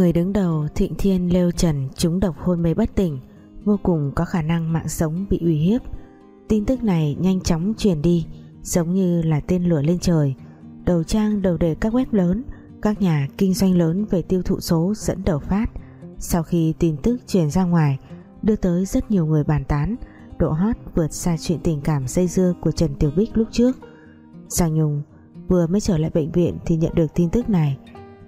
Người đứng đầu Thịnh Thiên Lêu Trần trúng độc hôn mê bất tỉnh, vô cùng có khả năng mạng sống bị uy hiếp. Tin tức này nhanh chóng truyền đi, giống như là tên lửa lên trời. Đầu trang đầu đề các web lớn, các nhà kinh doanh lớn về tiêu thụ số dẫn đầu phát. Sau khi tin tức truyền ra ngoài, đưa tới rất nhiều người bàn tán, độ hot vượt xa chuyện tình cảm dây dưa của Trần Tiểu Bích lúc trước. Giang Nhung vừa mới trở lại bệnh viện thì nhận được tin tức này.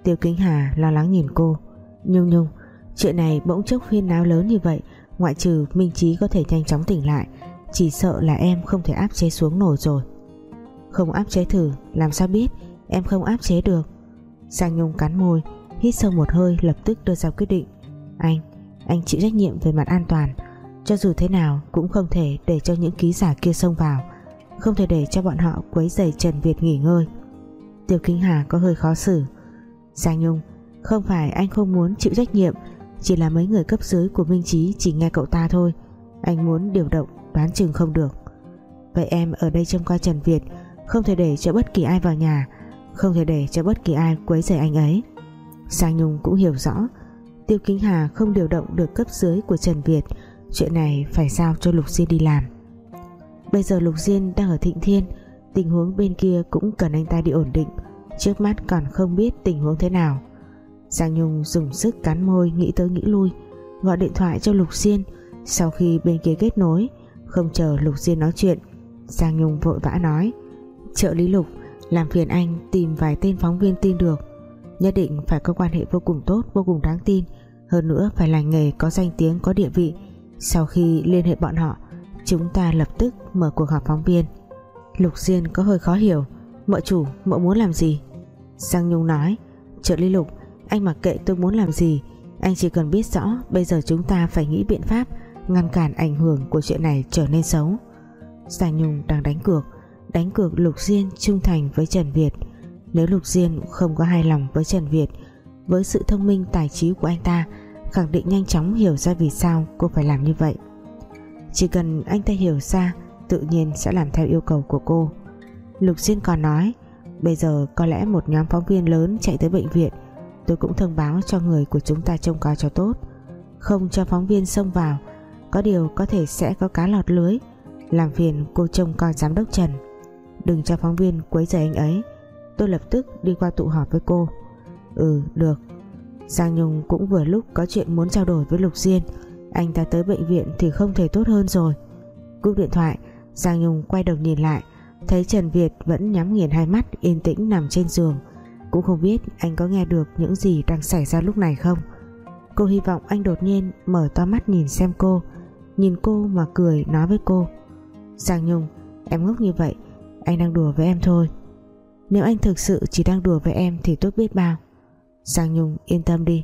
Tiêu Kính Hà lo lắng nhìn cô. Nhung Nhung chuyện này bỗng chốc huyên náo lớn như vậy ngoại trừ Minh Trí có thể nhanh chóng tỉnh lại chỉ sợ là em không thể áp chế xuống nổi rồi. Không áp chế thử làm sao biết em không áp chế được. Giang Nhung cắn môi hít sâu một hơi lập tức đưa ra quyết định. Anh, anh chịu trách nhiệm về mặt an toàn cho dù thế nào cũng không thể để cho những ký giả kia xông vào không thể để cho bọn họ quấy giày Trần Việt nghỉ ngơi. Tiêu Kính Hà có hơi khó xử. Giang Nhung không phải anh không muốn chịu trách nhiệm, chỉ là mấy người cấp dưới của Minh Trí chỉ nghe cậu ta thôi. Anh muốn điều động, đoán chừng không được. Vậy em ở đây trông coi Trần Việt, không thể để cho bất kỳ ai vào nhà, không thể để cho bất kỳ ai quấy rầy anh ấy. Sang Nhung cũng hiểu rõ, Tiêu Kính Hà không điều động được cấp dưới của Trần Việt, chuyện này phải giao cho Lục Diên đi làm. Bây giờ Lục Diên đang ở Thịnh Thiên, tình huống bên kia cũng cần anh ta đi ổn định, trước mắt còn không biết tình huống thế nào. Giang Nhung dùng sức cắn môi, nghĩ tới nghĩ lui, gọi điện thoại cho Lục Diên sau khi bên kia kết nối, không chờ Lục Diên nói chuyện, Giang Nhung vội vã nói, trợ lý Lục, làm phiền anh tìm vài tên phóng viên tin được. Nhất định phải có quan hệ vô cùng tốt, vô cùng đáng tin. Hơn nữa phải là nghề, có danh tiếng, có địa vị. Sau khi liên hệ bọn họ, chúng ta lập tức mở cuộc họp phóng viên. Lục Diên có hơi khó hiểu, mợ chủ, mợ muốn làm gì? Giang Nhung nói, trợ lý Lục anh mặc kệ tôi muốn làm gì. Anh chỉ cần biết rõ bây giờ chúng ta phải nghĩ biện pháp ngăn cản ảnh hưởng của chuyện này trở nên xấu. Giang Nhung đang đánh cược đánh cược Lục Diên trung thành với Trần Việt. Nếu Lục Diên không có hài lòng với Trần Việt, với sự thông minh tài trí của anh ta, khẳng định nhanh chóng hiểu ra vì sao cô phải làm như vậy. Chỉ cần anh ta hiểu ra, tự nhiên sẽ làm theo yêu cầu của cô. Lục Diên còn nói, bây giờ có lẽ một nhóm phóng viên lớn chạy tới bệnh viện tôi cũng thông báo cho người của chúng ta trông coi cho tốt. Không cho phóng viên xông vào, có điều có thể sẽ có cá lọt lưới. Làm phiền cô trông coi giám đốc Trần. Đừng cho phóng viên quấy rầy anh ấy. Tôi lập tức đi qua tụ họp với cô. Ừ được. Giang Nhung cũng vừa lúc có chuyện muốn trao đổi với Lục Diên. Anh ta tới bệnh viện thì không thể tốt hơn rồi. Cúp điện thoại, Giang Nhung quay đầu nhìn lại. Thấy Trần Việt vẫn nhắm nghiền hai mắt, yên tĩnh nằm trên giường cũng không biết anh có nghe được những gì đang xảy ra lúc này không. Cô hy vọng anh đột nhiên mở to mắt nhìn xem cô, nhìn cô mà cười nói với cô, Giang Nhung, em ngốc như vậy, anh đang đùa với em thôi. Nếu anh thực sự chỉ đang đùa với em thì tốt biết bao. Giang Nhung, yên tâm đi.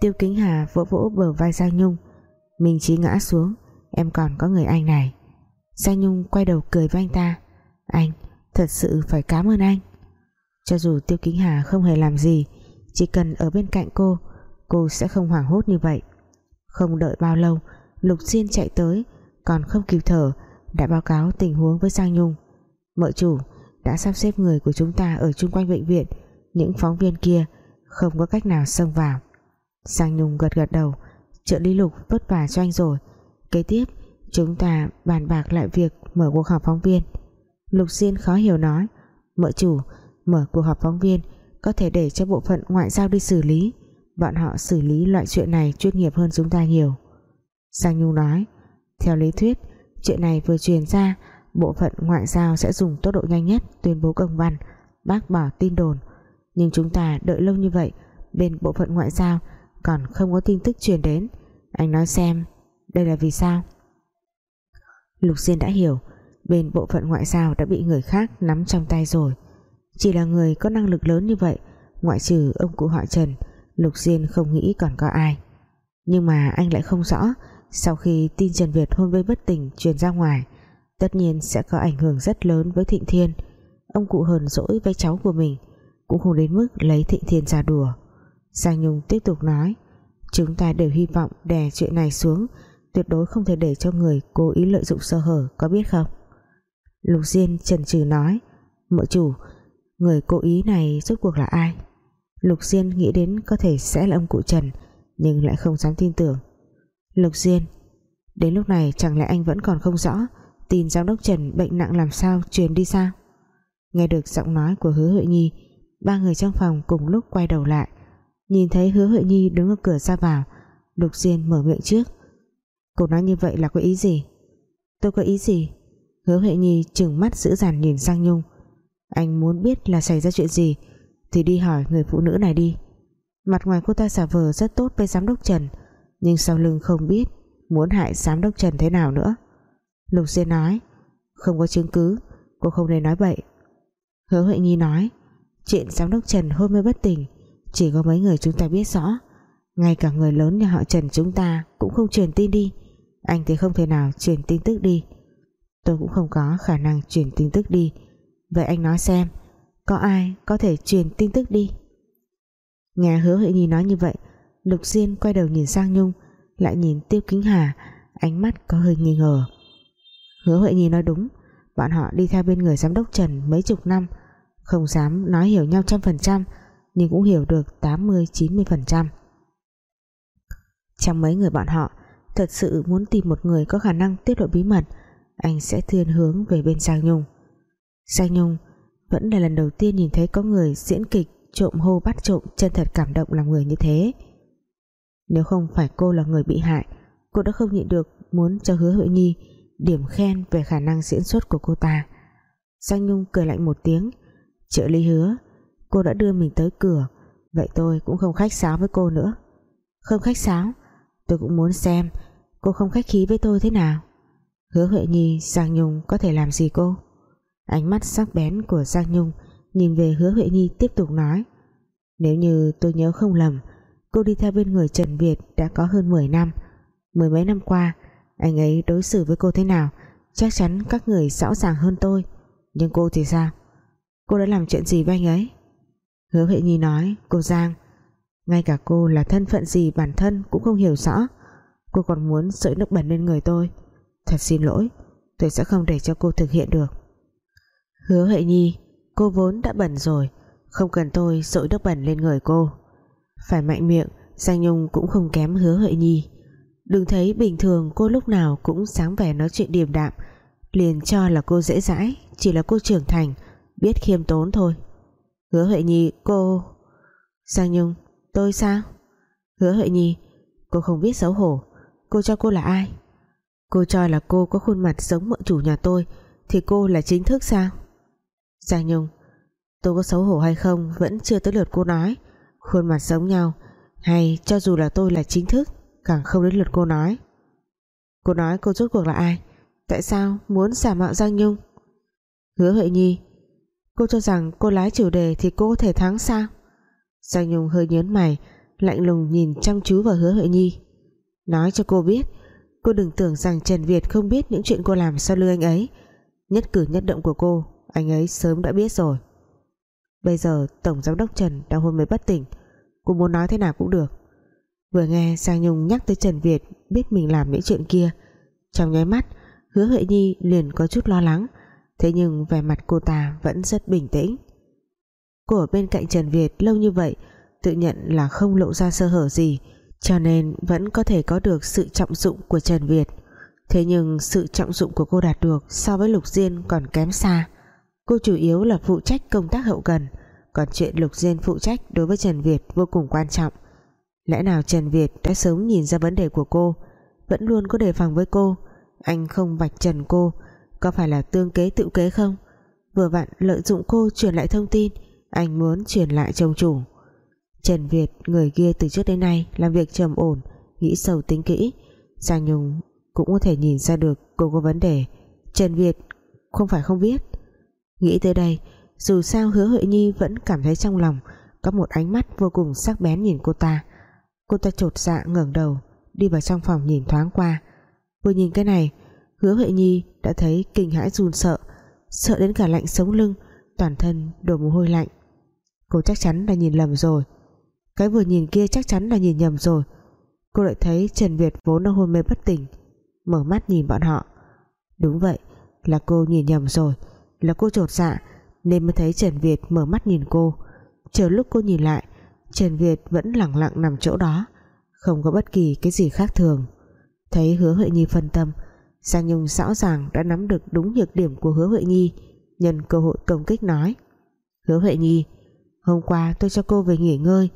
Tiêu Kính Hà vỗ vỗ bờ vai Giang Nhung mình chỉ ngã xuống, Em còn có người anh này. Giang Nhung quay đầu cười với anh ta, Anh, thật sự phải cảm ơn anh. Cho dù Tiêu Kính Hà không hề làm gì, Chỉ cần ở bên cạnh cô Cô sẽ không hoảng hốt như vậy. Không đợi bao lâu, Lục Diên chạy tới, Còn không kịp thở, Đã báo cáo tình huống với Giang Nhung. Mợ chủ, đã sắp xếp người của chúng ta Ở chung quanh bệnh viện, Những phóng viên kia không có cách nào xông vào. Giang Nhung gật gật đầu, trợ lý lục vất vả cho anh rồi. Kế tiếp, chúng ta bàn bạc lại việc mở cuộc họp phóng viên. Lục Diên khó hiểu nói, mợ chủ mở cuộc họp phóng viên, có thể để cho bộ phận ngoại giao đi xử lý. Bọn họ xử lý loại chuyện này chuyên nghiệp hơn chúng ta nhiều. Giang Nhung nói, theo lý thuyết, chuyện này vừa truyền ra, bộ phận ngoại giao sẽ dùng tốc độ nhanh nhất tuyên bố công văn, bác bỏ tin đồn. Nhưng chúng ta đợi lâu như vậy, bên bộ phận ngoại giao còn không có tin tức truyền đến. Anh nói xem, đây là vì sao? Lục Diên đã hiểu, bên bộ phận ngoại giao đã bị người khác nắm trong tay rồi chỉ là người có năng lực lớn như vậy, ngoại trừ ông cụ họ Trần, Lục Diên không nghĩ còn có ai. Nhưng mà anh lại không rõ, sau khi tin Trần Việt hôn với bất tỉnh truyền ra ngoài, tất nhiên sẽ có ảnh hưởng rất lớn với Thịnh Thiên. Ông cụ hờn dỗi với cháu của mình, cũng không đến mức lấy Thịnh Thiên ra đùa. Giang Nhung tiếp tục nói, chúng ta đều hy vọng đè chuyện này xuống, tuyệt đối không thể để cho người cố ý lợi dụng sơ hở, có biết không? Lục Diên trần trừ nói, mợ chủ người cố ý này rốt cuộc là ai? Lục Diên nghĩ đến có thể sẽ là ông cụ Trần, nhưng lại không dám tin tưởng. Lục Diên, đến lúc này chẳng lẽ anh vẫn còn không rõ tin giám đốc Trần bệnh nặng làm sao truyền đi sao? Nghe được giọng nói của hứa Huệ Nhi, ba người trong phòng cùng lúc quay đầu lại. Nhìn thấy hứa Huệ Nhi đứng ở cửa ra vào, Lục Diên mở miệng trước. Cô nói như vậy là có ý gì? Tôi có ý gì? Hứa Huệ Nhi chừng mắt dữ dằn nhìn sang Nhung anh muốn biết là xảy ra chuyện gì, thì đi hỏi người phụ nữ này đi. Mặt ngoài cô ta giả vờ rất tốt với giám đốc Trần, nhưng sau lưng không biết muốn hại giám đốc Trần thế nào nữa. Lục Diên nói, không có chứng cứ, cô không nên nói bậy. Hứa Huệ Nhi nói, chuyện giám đốc Trần hôn mê bất tỉnh, chỉ có mấy người chúng ta biết rõ. Ngay cả người lớn nhà họ Trần chúng ta cũng không truyền tin đi. Anh thì không thể nào truyền tin tức đi. Tôi cũng không có khả năng truyền tin tức đi vậy anh nói xem, có ai có thể truyền tin tức đi? Nghe hứa Huệ Nhi nói như vậy, Lục Diên quay đầu nhìn sang Nhung, lại nhìn Tiêu Kính Hà, ánh mắt có hơi nghi ngờ. Hứa Huệ Nhi nói đúng, bọn họ đi theo bên người giám đốc Trần mấy chục năm, không dám nói hiểu nhau trăm phần trăm, nhưng cũng hiểu được 80-90 phần trăm. Trong mấy người bọn họ, thật sự muốn tìm một người có khả năng tiết lộ bí mật, anh sẽ thiên hướng về bên Giang Nhung. Giang Nhung vẫn là lần đầu tiên nhìn thấy có người diễn kịch trộm hô bắt trộm chân thật cảm động làm người như thế. Nếu không phải cô là người bị hại, cô đã không nhịn được muốn cho hứa Huệ Nhi điểm khen về khả năng diễn xuất của cô ta. Giang Nhung cười lạnh một tiếng, trợ lý hứa, cô đã đưa mình tới cửa, vậy tôi cũng không khách sáo với cô nữa. Không khách sáo? Tôi cũng muốn xem, cô không khách khí với tôi thế nào. Hứa Huệ Nhi, Giang Nhung có thể làm gì cô? Ánh mắt sắc bén của Giang Nhung nhìn về hứa Huệ Nhi tiếp tục nói, nếu như tôi nhớ không lầm, cô đi theo bên người Trần Việt đã có hơn 10 năm. Mười mấy năm qua, anh ấy đối xử với cô thế nào chắc chắn các người rõ ràng hơn tôi. Nhưng cô thì sao? Cô đã làm chuyện gì với anh ấy? Hứa Huệ Nhi nói, cô Giang, ngay cả cô là thân phận gì bản thân cũng không hiểu rõ. Cô còn muốn sưởi nước bẩn lên người tôi. Thật xin lỗi, tôi sẽ không để cho cô thực hiện được hứa Huệ Nhi, cô vốn đã bẩn rồi, không cần tôi dội nước bẩn lên người cô. Phải mạnh miệng, Giang Nhung cũng không kém hứa Huệ Nhi. Đừng thấy bình thường cô lúc nào cũng sáng vẻ nói chuyện điềm đạm, liền cho là cô dễ dãi, chỉ là cô trưởng thành, biết khiêm tốn thôi. Hứa Huệ Nhi, cô Giang Nhung, tôi sao? Hứa Huệ Nhi, cô không biết xấu hổ, cô cho cô là ai? Cô cho là cô có khuôn mặt giống mợ chủ nhà tôi, thì cô là chính thức sao? Giang Nhung, tôi có xấu hổ hay không vẫn chưa tới lượt cô nói. Khuôn mặt giống nhau, hay cho dù là tôi là chính thức, càng không đến lượt cô nói. Cô nói cô rốt cuộc là ai? Tại sao muốn giả mạo Giang Nhung? Hứa Huệ Nhi, cô cho rằng cô lái chủ đề thì cô có thể thắng sao? Giang Nhung hơi nhớn mày, lạnh lùng nhìn chăm chú vào hứa Huệ Nhi. Nói cho cô biết, cô đừng tưởng rằng Trần Việt không biết những chuyện cô làm sau lưng anh ấy. Nhất cử nhất động của cô anh ấy sớm đã biết rồi. Bây giờ Tổng Giám đốc Trần đang hôn mê bất tỉnh, cô muốn nói thế nào cũng được. Vừa nghe Giang Nhung nhắc tới Trần Việt biết mình làm những chuyện kia, trong nháy mắt, hứa Huệ Nhi liền có chút lo lắng, thế nhưng vẻ mặt cô ta vẫn rất bình tĩnh. Cô ở bên cạnh Trần Việt lâu như vậy, tự nhận là không lộ ra sơ hở gì, cho nên vẫn có thể có được sự trọng dụng của Trần Việt. Thế nhưng sự trọng dụng của cô đạt được so với Lục Diên còn kém xa cô chủ yếu là phụ trách công tác hậu cần, còn chuyện Lục Diên phụ trách đối với Trần Việt vô cùng quan trọng. Lẽ nào Trần Việt đã sớm nhìn ra vấn đề của cô, vẫn luôn có đề phòng với cô? Anh không vạch trần cô, có phải là tương kế tự kế không? Vừa vặn lợi dụng cô truyền lại thông tin, anh muốn truyền lại chồng chủ. Trần Việt, người kia từ trước đến nay làm việc trầm ổn, nghĩ sâu tính kỹ. Giang Nhung cũng có thể nhìn ra được cô có vấn đề. Trần Việt không phải không biết nghĩ tới đây, dù sao hứa Huệ Nhi vẫn cảm thấy trong lòng có một ánh mắt vô cùng sắc bén nhìn cô ta. Cô ta trột dạ ngẩng đầu, đi vào trong phòng nhìn thoáng qua. Vừa nhìn cái này, hứa Huệ Nhi đã thấy kinh hãi run sợ sợ đến cả lạnh sống lưng, toàn thân đổ mồ hôi lạnh. Cô chắc chắn là nhìn lầm rồi. Cái vừa nhìn kia chắc chắn là nhìn nhầm rồi. Cô lại thấy Trần Việt vốn đang hôn mê bất tỉnh, mở mắt nhìn bọn họ. Đúng vậy, là cô nhìn nhầm rồi là cô trột dạ nên mới thấy Trần Việt mở mắt nhìn cô. Chờ lúc cô nhìn lại, Trần Việt vẫn lặng lặng nằm chỗ đó, không có bất kỳ cái gì khác thường. Thấy hứa Huệ Nhi phân tâm, Giang Nhung rõ ràng đã nắm được đúng nhược điểm của hứa Huệ Nhi, nhân cơ hội công kích nói, hứa Huệ Nhi, hôm qua tôi cho cô về nghỉ ngơi,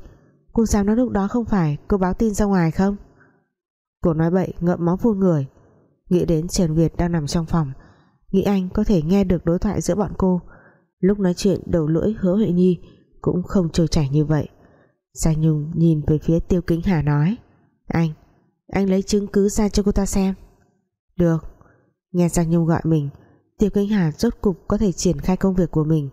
cô sao nói lúc đó không phải cô báo tin ra ngoài không? Cô nói bậy, ngậm máu phun người. Nghĩ đến Trần Việt đang nằm trong phòng nghĩ anh có thể nghe được đối thoại giữa bọn cô. Lúc nói chuyện đầu lưỡi hứa Huệ Nhi cũng không trôi chảy như vậy. Giang Nhung nhìn về phía Tiêu Kính Hà nói Anh, anh lấy chứng cứ ra cho cô ta xem. Được. Nghe Giang Nhung gọi mình Tiêu Kính Hà rốt cục có thể triển khai công việc của mình.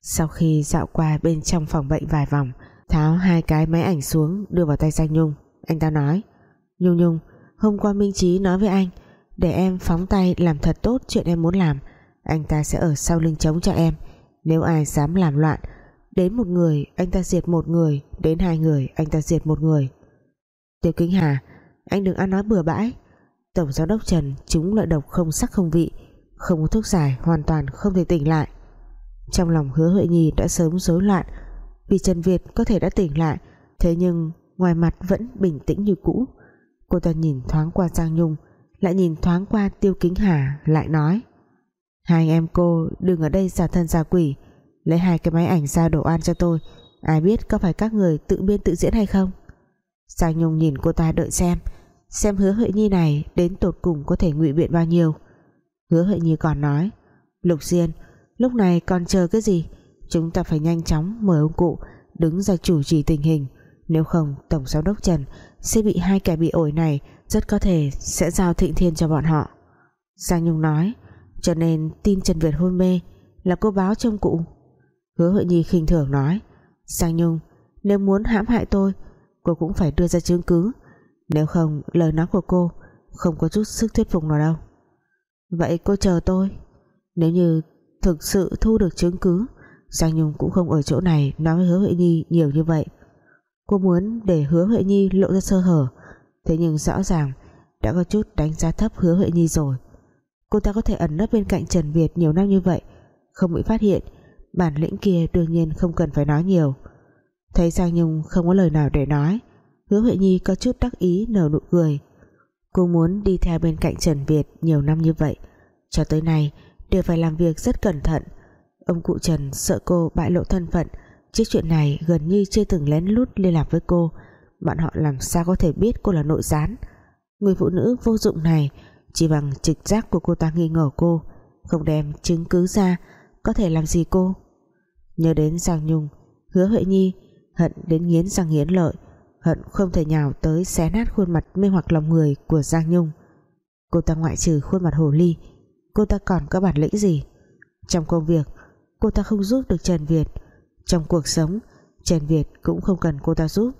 Sau khi dạo qua bên trong phòng bệnh vài vòng Tháo hai cái máy ảnh xuống đưa vào tay Giang Nhung Anh ta nói Nhung Nhung, hôm qua Minh Trí nói với anh để em phóng tay làm thật tốt chuyện em muốn làm, Anh ta sẽ ở sau lưng chống cho em. Nếu ai dám làm loạn, Đến một người, anh ta diệt một người, Đến hai người, anh ta diệt một người. Tiêu Kính Hà, Anh đừng ăn nói bừa bãi. Tổng giám đốc Trần chúng loại độc không sắc không vị, Không có thuốc giải hoàn toàn không thể tỉnh lại. Trong lòng hứa Huệ Nhi đã sớm rối loạn, Vì Trần Việt có thể đã tỉnh lại, Thế nhưng ngoài mặt vẫn bình tĩnh như cũ. Cô ta nhìn thoáng qua Giang Nhung lại nhìn thoáng qua Tiêu Kính Hà, Lại nói, Hai anh em cô đừng ở đây giả thân giả quỷ, lấy hai cái máy ảnh ra đổ oan cho tôi, ai biết có phải các người tự biên tự diễn hay không? Giang Nhung nhìn cô ta đợi xem xem hứa Huệ Nhi này đến tột cùng có thể ngụy biện bao nhiêu. Hứa Huệ Nhi còn nói, Lục Diên lúc này còn chờ cái gì? Chúng ta phải nhanh chóng mời ông cụ đứng ra chủ trì tình hình. Nếu không, Tổng Giám đốc Trần sẽ bị hai kẻ bị ổi này rất có thể sẽ giao thịnh thiên cho bọn họ. Giang Nhung nói, cho nên tin Trần Việt hôn mê là cô báo trong cụ. Hứa hội Nhi khinh thường nói, Giang Nhung, nếu muốn hãm hại tôi, cô cũng phải đưa ra chứng cứ. Nếu không, lời nói của cô không có chút sức thuyết phục nào đâu. Vậy cô chờ tôi. Nếu như thực sự thu được chứng cứ, Giang Nhung cũng không ở chỗ này nói với Hứa Huệ Nhi nhiều như vậy. Cô muốn để Hứa Huệ Nhi lộ ra sơ hở thế nhưng rõ ràng, đã có chút đánh giá thấp Hứa Huệ Nhi rồi. Cô ta có thể ẩn nấp bên cạnh Trần Việt nhiều năm như vậy, không bị phát hiện, bản lĩnh kia đương nhiên không cần phải nói nhiều. Thấy Giang Nhung không có lời nào để nói, hứa Huệ Nhi có chút đắc ý nở nụ cười. Cô muốn đi theo bên cạnh Trần Việt nhiều năm như vậy, cho tới nay đều phải làm việc rất cẩn thận. Ông cụ Trần sợ cô bại lộ thân phận chiếc chuyện này gần như chưa từng lén lút liên lạc với cô bọn họ làm sao có thể biết cô là nội gián? Người phụ nữ vô dụng này, chỉ bằng trực giác của cô ta nghi ngờ cô, không đem chứng cứ ra, có thể làm gì cô? Nhớ đến Giang Nhung, hứa Huệ Nhi hận đến nghiến răng nghiến lợi, hận không thể nhào tới xé nát khuôn mặt mê hoặc lòng người của Giang Nhung. Cô ta ngoại trừ khuôn mặt hồ ly, cô ta còn có bản lĩnh gì? Trong công việc, cô ta không giúp được Trần Việt, trong cuộc sống, Trần Việt cũng không cần cô ta giúp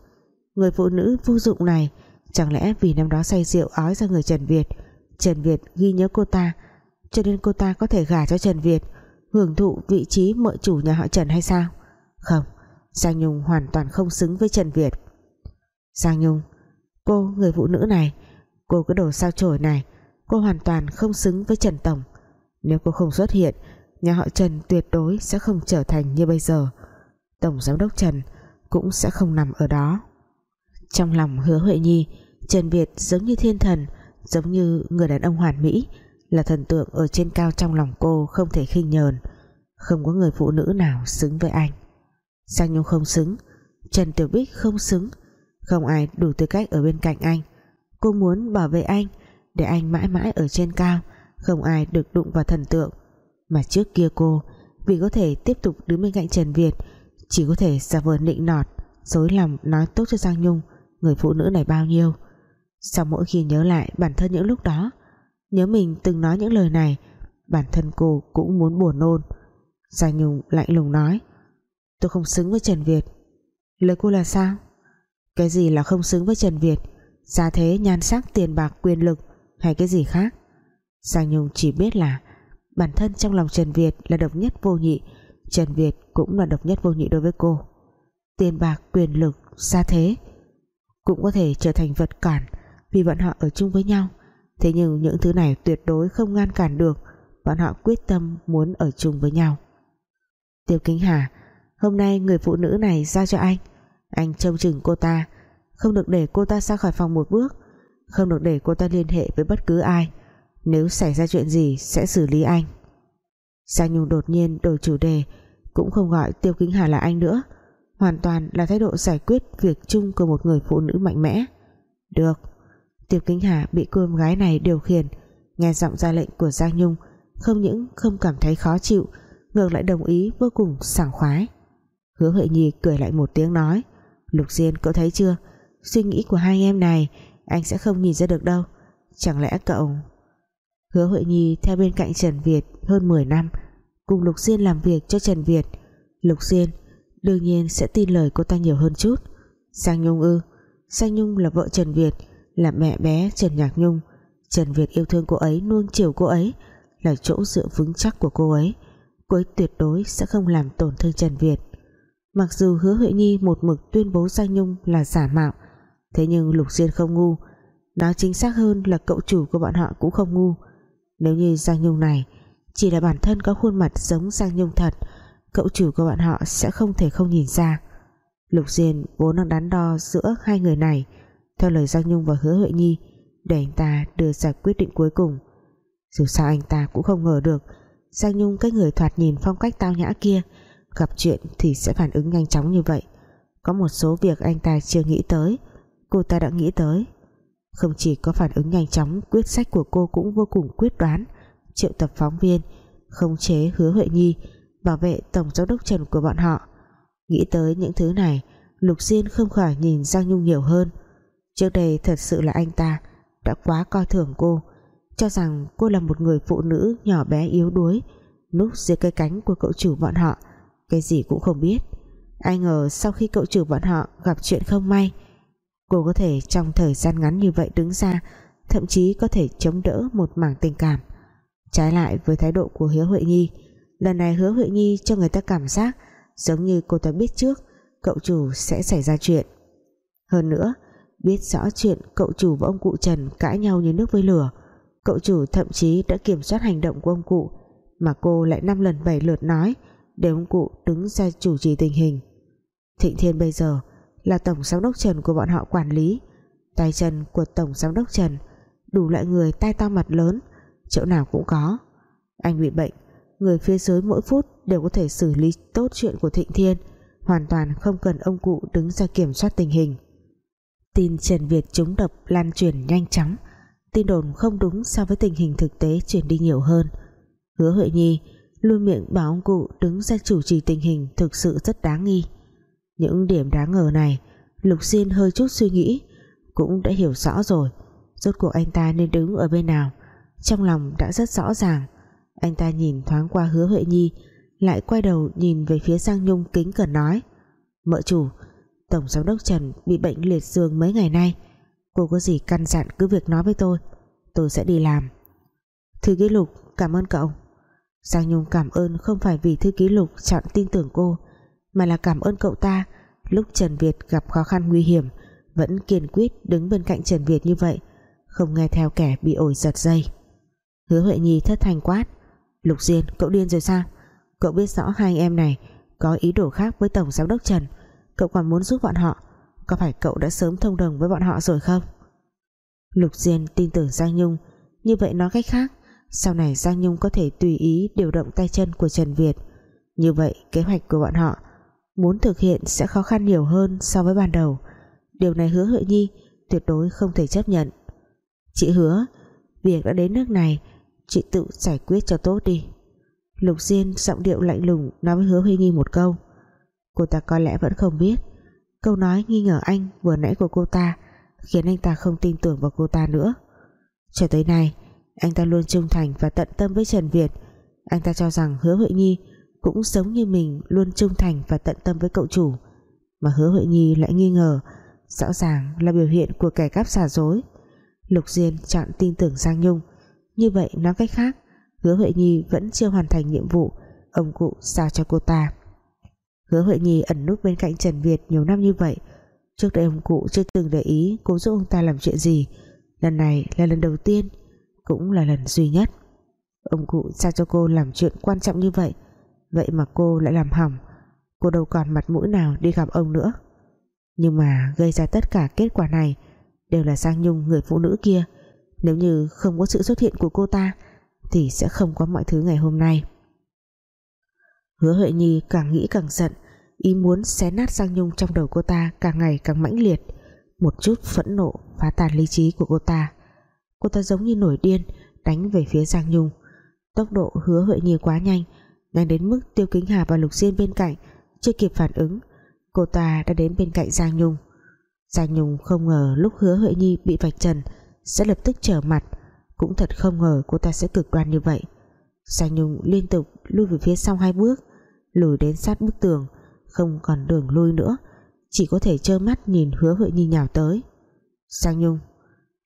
người phụ nữ vô dụng này, chẳng lẽ vì năm đó say rượu ói ra người Trần Việt? Trần Việt ghi nhớ cô ta, cho nên cô ta có thể gả cho Trần Việt, hưởng thụ vị trí mợ chủ nhà họ Trần hay sao? Không, Giang Nhung hoàn toàn không xứng với Trần Việt. Giang Nhung, cô, người phụ nữ này, cô cái đồ sao chổi này, cô hoàn toàn không xứng với Trần Tổng. Nếu cô không xuất hiện, nhà họ Trần tuyệt đối sẽ không trở thành như bây giờ. Tổng Giám đốc Trần cũng sẽ không nằm ở đó trong lòng hứa Huệ Nhi. Trần Việt giống như thiên thần, giống như người đàn ông hoàn mỹ, là thần tượng ở trên cao trong lòng cô không thể khinh nhờn. Không có người phụ nữ nào xứng với anh. Giang Nhung không xứng, Trần Tiểu Bích không xứng. Không ai đủ tư cách ở bên cạnh anh. Cô muốn bảo vệ anh, để anh mãi mãi ở trên cao, không ai được đụng vào thần tượng. Mà trước kia cô, vì có thể tiếp tục đứng bên cạnh Trần Việt, chỉ có thể giả vờ nịnh nọt, dối lòng nói tốt cho Giang Nhung người phụ nữ này bao nhiêu. Sau mỗi khi nhớ lại bản thân những lúc đó, nhớ mình từng nói những lời này, bản thân cô cũng muốn buồn nôn. Giang Nhung lạnh lùng nói, tôi không xứng với Trần Việt. Lời cô là sao? Cái gì là không xứng với Trần Việt? Gia thế, nhan sắc, tiền bạc, quyền lực hay cái gì khác? Giang Nhung chỉ biết là bản thân trong lòng Trần Việt là độc nhất vô nhị, Trần Việt cũng là độc nhất vô nhị đối với cô. Tiền bạc, quyền lực gia thế cũng có thể trở thành vật cản vì bọn họ ở chung với nhau. Thế nhưng những thứ này tuyệt đối không ngăn cản được. Bọn họ quyết tâm muốn ở chung với nhau. Tiêu Kính Hà, hôm nay người phụ nữ này giao cho anh. Anh trông chừng cô ta. Không được để cô ta ra khỏi phòng một bước. Không được để cô ta liên hệ với bất cứ ai. Nếu xảy ra chuyện gì, sẽ xử lý anh. Giang Nhung đột nhiên đổi chủ đề, cũng không gọi Tiêu Kính Hà là anh nữa hoàn toàn là thái độ giải quyết việc chung của một người phụ nữ mạnh mẽ. Được. Tiệp Kính Hà bị cô em gái này điều khiển. Nghe giọng ra lệnh của Giang Nhung, không những không cảm thấy khó chịu, ngược lại đồng ý vô cùng sảng khoái. Hứa Huệ Nhi cười lại một tiếng nói, Lục Diên, cậu thấy chưa? Suy nghĩ của hai em này, anh sẽ không nhìn ra được đâu. Chẳng lẽ cậu hứa Huệ Nhi theo bên cạnh Trần Việt hơn 10 năm, cùng Lục Diên làm việc cho Trần Việt. Lục Diên đương nhiên sẽ tin lời cô ta nhiều hơn chút. Giang Nhung ư? Giang Nhung là vợ Trần Việt, là mẹ bé Trần Nhạc Nhung. Trần Việt yêu thương cô ấy, nuông chiều cô ấy, là chỗ dựa vững chắc của cô ấy. Cô ấy tuyệt đối sẽ không làm tổn thương Trần Việt. Mặc dù hứa Huệ Nhi một mực tuyên bố Giang Nhung là giả mạo, thế nhưng Lục Diên không ngu. Nói chính xác hơn là cậu chủ của bọn họ cũng không ngu. Nếu như Giang Nhung này chỉ là bản thân có khuôn mặt giống Giang Nhung thật cậu chủ của bọn họ sẽ không thể không nhìn ra. Lục Diên vốn đang đắn đo giữa hai người này, theo lời Giang Nhung và Hứa Huệ Nhi, để anh ta đưa ra quyết định cuối cùng. Dù sao anh ta cũng không ngờ được, Giang Nhung cái người thoạt nhìn phong cách tao nhã kia, gặp chuyện thì sẽ phản ứng nhanh chóng như vậy. Có một số việc anh ta chưa nghĩ tới, cô ta đã nghĩ tới. Không chỉ có phản ứng nhanh chóng, quyết sách của cô cũng vô cùng quyết đoán. Triệu tập phóng viên không chế hứa Huệ Nhi bảo vệ tổng giám đốc Trần của bọn họ. Nghĩ tới những thứ này, Lục Diên không khỏi nhìn Giang Nhung nhiều hơn. Trước đây thật sự là anh ta, đã quá coi thường cô, cho rằng cô là một người phụ nữ nhỏ bé yếu đuối, núp dưới cái cánh của cậu chủ bọn họ, cái gì cũng không biết. Ai ngờ sau khi cậu chủ bọn họ gặp chuyện không may, cô có thể trong thời gian ngắn như vậy đứng ra, thậm chí có thể chống đỡ một mảng tình cảm. Trái lại với thái độ của hiếu Huệ Nhi lần này hứa Huệ Nhi cho người ta cảm giác giống như cô ta biết trước cậu chủ sẽ xảy ra chuyện. Hơn nữa, biết rõ chuyện cậu chủ và ông cụ Trần cãi nhau như nước với lửa, cậu chủ thậm chí đã kiểm soát hành động của ông cụ mà cô lại năm lần bảy lượt nói để ông cụ đứng ra chủ trì tình hình. Thịnh Thiên bây giờ là tổng giám đốc Trần của bọn họ quản lý, tay chân của tổng giám đốc Trần đủ loại người tai to mặt lớn, chỗ nào cũng có. Anh bị bệnh người phía dưới mỗi phút đều có thể xử lý tốt chuyện của Thịnh Thiên, hoàn toàn không cần ông cụ đứng ra kiểm soát tình hình. Tin Trần Việt trúng độc lan truyền nhanh chóng, tin đồn không đúng so với tình hình thực tế truyền đi nhiều hơn. Hứa Huệ Nhi luôn miệng bảo ông cụ đứng ra chủ trì tình hình thực sự rất đáng nghi. Những điểm đáng ngờ này, Lục Diên hơi chút suy nghĩ, cũng đã hiểu rõ rồi, rốt cuộc anh ta nên đứng ở bên nào, trong lòng đã rất rõ ràng anh ta nhìn thoáng qua hứa Huệ Nhi, lại quay đầu nhìn về phía Giang Nhung kính cẩn nói, mợ chủ, Tổng giám đốc Trần bị bệnh liệt giường mấy ngày nay, cô có gì căn dặn cứ việc nói với tôi tôi sẽ đi làm. Thư ký lục, cảm ơn cậu. Giang Nhung cảm ơn không phải vì thư ký lục chọn tin tưởng cô, mà là cảm ơn cậu ta lúc Trần Việt gặp khó khăn nguy hiểm, vẫn kiên quyết đứng bên cạnh Trần Việt như vậy, không nghe theo kẻ bị ổi giật dây. Hứa Huệ Nhi thất thành quát Lục Diên, cậu điên rồi sao? Cậu biết rõ hai anh em này có ý đồ khác với Tổng Giám đốc Trần. Cậu còn muốn giúp bọn họ. Có phải cậu đã sớm thông đồng với bọn họ rồi không? Lục Diên tin tưởng Giang Nhung. Như vậy nói cách khác, sau này Giang Nhung có thể tùy ý điều động tay chân của Trần Việt. Như vậy, kế hoạch của bọn họ muốn thực hiện sẽ khó khăn nhiều hơn so với ban đầu. Điều này hứa Huệ Nhi tuyệt đối không thể chấp nhận. Chị hứa, việc đã đến nước này chị tự giải quyết cho tốt đi. Lục Diên giọng điệu lạnh lùng nói với hứa Huệ Nhi một câu. Cô ta có lẽ vẫn không biết. Câu nói nghi ngờ anh vừa nãy của cô ta khiến anh ta không tin tưởng vào cô ta nữa. Cho tới nay, anh ta luôn trung thành và tận tâm với Trần Việt. Anh ta cho rằng hứa Huệ Nhi cũng giống như mình, luôn trung thành và tận tâm với cậu chủ. Mà hứa Huệ Nhi lại nghi ngờ, rõ ràng là biểu hiện của kẻ cắp giả dối. Lục Diên chọn tin tưởng Giang Nhung như vậy nói cách khác, hứa Huệ Nhi vẫn chưa hoàn thành nhiệm vụ, ông cụ giao cho cô ta. Hứa Huệ Nhi ẩn núp bên cạnh Trần Việt nhiều năm như vậy. Trước đây ông cụ chưa từng để ý cô giúp ông ta làm chuyện gì. Lần này là lần đầu tiên, cũng là lần duy nhất. Ông cụ sao cho cô làm chuyện quan trọng như vậy vậy mà cô lại làm hỏng. Cô đâu còn mặt mũi nào đi gặp ông nữa. Nhưng mà gây ra tất cả kết quả này đều là Giang Nhung, người phụ nữ kia nếu như không có sự xuất hiện của cô ta, thì sẽ không có mọi thứ ngày hôm nay. Hứa Huệ Nhi càng nghĩ càng giận, ý muốn xé nát Giang Nhung trong đầu cô ta càng ngày càng mãnh liệt, một chút phẫn nộ phá tàn lý trí của cô ta. Cô ta giống như nổi điên, đánh về phía Giang Nhung. Tốc độ hứa Huệ Nhi quá nhanh nhanh đến mức Tiêu Kính Hà và Lục Diên bên cạnh chưa kịp phản ứng. Cô ta đã đến bên cạnh Giang Nhung. Giang Nhung không ngờ lúc hứa Huệ Nhi bị vạch trần sẽ lập tức trở mặt. Cũng thật không ngờ cô ta sẽ cực đoan như vậy. Giang Nhung liên tục lui về phía sau hai bước, lùi đến sát bức tường, không còn đường lui nữa, chỉ có thể trơ mắt nhìn hứa Huệ Nhi nhào tới. Giang Nhung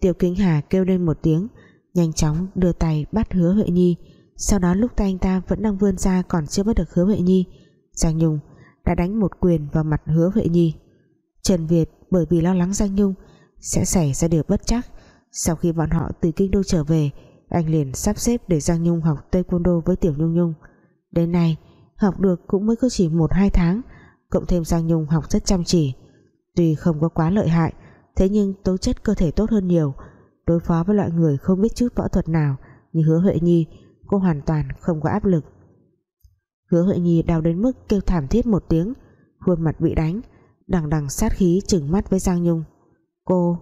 Tiêu Kính Hà kêu lên một tiếng, nhanh chóng đưa tay bắt hứa Huệ Nhi. Sau đó lúc tay anh ta vẫn đang vươn ra còn chưa bắt được hứa Huệ Nhi Giang Nhung đã đánh một quyền vào mặt hứa Huệ Nhi. Trần Việt bởi vì lo lắng Giang Nhung sẽ xảy ra điều bất chắc sau khi bọn họ từ kinh đô trở về, anh liền sắp xếp để Giang Nhung học taekwondo với Tiểu Nhung Nhung. Đến nay, học được cũng mới có chỉ một hai tháng, cộng thêm Giang Nhung học rất chăm chỉ. Tuy không có quá lợi hại, thế nhưng tố chất cơ thể tốt hơn nhiều. Đối phó với loại người không biết chút võ thuật nào như hứa Huệ Nhi, cô hoàn toàn không có áp lực. Hứa Huệ Nhi đau đến mức kêu thảm thiết một tiếng, khuôn mặt bị đánh, đằng đằng sát khí chừng mắt với Giang Nhung. Cô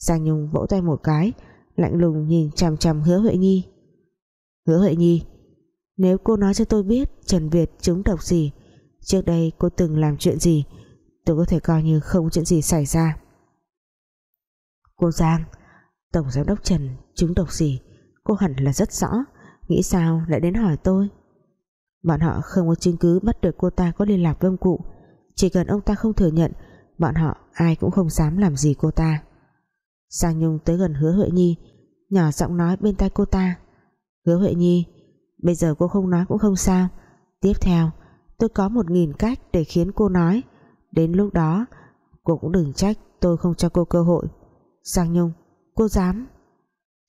Giang Nhung vỗ tay một cái, lạnh lùng nhìn chằm chằm hứa Huệ Nhi. Hứa Huệ Nhi, nếu cô nói cho tôi biết Trần Việt trúng độc gì, trước đây cô từng làm chuyện gì, tôi có thể coi như không chuyện gì xảy ra. Cô Giang, Tổng Giám đốc Trần trúng độc gì, cô hẳn là rất rõ, nghĩ sao lại đến hỏi tôi? Bọn họ không có chứng cứ bắt được cô ta có liên lạc với ông cụ, chỉ cần ông ta không thừa nhận, bọn họ ai cũng không dám làm gì cô ta. Giang Nhung tới gần hứa Huệ Nhi, nhỏ giọng nói bên tai cô ta. Hứa Huệ Nhi, bây giờ cô không nói cũng không sao. Tiếp theo, tôi có một nghìn cách để khiến cô nói. Đến lúc đó, cô cũng đừng trách tôi không cho cô cơ hội. Giang Nhung, cô dám?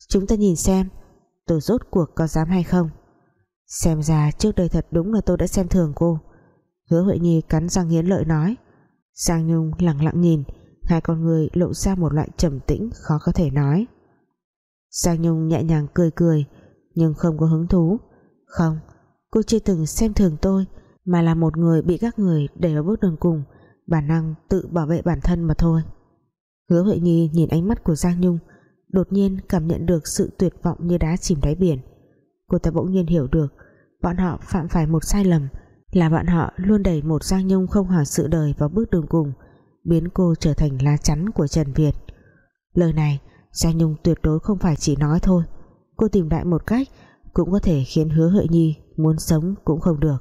Chúng ta nhìn xem, tôi rốt cuộc có dám hay không? Xem ra trước đây thật đúng là tôi đã xem thường cô. Hứa Huệ Nhi cắn răng nghiến lợi nói. Giang Nhung lặng lặng nhìn hai con người lộ ra một loại trầm tĩnh khó có thể nói. Giang Nhung nhẹ nhàng cười cười, nhưng không có hứng thú. Không, cô chưa từng xem thường tôi, mà là một người bị các người đẩy vào bước đường cùng, bản năng tự bảo vệ bản thân mà thôi. Hứa Huệ Nhi nhìn ánh mắt của Giang Nhung, đột nhiên cảm nhận được sự tuyệt vọng như đá chìm đáy biển. Cô ta bỗng nhiên hiểu được, bọn họ phạm phải một sai lầm, là bọn họ luôn đẩy một Giang Nhung không hỏi sự đời vào bước đường cùng biến cô trở thành lá chắn của Trần Việt. Lời này, Giang Nhung tuyệt đối không phải chỉ nói thôi. Cô tìm đại một cách cũng có thể khiến hứa Huệ Nhi muốn sống cũng không được.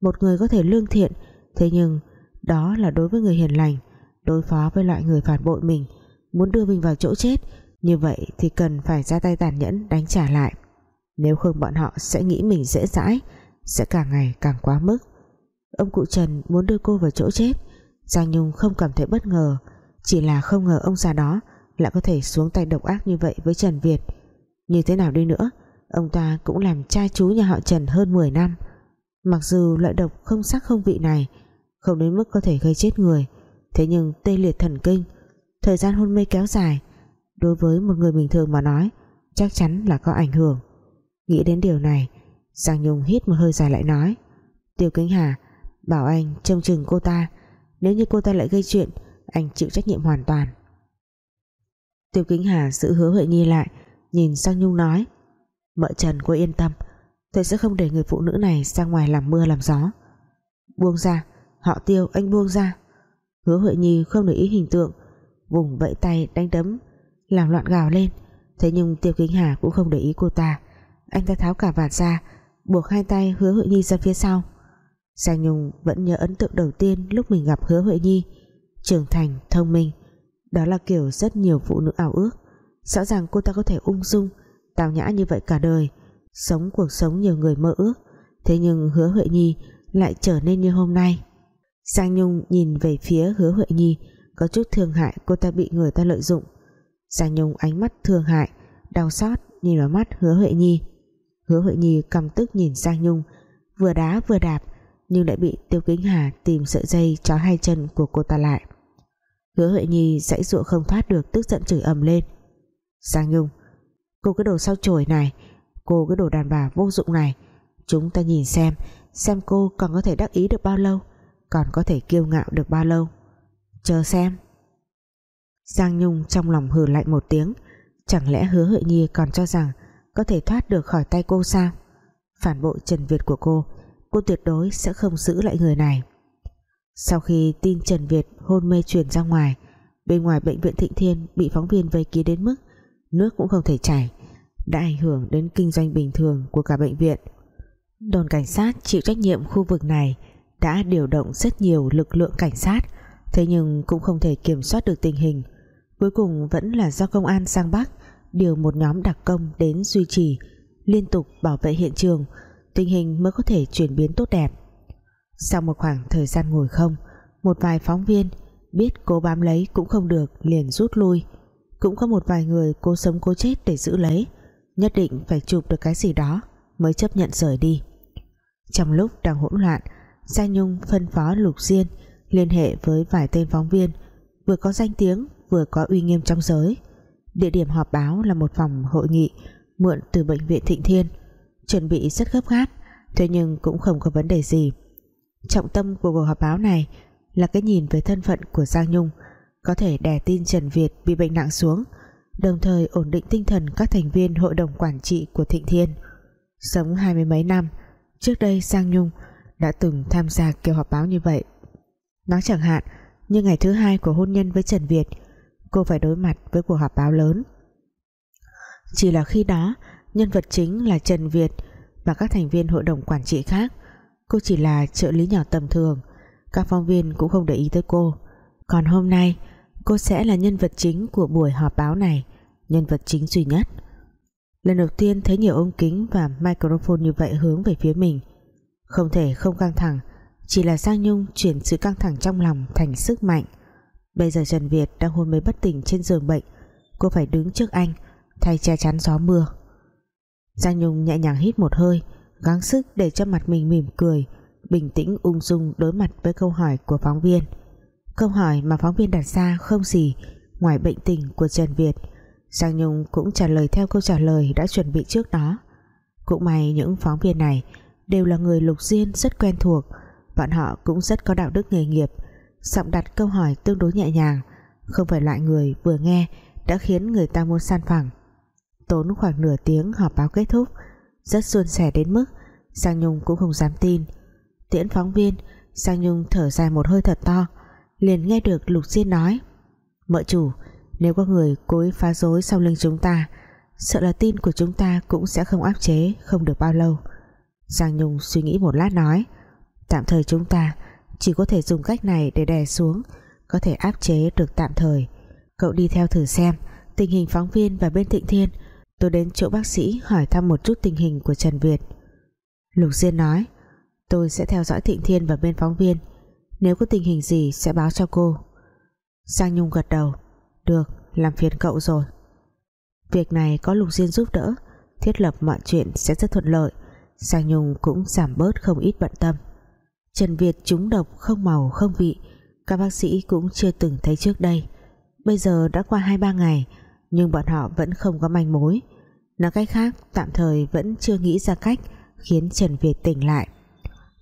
Một người có thể lương thiện, thế nhưng đó là đối với người hiền lành, đối phó với loại người phản bội mình, muốn đưa mình vào chỗ chết, như vậy thì cần phải ra tay tàn nhẫn đánh trả lại. Nếu không bọn họ sẽ nghĩ mình dễ dãi, sẽ càng ngày càng quá mức. Ông cụ Trần muốn đưa cô vào chỗ chết. Giang Nhung không cảm thấy bất ngờ. Chỉ là không ngờ ông già đó lại có thể xuống tay độc ác như vậy với Trần Việt. Như thế nào đi nữa, ông ta cũng làm trai chú nhà họ Trần hơn 10 năm. Mặc dù loại độc không sắc không vị này, không đến mức có thể gây chết người, thế nhưng tê liệt thần kinh, thời gian hôn mê kéo dài, đối với một người bình thường mà nói, chắc chắn là có ảnh hưởng. Nghĩ đến điều này, Giang Nhung hít một hơi dài lại nói, Tiêu Kính Hà, bảo anh trông chừng cô ta nếu như cô ta lại gây chuyện, anh chịu trách nhiệm hoàn toàn. Tiêu Kính Hà giữ hứa Huệ Nhi lại, nhìn sang Nhung nói, Mợ Trần cô yên tâm, Tôi sẽ không để người phụ nữ này ra ngoài làm mưa làm gió. Buông ra, Họ tiêu, anh buông ra. Hứa Huệ Nhi không để ý hình tượng, Vùng vẫy tay đánh đấm, Làm loạn gào lên. Thế nhưng Tiêu Kính Hà cũng không để ý cô ta. Anh ta tháo cả vạt ra, Buộc hai tay hứa Huệ Nhi ra phía sau. Giang Nhung vẫn nhớ ấn tượng đầu tiên Lúc mình gặp hứa Huệ Nhi. Trưởng thành, thông minh Đó là kiểu rất nhiều phụ nữ ảo ước. Rõ ràng cô ta có thể ung dung Tào nhã như vậy cả đời Sống cuộc sống nhiều người mơ ước. Thế nhưng hứa Huệ Nhi lại trở nên như hôm nay. Giang Nhung nhìn về phía hứa Huệ Nhi có chút thương hại cô ta bị người ta lợi dụng. Giang Nhung ánh mắt thương hại đau xót nhìn vào mắt hứa Huệ Nhi. Hứa Huệ Nhi căm tức nhìn Giang Nhung vừa đá vừa đạp nhưng lại bị Tiêu Kính Hà tìm sợi dây trói hai chân của cô ta lại. Hứa Huệ Nhi dãy dụa không thoát được tức giận chửi ầm lên. Giang Nhung, Cô cái đồ sao chổi này, Cô cái đồ đàn bà vô dụng này. Chúng ta nhìn xem Xem cô còn có thể đắc ý được bao lâu, Còn có thể kiêu ngạo được bao lâu. Chờ xem. Giang Nhung trong lòng hừ lạnh một tiếng, Chẳng lẽ hứa Huệ Nhi còn cho rằng Có thể thoát được khỏi tay cô sao? Phản bội Trần Việt của cô Cô tuyệt đối sẽ không giữ lại người này. Sau khi tin Trần Việt hôn mê truyền ra ngoài, Bên ngoài bệnh viện Thịnh Thiên Bị phóng viên vây ký đến mức Nước cũng không thể chảy, Đã ảnh hưởng đến kinh doanh bình thường của cả bệnh viện. Đồn cảnh sát chịu trách nhiệm khu vực này Đã điều động rất nhiều lực lượng cảnh sát, Thế nhưng cũng không thể kiểm soát được tình hình. Cuối cùng vẫn là do công an sang Bắc Điều một nhóm đặc công đến duy trì, Liên tục bảo vệ hiện trường Tình hình mới có thể chuyển biến tốt đẹp. Sau một khoảng thời gian ngồi không, Một vài phóng viên Biết cố bám lấy cũng không được Liền rút lui. Cũng có một vài người cố sống cố chết để giữ lấy, Nhất định phải chụp được cái gì đó Mới chấp nhận rời đi. Trong lúc đang hỗn loạn, Gia Nhung phân phó Lục Diên Liên hệ với vài tên phóng viên, Vừa có danh tiếng, vừa có uy nghiêm trong giới. Địa điểm họp báo là một phòng hội nghị mượn từ bệnh viện Thịnh Thiên chuẩn bị rất gấp gáp, thế nhưng cũng không có vấn đề gì. Trọng tâm của cuộc họp báo này là cái nhìn về thân phận của Giang Nhung, có thể đè tin Trần Việt bị bệnh nặng xuống, đồng thời ổn định tinh thần các thành viên hội đồng quản trị của Thịnh Thiên. Sống hai mươi mấy năm, trước đây Giang Nhung đã từng tham gia kiểu họp báo như vậy. Nói chẳng hạn, như ngày thứ hai của hôn nhân với Trần Việt, cô phải đối mặt với cuộc họp báo lớn. Chỉ là khi đó nhân vật chính là Trần Việt và các thành viên hội đồng quản trị khác. Cô chỉ là trợ lý nhỏ tầm thường. Các phóng viên cũng không để ý tới cô. Còn hôm nay, cô sẽ là nhân vật chính của buổi họp báo này, nhân vật chính duy nhất. Lần đầu tiên thấy nhiều ống kính và microphone như vậy hướng về phía mình. Không thể không căng thẳng, chỉ là Giang Nhung chuyển sự căng thẳng trong lòng thành sức mạnh. Bây giờ Trần Việt đang hôn mê bất tỉnh trên giường bệnh. Cô phải đứng trước anh, Thay che chắn gió mưa. Giang Nhung nhẹ nhàng hít một hơi, Gắng sức để cho mặt mình mỉm cười, Bình tĩnh ung dung đối mặt với câu hỏi của phóng viên. Câu hỏi mà phóng viên đặt ra không gì Ngoài bệnh tình của Trần Việt. Giang Nhung cũng trả lời theo câu trả lời đã chuẩn bị trước đó. Cũng may những phóng viên này Đều là người lục diên rất quen thuộc, Bọn họ cũng rất có đạo đức nghề nghiệp, giọng đặt câu hỏi tương đối nhẹ nhàng, không phải loại người vừa nghe đã khiến người ta muốn san phẳng tốn khoảng nửa tiếng họp báo kết thúc. Rất suôn sẻ đến mức, Giang Nhung cũng không dám tin. Tiễn phóng viên, Giang Nhung thở dài một hơi thật to, liền nghe được Lục Diên nói, mợ chủ, nếu có người cố ý phá rối sau lưng chúng ta, sợ là tin của chúng ta cũng sẽ không áp chế, không được bao lâu. Giang Nhung suy nghĩ một lát nói, tạm thời chúng ta chỉ có thể dùng cách này để đè xuống, có thể áp chế được tạm thời. Cậu đi theo thử xem tình hình phóng viên và bên thịnh thiên tôi đến chỗ bác sĩ hỏi thăm một chút tình hình của Trần Việt. Lục Diên nói, tôi sẽ theo dõi thịnh thiên và bên phóng viên. Nếu có tình hình gì sẽ báo cho cô. Giang Nhung gật đầu, được, làm phiền cậu rồi. Việc này có Lục Diên giúp đỡ, thiết lập mọi chuyện sẽ rất thuận lợi. Giang Nhung cũng giảm bớt không ít bận tâm. Trần Việt trúng độc không màu, không vị, các bác sĩ cũng chưa từng thấy trước đây. Bây giờ đã qua 2-3 ngày nhưng bọn họ vẫn không có manh mối. Nói cách khác, tạm thời vẫn chưa nghĩ ra cách khiến Trần Việt tỉnh lại.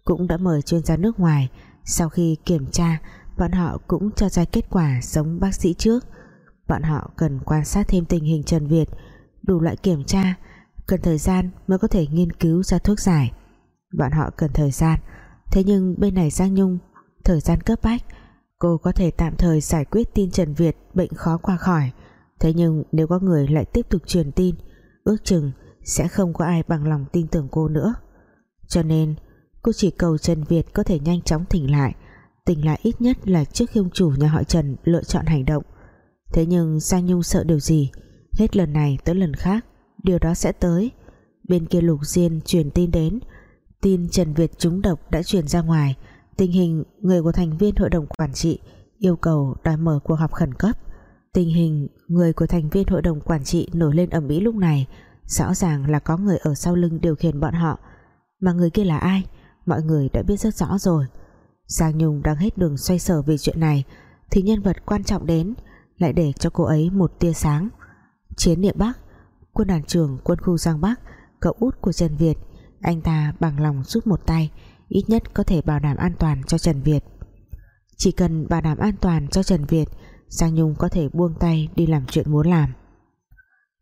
Cũng đã mời chuyên gia nước ngoài. Sau khi kiểm tra, bọn họ cũng cho ra kết quả giống bác sĩ trước. Bọn họ cần quan sát thêm tình hình Trần Việt. Đủ loại kiểm tra, cần thời gian mới có thể nghiên cứu ra thuốc giải. Bọn họ cần thời gian. Thế nhưng bên này Giang Nhung, thời gian cấp bách, cô có thể tạm thời giải quyết tin Trần Việt bệnh khó qua khỏi thế nhưng nếu có người lại tiếp tục truyền tin, ước chừng sẽ không có ai bằng lòng tin tưởng cô nữa. Cho nên, cô chỉ cầu Trần Việt có thể nhanh chóng tỉnh lại. Tỉnh lại ít nhất là trước khi ông chủ nhà họ Trần lựa chọn hành động. Thế nhưng Giang Nhung sợ điều gì? Hết lần này tới lần khác, điều đó sẽ tới. Bên kia Lục Diên truyền tin đến, tin Trần Việt trúng độc đã truyền ra ngoài. Tình hình người của thành viên hội đồng quản trị yêu cầu đòi mở cuộc họp khẩn cấp tình hình người của thành viên hội đồng quản trị nổi lên ầm ĩ lúc này, rõ ràng là có người ở sau lưng điều khiển bọn họ. Mà người kia là ai? Mọi người đã biết rất rõ rồi. Giang Nhung đang hết đường xoay sở vì chuyện này, thì nhân vật quan trọng đến, lại để cho cô ấy một tia sáng. Chiến niệm Bắc, quân đoàn trưởng quân khu Giang Bắc, cậu út của Trần Việt, anh ta bằng lòng giúp một tay, ít nhất có thể bảo đảm an toàn cho Trần Việt. Chỉ cần bảo đảm an toàn cho Trần Việt Giang Nhung có thể buông tay đi làm chuyện muốn làm.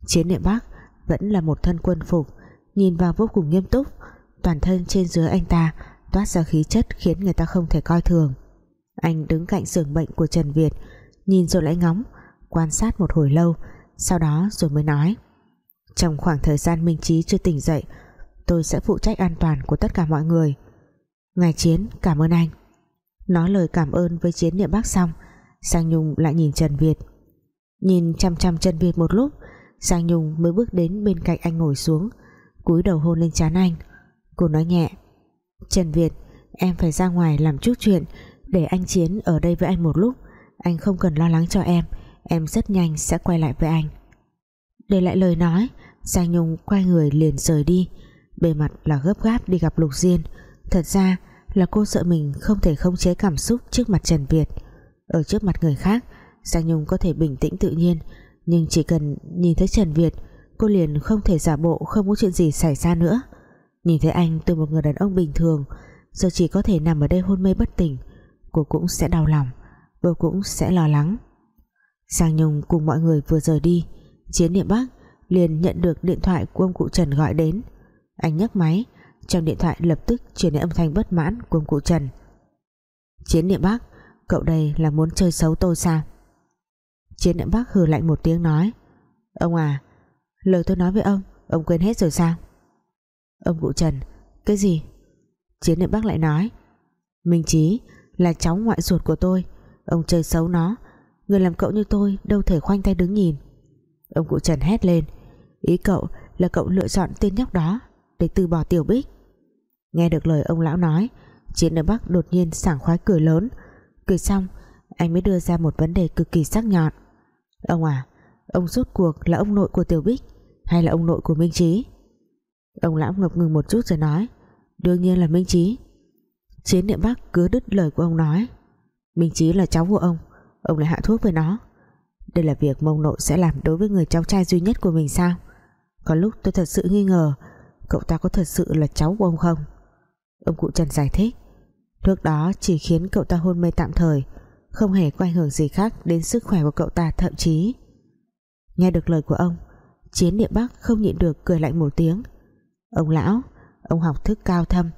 Chiến niệm Bắc vẫn là một thân quân phục, nhìn vào vô cùng nghiêm túc, toàn thân trên dưới anh ta toát ra khí chất khiến người ta không thể coi thường. Anh đứng cạnh giường bệnh của Trần Việt, nhìn rồi lại ngóng, quan sát một hồi lâu, sau đó rồi mới nói, trong khoảng thời gian Minh Trí chưa tỉnh dậy, tôi sẽ phụ trách an toàn của tất cả mọi người. Ngài Chiến, cảm ơn anh. Nói lời cảm ơn với Chiến niệm Bắc xong Sang Nhung lại nhìn Trần Việt. Nhìn chăm chăm Trần Việt một lúc Sang Nhung mới bước đến bên cạnh anh ngồi xuống, cúi đầu hôn lên trán anh. Cô nói nhẹ, Trần Việt, em phải ra ngoài làm chút chuyện, để anh Chiến ở đây với anh một lúc. Anh không cần lo lắng cho em em rất nhanh sẽ quay lại với anh. Để lại lời nói, Giang Nhung quay người liền rời đi. Bề mặt là gấp gáp đi gặp Lục Diên. Thật ra là cô sợ mình không thể khống chế cảm xúc trước mặt Trần Việt ở trước mặt người khác. Giang Nhung có thể bình tĩnh tự nhiên, nhưng chỉ cần nhìn thấy Trần Việt, cô liền không thể giả bộ không có chuyện gì xảy ra nữa. Nhìn thấy anh từ một người đàn ông bình thường, giờ chỉ có thể nằm ở đây hôn mê bất tỉnh. Cô cũng sẽ đau lòng, cô cũng sẽ lo lắng. Giang Nhung cùng mọi người vừa rời đi, Chiến Niệm Bắc liền nhận được điện thoại của ông cụ Trần gọi đến. Anh nhấc máy, trong điện thoại lập tức truyền đến âm thanh bất mãn của ông cụ Trần. Chiến Niệm Bắc cậu đây là muốn chơi xấu tôi sao? Chiến Niệm Bắc hừ lạnh một tiếng nói. Ông à lời tôi nói với ông ông quên hết rồi sao? Ông cụ Trần, cái gì? Chiến Niệm Bắc lại nói. Minh Trí là cháu ngoại ruột của tôi, ông chơi xấu nó. Người làm cậu như tôi đâu thể khoanh tay đứng nhìn. Ông cụ Trần hét lên. Ý cậu là cậu lựa chọn tên nhóc đó để từ bỏ tiểu bích. Nghe được lời ông lão nói, chiến ở bắc đột nhiên sảng khoái cười lớn cười xong, anh mới đưa ra một vấn đề cực kỳ sắc nhọn. Ông à ông rốt cuộc là ông nội của tiểu bích hay là ông nội của minh trí ông lão ngập ngừng một chút rồi nói, đương nhiên là minh trí chiến niệm bắc cứ đứt lời của ông nói, minh trí là cháu của ông ông lại hạ thuốc với nó. Đây là việc mông nội sẽ làm đối với người cháu trai duy nhất của mình sao? Có lúc tôi thật sự nghi ngờ, cậu ta có thật sự là cháu của ông không? Ông cụ Trần giải thích thuốc đó chỉ khiến cậu ta hôn mê tạm thời, không hề có ảnh hưởng gì khác đến sức khỏe của cậu ta thậm chí. Nghe được lời của ông, chiến địa bắc không nhịn được cười lạnh một tiếng. Ông lão, ông học thức cao thâm,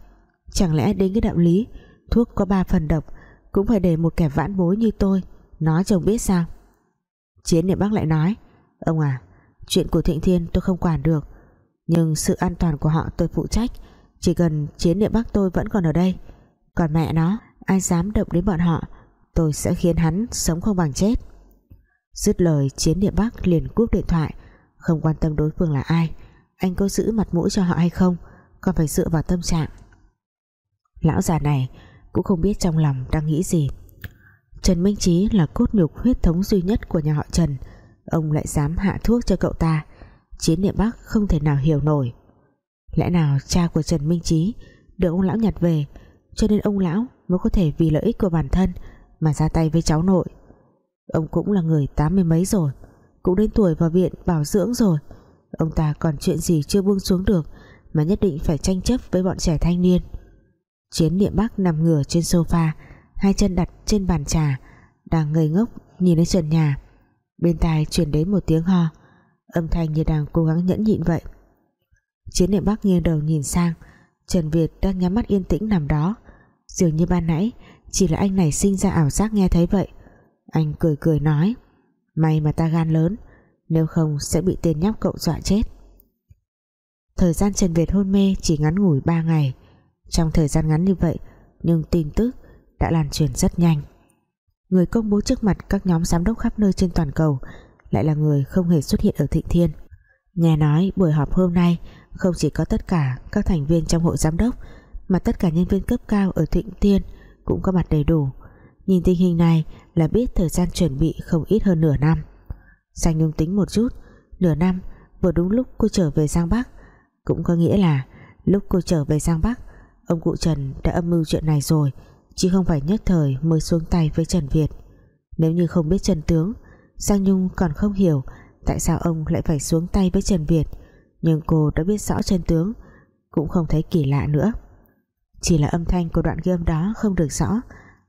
chẳng lẽ đến cái đạo lý thuốc có ba phần độc cũng phải để một kẻ vãn bối như tôi nói chồng biết sao? Chiến địa bắc lại nói, ông à chuyện của thịnh thiên tôi không quản được, nhưng sự an toàn của họ tôi phụ trách, chỉ cần chiến địa bắc tôi vẫn còn ở đây còn mẹ nó, ai dám động đến bọn họ, tôi sẽ khiến hắn sống không bằng chết. Dứt lời, chiến địa bắc liền cúp điện thoại, không quan tâm đối phương là ai, anh có giữ mặt mũi cho họ hay không, còn phải dựa vào tâm trạng. Lão già này cũng không biết trong lòng đang nghĩ gì. Trần Minh Trí là cốt nhục huyết thống duy nhất của nhà họ Trần, ông lại dám hạ thuốc cho cậu ta, chiến địa Bắc không thể nào hiểu nổi. Lẽ nào cha của Trần Minh Trí được ông lão nhặt về cho nên ông lão mới có thể vì lợi ích của bản thân mà ra tay với cháu nội. Ông cũng là người tám mươi mấy rồi, cũng đến tuổi vào viện bảo dưỡng rồi. Ông ta còn chuyện gì chưa buông xuống được mà nhất định phải tranh chấp với bọn trẻ thanh niên. Chiến niệm bắc nằm ngửa trên sofa, hai chân đặt trên bàn trà, đang ngây ngốc nhìn lên trần nhà. Bên tai truyền đến một tiếng ho, âm thanh như đang cố gắng nhẫn nhịn vậy. Chiến niệm bắc nghiêng đầu nhìn sang, trần việt đang nhắm mắt yên tĩnh nằm đó dường như ban nãy, chỉ là anh này sinh ra ảo giác nghe thấy vậy. Anh cười cười nói, may mà ta gan lớn, nếu không sẽ bị tên nhóc cậu dọa chết. Thời gian Trần Việt hôn mê chỉ ngắn ngủi 3 ngày. Trong thời gian ngắn như vậy, nhưng tin tức đã lan truyền rất nhanh. Người công bố trước mặt các nhóm giám đốc khắp nơi trên toàn cầu lại là người không hề xuất hiện ở Thịnh Thiên. Nghe nói buổi họp hôm nay không chỉ có tất cả các thành viên trong hội giám đốc mà tất cả nhân viên cấp cao ở Thịnh Thiên cũng có mặt đầy đủ. Nhìn tình hình này là biết thời gian chuẩn bị không ít hơn nửa năm. Giang Nhung tính một chút, nửa năm, vừa đúng lúc cô trở về Giang Bắc. Cũng có nghĩa là, lúc cô trở về Giang Bắc, ông cụ Trần đã âm mưu chuyện này rồi, chứ không phải nhất thời mới xuống tay với Trần Việt. Nếu như không biết Trần Tướng Giang Nhung còn không hiểu tại sao ông lại phải xuống tay với Trần Việt, nhưng cô đã biết rõ Trần tướng, cũng không thấy kỳ lạ nữa chỉ là âm thanh của đoạn ghi âm đó không được rõ,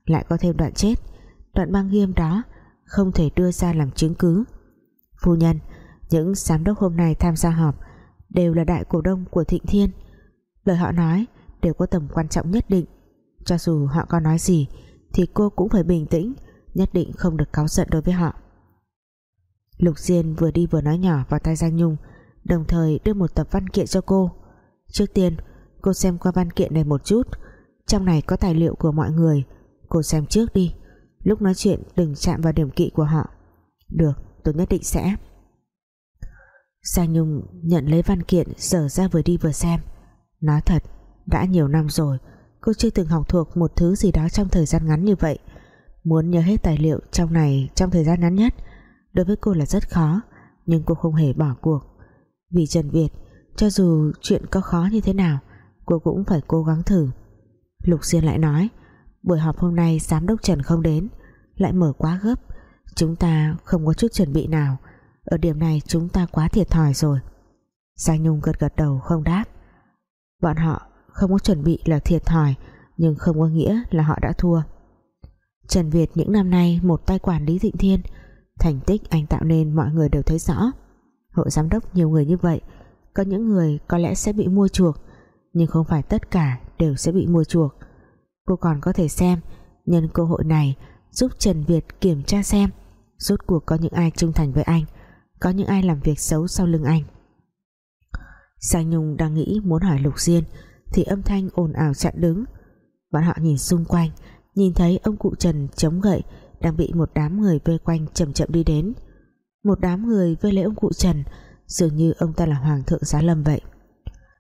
lại có thêm đoạn chết. Đoạn băng ghi âm đó không thể đưa ra làm chứng cứ. Phu nhân, những giám đốc hôm nay tham gia họp đều là đại cổ đông của Thịnh Thiên. Lời họ nói đều có tầm quan trọng nhất định. Cho dù họ có nói gì, thì cô cũng phải bình tĩnh, nhất định không được cáu giận đối với họ. Lục Diên vừa đi vừa nói nhỏ vào tai Giang Nhung, đồng thời đưa một tập văn kiện cho cô. Trước tiên cô xem qua văn kiện này một chút. Trong này có tài liệu của mọi người. Cô xem trước đi. Lúc nói chuyện, đừng chạm vào điểm kỵ của họ. Được, tôi nhất định sẽ. Giang Nhung nhận lấy văn kiện sở ra vừa đi vừa xem. Nói thật, đã nhiều năm rồi, cô chưa từng học thuộc một thứ gì đó trong thời gian ngắn như vậy. Muốn nhớ hết tài liệu trong này trong thời gian ngắn nhất, đối với cô là rất khó, nhưng cô không hề bỏ cuộc. Vì Trần Việt, cho dù chuyện có khó như thế nào cô cũng phải cố gắng thử. Lục xuyên lại nói, buổi họp hôm nay giám đốc Trần không đến, lại mở quá gấp. Chúng ta không có chút chuẩn bị nào. Ở điểm này chúng ta quá thiệt thòi rồi. Giang Nhung gật gật đầu không đáp. Bọn họ không có chuẩn bị là thiệt thòi, nhưng không có nghĩa là họ đã thua. Trần Việt những năm nay một tay quản lý Thịnh Thiên, thành tích anh tạo nên mọi người đều thấy rõ. Hội giám đốc nhiều người như vậy, có những người có lẽ sẽ bị mua chuộc nhưng không phải tất cả đều sẽ bị mua chuộc. Cô còn có thể xem nhân cơ hội này giúp Trần Việt kiểm tra xem rốt cuộc có những ai trung thành với anh, có những ai làm việc xấu sau lưng anh. Giang Nhung đang nghĩ muốn hỏi Lục Diên thì âm thanh ồn ào chặn đứng. Bọn họ nhìn xung quanh, nhìn thấy ông cụ Trần chống gậy đang bị một đám người vây quanh chậm chậm đi đến. Một đám người vây lấy ông cụ Trần, dường như ông ta là hoàng thượng giá lâm vậy.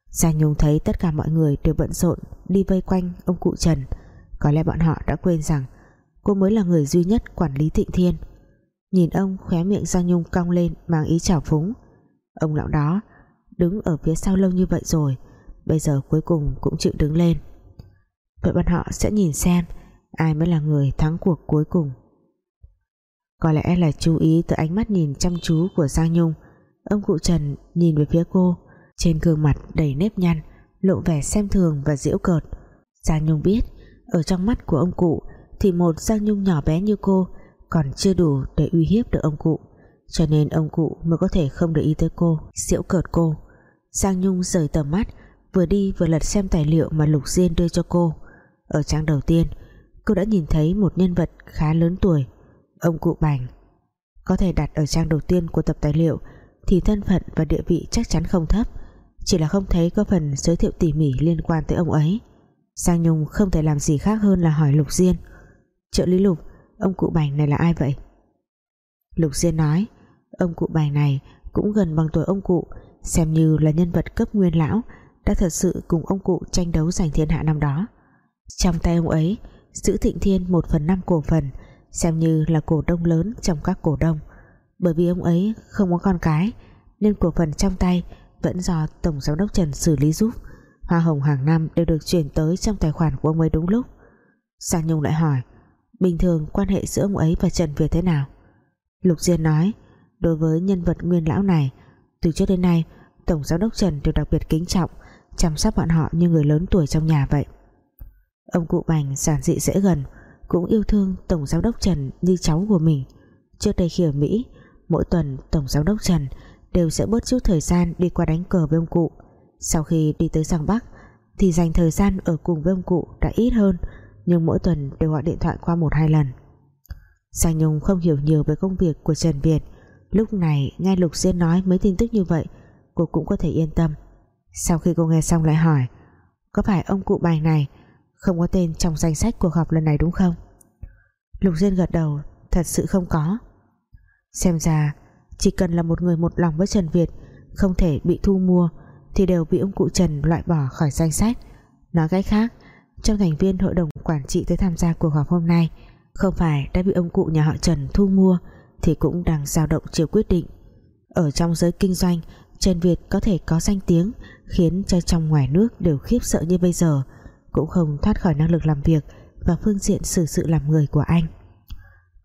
Giang Nhung thấy tất cả mọi người đều bận rộn, đi vây quanh ông cụ Trần. Có lẽ bọn họ đã quên rằng cô mới là người duy nhất quản lý Thịnh Thiên. Nhìn ông, khóe miệng Giang Nhung cong lên, mang ý chào phúng. Ông lão đó, đứng ở phía sau lâu như vậy rồi, bây giờ cuối cùng cũng chịu đứng lên. Vậy bọn họ sẽ nhìn xem ai mới là người thắng cuộc cuối cùng. Có lẽ là chú ý từ ánh mắt nhìn chăm chú của Giang Nhung. Ông cụ Trần nhìn về phía cô trên gương mặt đầy nếp nhăn, lộ vẻ xem thường và giễu cợt. Giang Nhung biết, ở trong mắt của ông cụ thì một Giang Nhung nhỏ bé như cô còn chưa đủ để uy hiếp được ông cụ, cho nên ông cụ mới có thể không để ý tới cô, giễu cợt cô. Giang Nhung rời tầm mắt, vừa đi vừa lật xem tài liệu mà Lục Diên đưa cho cô. Ở trang đầu tiên, cô đã nhìn thấy một nhân vật khá lớn tuổi, ông cụ Bành. Có thể đặt ở trang đầu tiên của tập tài liệu thì thân phận và địa vị chắc chắn không thấp chỉ là không thấy có phần giới thiệu tỉ mỉ liên quan tới ông ấy. Giang Nhung không thể làm gì khác hơn là hỏi Lục Diên. Trợ lý Lục, ông cụ Bành này là ai vậy? Lục Diên nói, ông cụ Bành này cũng gần bằng tuổi ông cụ, xem như là nhân vật cấp nguyên lão, đã thật sự cùng ông cụ tranh đấu giành thiên hạ năm đó. Trong tay ông ấy, giữ thịnh thiên một phần năm cổ phần, xem như là cổ đông lớn trong các cổ đông. Bởi vì ông ấy không có con cái, nên cổ phần trong tay vẫn do Tổng Giám đốc Trần xử lý giúp. Hoa hồng hàng năm đều được chuyển tới trong tài khoản của ông ấy đúng lúc. Sang Nhung lại hỏi, bình thường quan hệ giữa ông ấy và Trần Việt thế nào? Lục Diên nói, đối với nhân vật nguyên lão này, từ trước đến nay, Tổng Giám đốc Trần đều đặc biệt kính trọng, chăm sóc bọn họ như người lớn tuổi trong nhà vậy. Ông cụ Bành giản dị dễ gần, cũng yêu thương Tổng Giám đốc Trần như cháu của mình. Trước đây khi ở Mỹ, mỗi tuần Tổng Giám đốc Trần đều sẽ bớt chút thời gian đi qua đánh cờ với ông cụ. Sau khi đi tới Giang Bắc, thì dành thời gian ở cùng với ông cụ đã ít hơn, nhưng mỗi tuần đều gọi điện thoại qua một hai lần. Giang Nhung không hiểu nhiều về công việc của Trần Việt. Lúc này, nghe Lục Diên nói mấy tin tức như vậy, cô cũng có thể yên tâm. Sau khi cô nghe xong lại hỏi, có phải ông cụ bài này không có tên trong danh sách cuộc họp lần này đúng không? Lục Diên gật đầu, thật sự không có. Xem ra chỉ cần là một người một lòng với Trần Việt, không thể bị thu mua, thì đều bị ông cụ Trần loại bỏ khỏi danh sách. Nói cách khác, trong thành viên hội đồng quản trị tới tham gia cuộc họp hôm nay, không phải đã bị ông cụ nhà họ Trần thu mua, thì cũng đang dao động chưa quyết định. Ở trong giới kinh doanh, Trần Việt có thể có danh tiếng, khiến cho trong ngoài nước đều khiếp sợ như bây giờ, cũng không thoát khỏi năng lực làm việc và phương diện xử sự làm người của anh.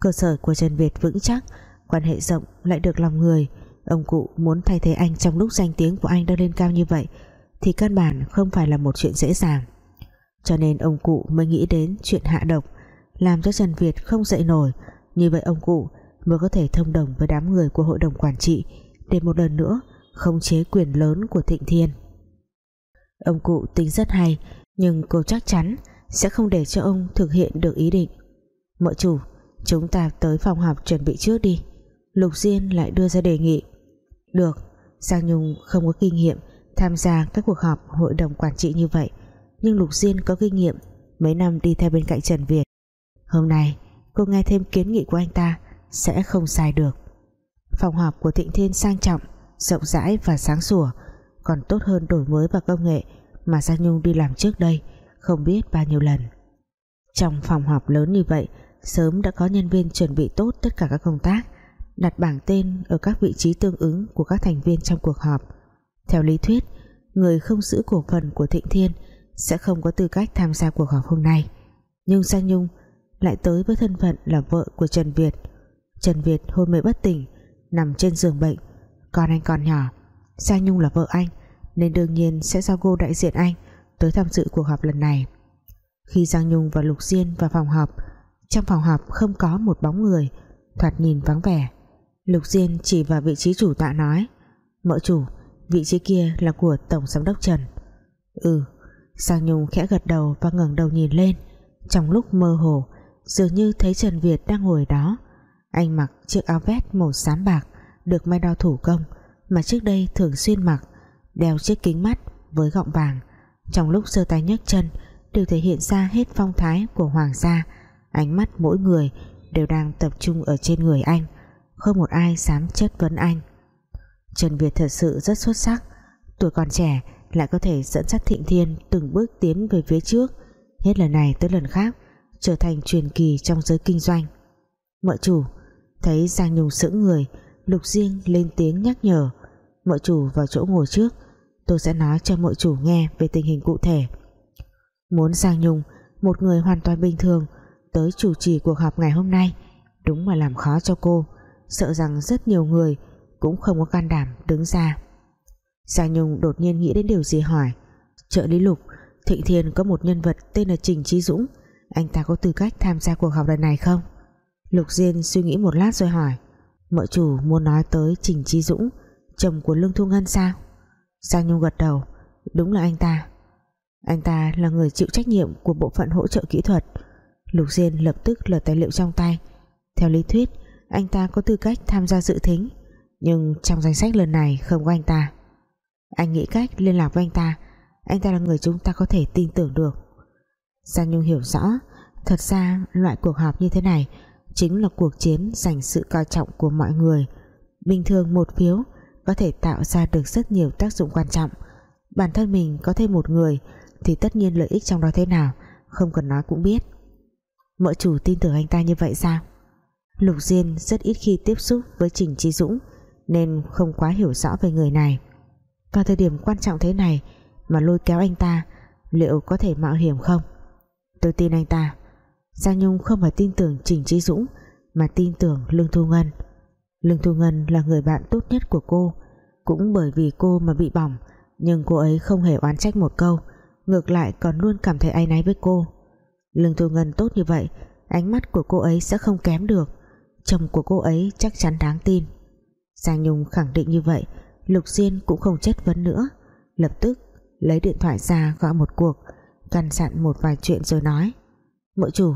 Cơ sở của Trần Việt vững chắc quan hệ rộng lại được lòng người. Ông cụ muốn thay thế anh trong lúc danh tiếng của anh đang lên cao như vậy thì căn bản không phải là một chuyện dễ dàng. Cho nên ông cụ mới nghĩ đến chuyện hạ độc, làm cho Trần Việt không dậy nổi. Như vậy ông cụ mới có thể thông đồng với đám người của hội đồng quản trị để một lần nữa khống chế quyền lớn của Thịnh Thiên. Ông cụ tính rất hay, nhưng cô chắc chắn sẽ không để cho ông thực hiện được ý định. Mợ chủ, chúng ta tới phòng họp chuẩn bị trước đi. Lục Diên lại đưa ra đề nghị. Được, Giang Nhung không có kinh nghiệm tham gia các cuộc họp hội đồng quản trị như vậy, nhưng Lục Diên có kinh nghiệm mấy năm đi theo bên cạnh Trần Việt. Hôm nay, cô nghe thêm kiến nghị của anh ta sẽ không sai được. Phòng họp của Thịnh Thiên sang trọng, rộng rãi và sáng sủa, còn tốt hơn đổi mới và công nghệ mà Giang Nhung đi làm trước đây không biết bao nhiêu lần. Trong phòng họp lớn như vậy, sớm đã có nhân viên chuẩn bị tốt tất cả các công tác đặt bảng tên ở các vị trí tương ứng của các thành viên trong cuộc họp. Theo lý thuyết, người không giữ cổ phần của Thịnh Thiên sẽ không có tư cách tham gia cuộc họp hôm nay. Nhưng Giang Nhung lại tới với thân phận là vợ của Trần Việt. Trần Việt hôn mê bất tỉnh, nằm trên giường bệnh. Còn anh còn nhỏ, Giang Nhung là vợ anh, nên đương nhiên sẽ do cô đại diện anh tới tham dự cuộc họp lần này. Khi Giang Nhung và Lục Diên vào phòng họp, trong phòng họp không có một bóng người, thoạt nhìn vắng vẻ. Lục Diên chỉ vào vị trí chủ tọa nói, Mợ chủ, Vị trí kia là của Tổng Giám đốc Trần. Ừ. Sang Nhung khẽ gật đầu và ngẩng đầu nhìn lên. Trong lúc mơ hồ, Dường như thấy Trần Việt đang ngồi đó. Anh mặc chiếc áo vest màu xám bạc, Được may đo thủ công, Mà trước đây thường xuyên mặc, Đeo chiếc kính mắt với gọng vàng. Trong lúc giơ tay nhấc chân, Đều thể hiện ra hết phong thái của hoàng gia. Ánh mắt mỗi người Đều đang tập trung ở trên người anh. Không một ai dám chất vấn anh. Trần Việt thật sự rất xuất sắc. Tuổi còn trẻ, lại có thể dẫn dắt Thịnh Thiên từng bước tiến về phía trước. Hết lần này tới lần khác, trở thành truyền kỳ trong giới kinh doanh. Mợ chủ, thấy Giang Nhung sững người, Lục Diên lên tiếng nhắc nhở. Mợ chủ vào chỗ ngồi trước, tôi sẽ nói cho mợ chủ nghe về tình hình cụ thể. Muốn Giang Nhung, một người hoàn toàn bình thường, tới chủ trì cuộc họp ngày hôm nay, đúng mà làm khó cho cô sợ rằng rất nhiều người cũng không có can đảm đứng ra. Giang Nhung đột nhiên nghĩ đến điều gì hỏi, trợ lý lục, Thịnh Thiên có một nhân vật tên là Trình Trí Dũng, anh ta có tư cách tham gia cuộc họp lần này không? Lục Diên suy nghĩ một lát rồi hỏi, mợ chủ muốn nói tới Trình Trí Dũng, chồng của Lương Thu Ngân sao? Giang Nhung gật đầu, đúng là anh ta. Anh ta là người chịu trách nhiệm của bộ phận hỗ trợ kỹ thuật. Lục Diên lập tức lật tài liệu trong tay. Theo lý thuyết anh ta có tư cách tham gia dự thính, nhưng trong danh sách lần này không có anh ta. Anh nghĩ cách liên lạc với anh ta anh ta là người chúng ta có thể tin tưởng được. Giang Nhung hiểu rõ, thật ra loại cuộc họp như thế này chính là cuộc chiến giành sự coi trọng của mọi người. Bình thường một phiếu có thể tạo ra được rất nhiều tác dụng quan trọng. Bản thân mình có thêm một người thì tất nhiên lợi ích trong đó thế nào, không cần nói cũng biết. Mợ chủ tin tưởng anh ta như vậy sao? Lục Diên rất ít khi tiếp xúc với Trình Trí Dũng, nên không quá hiểu rõ về người này. Vào thời điểm quan trọng thế này mà lôi kéo anh ta, liệu có thể mạo hiểm không? Tôi tin anh ta. Giang Nhung không phải tin tưởng Trình Trí Dũng, mà tin tưởng Lương Thu Ngân. Lương Thu Ngân là người bạn tốt nhất của cô. Cũng bởi vì cô mà bị bỏng, nhưng cô ấy không hề oán trách một câu, ngược lại còn luôn cảm thấy áy náy với cô. Lương Thu Ngân tốt như vậy, ánh mắt của cô ấy sẽ không kém được chồng của cô ấy chắc chắn đáng tin. Giang Nhung khẳng định như vậy, Lục Diên cũng không chất vấn nữa. Lập tức, lấy điện thoại ra gọi một cuộc, căn dặn một vài chuyện rồi nói mợ chủ,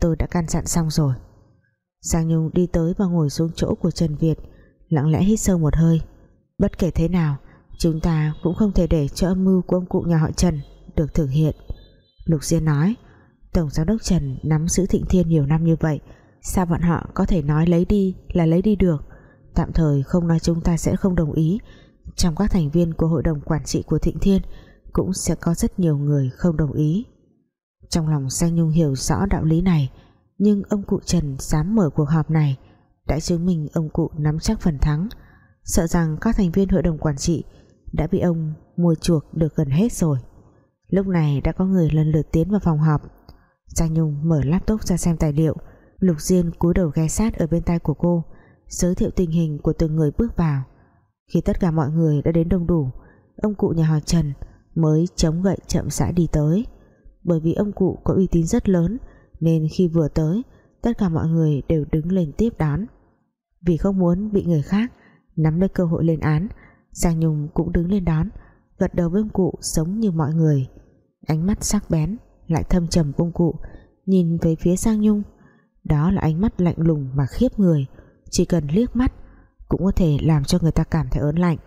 tôi đã căn dặn xong rồi. Giang Nhung đi tới và ngồi xuống chỗ của Trần Việt, lặng lẽ hít sâu một hơi. Bất kể thế nào, chúng ta cũng không thể để cho âm mưu của ông cụ nhà họ Trần được thực hiện. Lục Diên nói, Tổng giám đốc Trần nắm giữ Thịnh Thiên nhiều năm như vậy sao bọn họ có thể nói lấy đi là lấy đi được? Tạm thời không nói chúng ta sẽ không đồng ý. Trong các thành viên của hội đồng quản trị của Thịnh Thiên cũng sẽ có rất nhiều người không đồng ý. Trong lòng Sang Nhung hiểu rõ đạo lý này, nhưng ông cụ Trần dám mở cuộc họp này đã chứng minh ông cụ nắm chắc phần thắng. Sợ rằng các thành viên hội đồng quản trị đã bị ông mua chuộc được gần hết rồi. Lúc này đã có người lần lượt tiến vào phòng họp. Giang Nhung mở laptop ra xem tài liệu. Lục Diên cúi đầu ghé sát ở bên tai của cô, giới thiệu tình hình của từng người bước vào. Khi tất cả mọi người đã đến đông đủ, ông cụ nhà họ Trần mới chống gậy chậm rãi đi tới. Bởi vì ông cụ có uy tín rất lớn, nên khi vừa tới, tất cả mọi người đều đứng lên tiếp đón. Vì không muốn bị người khác nắm lấy cơ hội lên án, Giang Nhung cũng đứng lên đón, gật đầu với ông cụ giống như mọi người. Ánh mắt sắc bén, lại thâm trầm ông cụ, nhìn về phía Giang Nhung đó là ánh mắt lạnh lùng mà khiếp người. Chỉ cần liếc mắt, cũng có thể làm cho người ta cảm thấy ớn lạnh.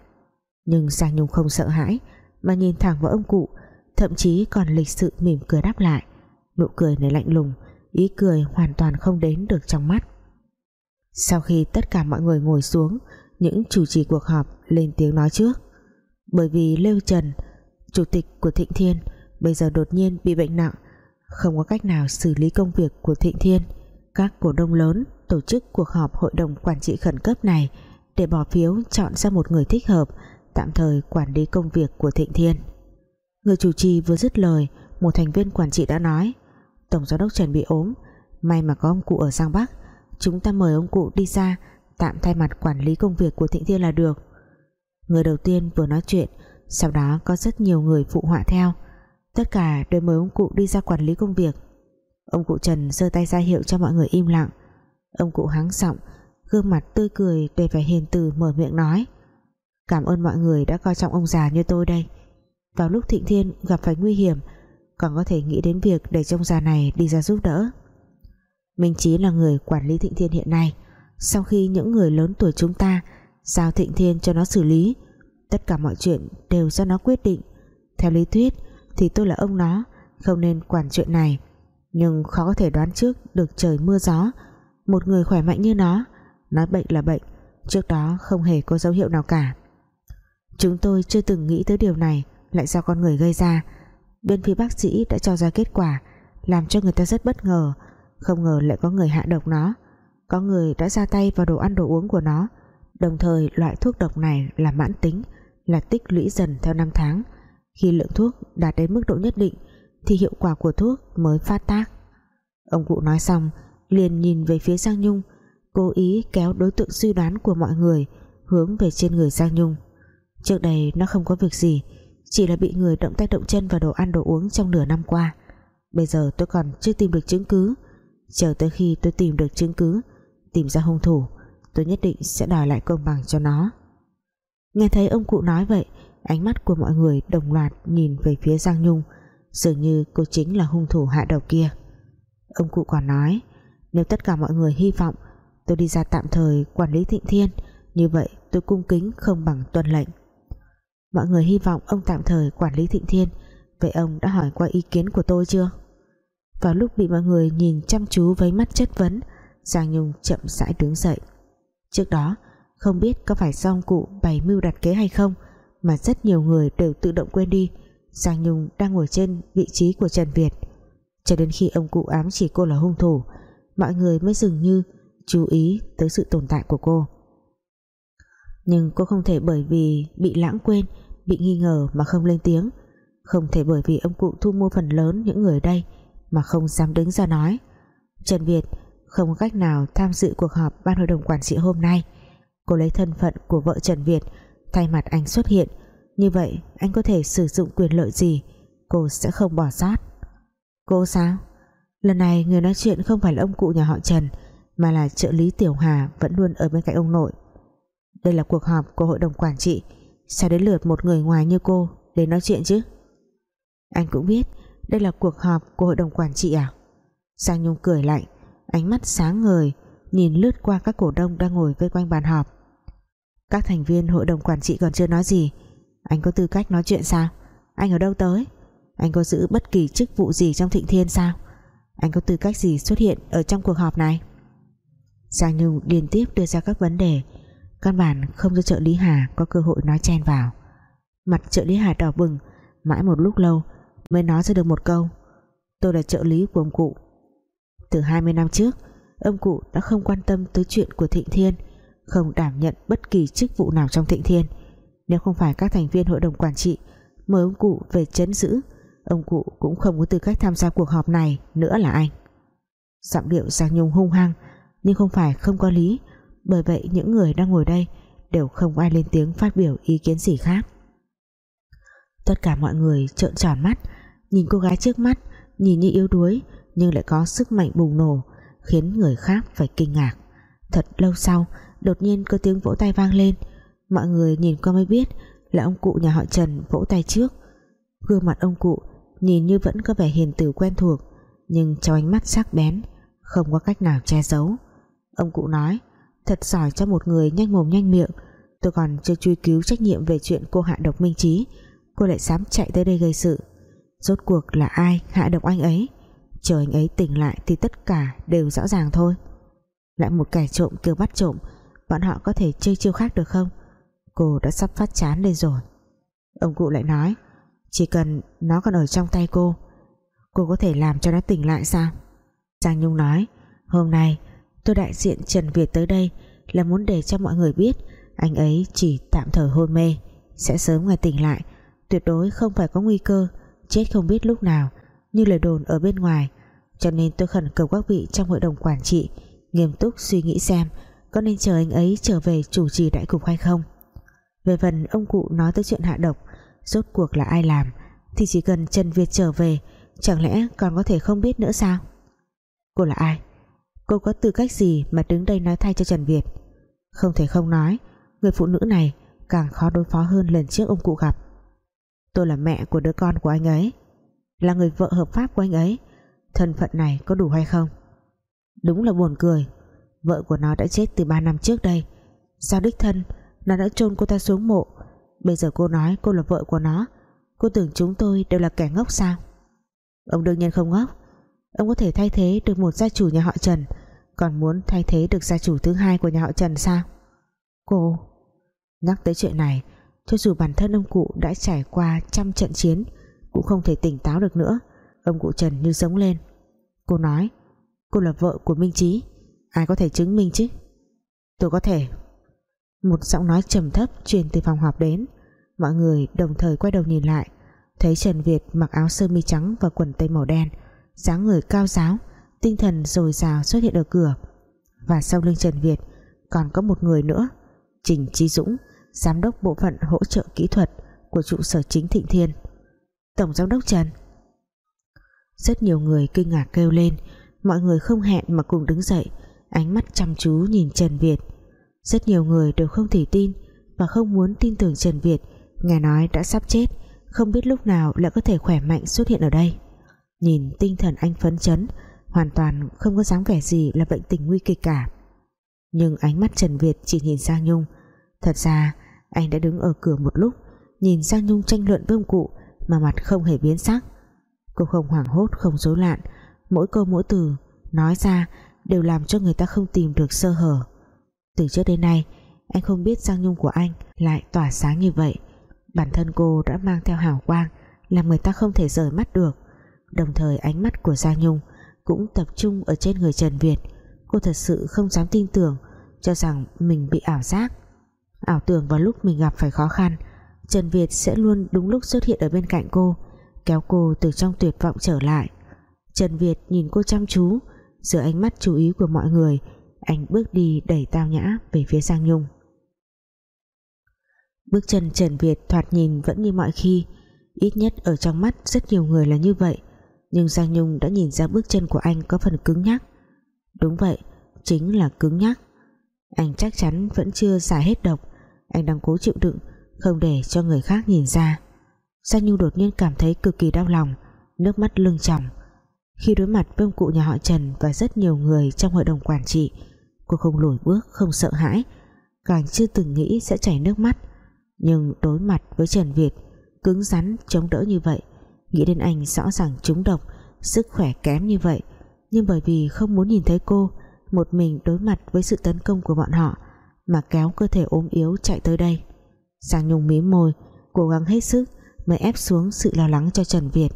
Nhưng Giang Nhung không sợ hãi, mà nhìn thẳng vào ông cụ, thậm chí còn lịch sự mỉm cười đáp lại. Nụ cười này lạnh lùng, ý cười hoàn toàn không đến được trong mắt. Sau khi tất cả mọi người ngồi xuống, những chủ trì cuộc họp lên tiếng nói trước. Bởi vì Lêu Trần, chủ tịch của Thịnh Thiên, bây giờ đột nhiên bị bệnh nặng, không có cách nào xử lý công việc của Thịnh Thiên các cổ đông lớn tổ chức cuộc họp hội đồng quản trị khẩn cấp này để bỏ phiếu chọn ra một người thích hợp, tạm thời quản lý công việc của Thịnh Thiên. Người chủ trì vừa dứt lời, một thành viên quản trị đã nói, tổng giám đốc Trần bị ốm, may mà có ông cụ ở Giang Bắc, chúng ta mời ông cụ đi ra, tạm thay mặt quản lý công việc của Thịnh Thiên là được. Người đầu tiên vừa nói chuyện, sau đó có rất nhiều người phụ họa theo. Tất cả đều mời ông cụ đi ra quản lý công việc ông cụ Trần giơ tay ra hiệu cho mọi người im lặng. Ông cụ hắng giọng, gương mặt tươi cười đầy vẻ hiền từ mở miệng nói, cảm ơn mọi người đã coi trọng ông già như tôi đây. Vào lúc Thịnh Thiên gặp phải nguy hiểm, còn có thể nghĩ đến việc để trong già này đi ra giúp đỡ. Minh Chí là người quản lý Thịnh Thiên hiện nay. Sau khi những người lớn tuổi chúng ta giao Thịnh Thiên cho nó xử lý, tất cả mọi chuyện đều do nó quyết định. Theo lý thuyết thì tôi là ông nó, không nên quản chuyện này nhưng khó có thể đoán trước được trời mưa gió. Một người khỏe mạnh như nó, nói bệnh là bệnh, trước đó không hề có dấu hiệu nào cả. Chúng tôi chưa từng nghĩ tới điều này, lại do con người gây ra. Bên phía bác sĩ đã cho ra kết quả, làm cho người ta rất bất ngờ, không ngờ lại có người hạ độc nó. Có người đã ra tay vào đồ ăn đồ uống của nó, đồng thời loại thuốc độc này là mãn tính, là tích lũy dần theo năm tháng. Khi lượng thuốc đạt đến mức độ nhất định thì hiệu quả của thuốc mới phát tác. Ông cụ nói xong, liền nhìn về phía Giang Nhung, cố ý kéo đối tượng suy đoán của mọi người hướng về trên người Giang Nhung. Trước đây nó không có việc gì, chỉ là bị người động tay động chân vào đồ ăn đồ uống trong nửa năm qua. Bây giờ tôi còn chưa tìm được chứng cứ. Chờ tới khi tôi tìm được chứng cứ, tìm ra hung thủ, tôi nhất định sẽ đòi lại công bằng cho nó. Nghe thấy ông cụ nói vậy, ánh mắt của mọi người đồng loạt nhìn về phía Giang Nhung dường như cô chính là hung thủ hạ đầu kia. Ông cụ còn nói, nếu tất cả mọi người hy vọng tôi đi ra tạm thời quản lý thịnh thiên, như vậy tôi cung kính không bằng tuân lệnh. Mọi người hy vọng ông tạm thời quản lý thịnh thiên, vậy ông đã hỏi qua ý kiến của tôi chưa? Vào lúc bị mọi người nhìn chăm chú với mắt chất vấn, Giang Nhung chậm rãi đứng dậy. Trước đó, không biết có phải do ông cụ bày mưu đặt kế hay không, mà rất nhiều người đều tự động quên đi Giang Nhung đang ngồi trên vị trí của Trần Việt. Cho đến khi ông cụ ám chỉ cô là hung thủ, mọi người mới dường như chú ý tới sự tồn tại của cô. Nhưng cô không thể bởi vì bị lãng quên, bị nghi ngờ mà không lên tiếng. Không thể bởi vì ông cụ thu mua phần lớn những người đây mà không dám đứng ra nói. Trần Việt không có cách nào tham dự cuộc họp ban hội đồng quản trị hôm nay. Cô lấy thân phận của vợ Trần Việt thay mặt anh xuất hiện như vậy, anh có thể sử dụng quyền lợi gì? Cô sẽ không bỏ sót cô sao? Lần này người nói chuyện không phải là ông cụ nhà họ Trần, mà là trợ lý Tiểu Hà vẫn luôn ở bên cạnh ông nội. Đây là cuộc họp của hội đồng quản trị. Sao đến lượt một người ngoài như cô để nói chuyện chứ? Anh cũng biết đây là cuộc họp của hội đồng quản trị à? Giang Nhung cười lạnh, ánh mắt sáng ngời, nhìn lướt qua các cổ đông đang ngồi vây quanh bàn họp. Các thành viên hội đồng quản trị còn chưa nói gì anh có tư cách nói chuyện sao? Anh ở đâu tới? Anh có giữ bất kỳ chức vụ gì trong thịnh thiên sao? Anh có tư cách gì xuất hiện ở trong cuộc họp này? Giang Nhung liên tiếp đưa ra các vấn đề. Căn bản không cho trợ lý Hà có cơ hội nói chen vào. Mặt trợ lý Hà đỏ bừng, mãi một lúc lâu mới nói ra được một câu. Tôi là trợ lý của ông cụ. Từ 20 năm trước, ông cụ đã không quan tâm tới chuyện của Thịnh Thiên, không đảm nhận bất kỳ chức vụ nào trong Thịnh Thiên nếu không phải các thành viên hội đồng quản trị mời ông cụ về chấn giữ, ông cụ cũng không có tư cách tham gia cuộc họp này nữa là anh. Giọng điệu Giang Nhung hung hăng, nhưng không phải không có lý, bởi vậy những người đang ngồi đây đều không ai lên tiếng phát biểu ý kiến gì khác. Tất cả mọi người trợn tròn mắt, nhìn cô gái trước mắt, nhìn như yếu đuối, nhưng lại có sức mạnh bùng nổ, khiến người khác phải kinh ngạc. Thật lâu sau, đột nhiên có tiếng vỗ tay vang lên mọi người nhìn qua mới biết là ông cụ nhà họ Trần vỗ tay trước. Gương mặt ông cụ nhìn như vẫn có vẻ hiền từ quen thuộc, nhưng trong ánh mắt sắc bén, không có cách nào che giấu. Ông cụ nói, thật giỏi cho một người nhanh mồm nhanh miệng. Tôi còn chưa truy cứu trách nhiệm về chuyện cô hạ độc minh trí. Cô lại dám chạy tới đây gây sự. Rốt cuộc là ai hạ độc anh ấy? Chờ anh ấy tỉnh lại thì tất cả đều rõ ràng thôi. Lại một kẻ trộm kêu bắt trộm, bọn họ có thể chơi chiêu khác được không? Cô đã sắp phát chán lên rồi. Ông cụ lại nói, chỉ cần nó còn ở trong tay cô cô có thể làm cho nó tỉnh lại sao? Giang Nhung nói, hôm nay tôi đại diện Trần Việt tới đây là muốn để cho mọi người biết anh ấy chỉ tạm thời hôn mê, sẽ sớm ngày tỉnh lại, tuyệt đối không phải có nguy cơ, chết không biết lúc nào, như lời đồn ở bên ngoài. Cho nên tôi khẩn cầu các vị trong hội đồng quản trị nghiêm túc suy nghĩ xem có nên chờ anh ấy trở về chủ trì đại cục hay không về phần ông cụ nói tới chuyện hạ độc, rốt cuộc là ai làm, thì chỉ cần Trần Việt trở về, chẳng lẽ còn có thể không biết nữa sao? Cô là ai? Cô có tư cách gì mà đứng đây nói thay cho Trần Việt? Không thể không nói, người phụ nữ này càng khó đối phó hơn lần trước ông cụ gặp. Tôi là mẹ của đứa con của anh ấy, là người vợ hợp pháp của anh ấy, thân phận này có đủ hay không? Đúng là buồn cười, vợ của nó đã chết từ 3 năm trước đây, sao đích thân nó đã chôn cô ta xuống mộ. Bây giờ cô nói cô là vợ của nó. Cô tưởng chúng tôi đều là kẻ ngốc sao? Ông đương nhiên không ngốc. Ông có thể thay thế được một gia chủ nhà họ Trần, còn muốn thay thế được gia chủ thứ hai của nhà họ Trần sao? Cô, nhắc tới chuyện này, cho dù bản thân ông cụ đã trải qua trăm trận chiến, cũng không thể tỉnh táo được nữa. Ông cụ Trần như sống lên. Cô nói, cô là vợ của Minh Trí ai có thể chứng minh chứ? Tôi có thể một giọng nói trầm thấp truyền từ phòng họp đến. Mọi người đồng thời quay đầu nhìn lại. Thấy Trần Việt mặc áo sơ mi trắng và quần tây màu đen, dáng người cao giáo, tinh thần dồi dào xuất hiện ở cửa. Và sau lưng Trần Việt còn có một người nữa, Trình Chi Dũng, giám đốc bộ phận hỗ trợ kỹ thuật của trụ sở chính Thịnh Thiên. Tổng giám đốc Trần. Rất nhiều người kinh ngạc kêu lên. Mọi người không hẹn mà cùng đứng dậy, ánh mắt chăm chú nhìn Trần Việt rất nhiều người đều không thể tin và không muốn tin tưởng Trần Việt. Nghe nói đã sắp chết, không biết lúc nào lại có thể khỏe mạnh xuất hiện ở đây. Nhìn tinh thần anh phấn chấn, hoàn toàn không có dáng vẻ gì là bệnh tình nguy kịch cả. Nhưng ánh mắt Trần Việt chỉ nhìn Sang Nhung. Thật ra, anh đã đứng ở cửa một lúc, nhìn Sang Nhung tranh luận với ông cụ mà mặt không hề biến sắc. Cô không hoảng hốt, không rối loạn. Mỗi câu, mỗi từ nói ra đều làm cho người ta không tìm được sơ hở từ trước đến nay, anh không biết Giang Nhung của anh lại tỏa sáng như vậy. Bản thân cô đã mang theo hào quang, làm người ta không thể rời mắt được. Đồng thời ánh mắt của Giang Nhung cũng tập trung ở trên người Trần Việt. Cô thật sự không dám tin tưởng cho rằng mình bị ảo giác. Ảo tưởng vào lúc mình gặp phải khó khăn, Trần Việt sẽ luôn đúng lúc xuất hiện ở bên cạnh cô, kéo cô từ trong tuyệt vọng trở lại. Trần Việt nhìn cô chăm chú giữa ánh mắt chú ý của mọi người anh bước đi đẩy tao nhã về phía Giang Nhung. Bước chân Trần Việt thoạt nhìn vẫn như mọi khi, ít nhất ở trong mắt rất nhiều người là như vậy, nhưng Giang Nhung đã nhìn ra bước chân của anh có phần cứng nhắc. Đúng vậy, chính là cứng nhắc. Anh chắc chắn vẫn chưa xả hết độc, anh đang cố chịu đựng, không để cho người khác nhìn ra. Giang Nhung đột nhiên cảm thấy cực kỳ đau lòng, nước mắt lưng tròng. Khi đối mặt với ông cụ nhà họ Trần và rất nhiều người trong hội đồng quản trị cô không lùi bước, không sợ hãi. Càng chưa từng nghĩ sẽ chảy nước mắt. Nhưng đối mặt với Trần Việt, cứng rắn, chống đỡ như vậy, nghĩ đến anh rõ ràng trúng độc, sức khỏe kém như vậy. Nhưng bởi vì không muốn nhìn thấy cô, một mình đối mặt với sự tấn công của bọn họ, mà kéo cơ thể ốm yếu chạy tới đây. Giang Nhung mím môi, cố gắng hết sức mới ép xuống sự lo lắng cho Trần Việt.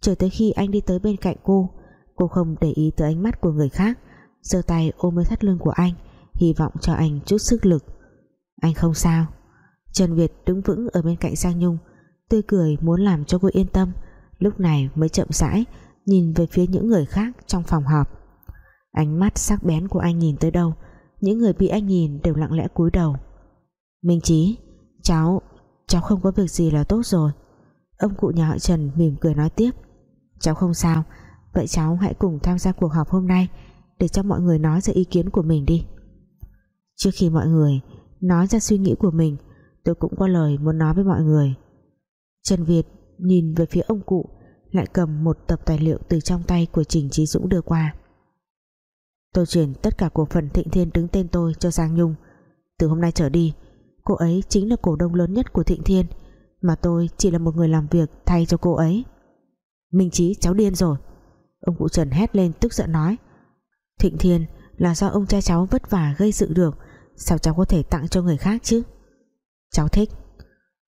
Chờ tới khi anh đi tới bên cạnh cô cô không để ý tới ánh mắt của người khác giơ tay ôm lấy thắt lưng của anh, hy vọng cho anh chút sức lực. Anh không sao. Trần Việt đứng vững ở bên cạnh Giang Nhung, tươi cười muốn làm cho cô yên tâm, lúc này mới chậm rãi nhìn về phía những người khác trong phòng họp. Ánh mắt sắc bén của anh nhìn tới đâu, những người bị anh nhìn đều lặng lẽ cúi đầu. Minh Chí, cháu cháu không có việc gì là tốt rồi. Ông cụ nhà họ Trần mỉm cười nói tiếp. Cháu không sao, vậy cháu hãy cùng tham gia cuộc họp hôm nay để cho mọi người nói ra ý kiến của mình đi. Trước khi mọi người nói ra suy nghĩ của mình, tôi cũng có lời muốn nói với mọi người. Trần Việt nhìn về phía ông cụ, lại cầm một tập tài liệu từ trong tay của Trình Trí Dũng đưa qua. Tôi chuyển tất cả cổ phần Thịnh Thiên đứng tên tôi cho Giang Nhung. Từ hôm nay trở đi, cô ấy chính là cổ đông lớn nhất của Thịnh Thiên, mà tôi chỉ là một người làm việc thay cho cô ấy. Minh Chí cháu điên rồi. Ông cụ Trần hét lên tức giận nói. Thịnh Thiên, là do ông cha cháu vất vả gây dựng được, sao cháu có thể tặng cho người khác chứ? Cháu thích.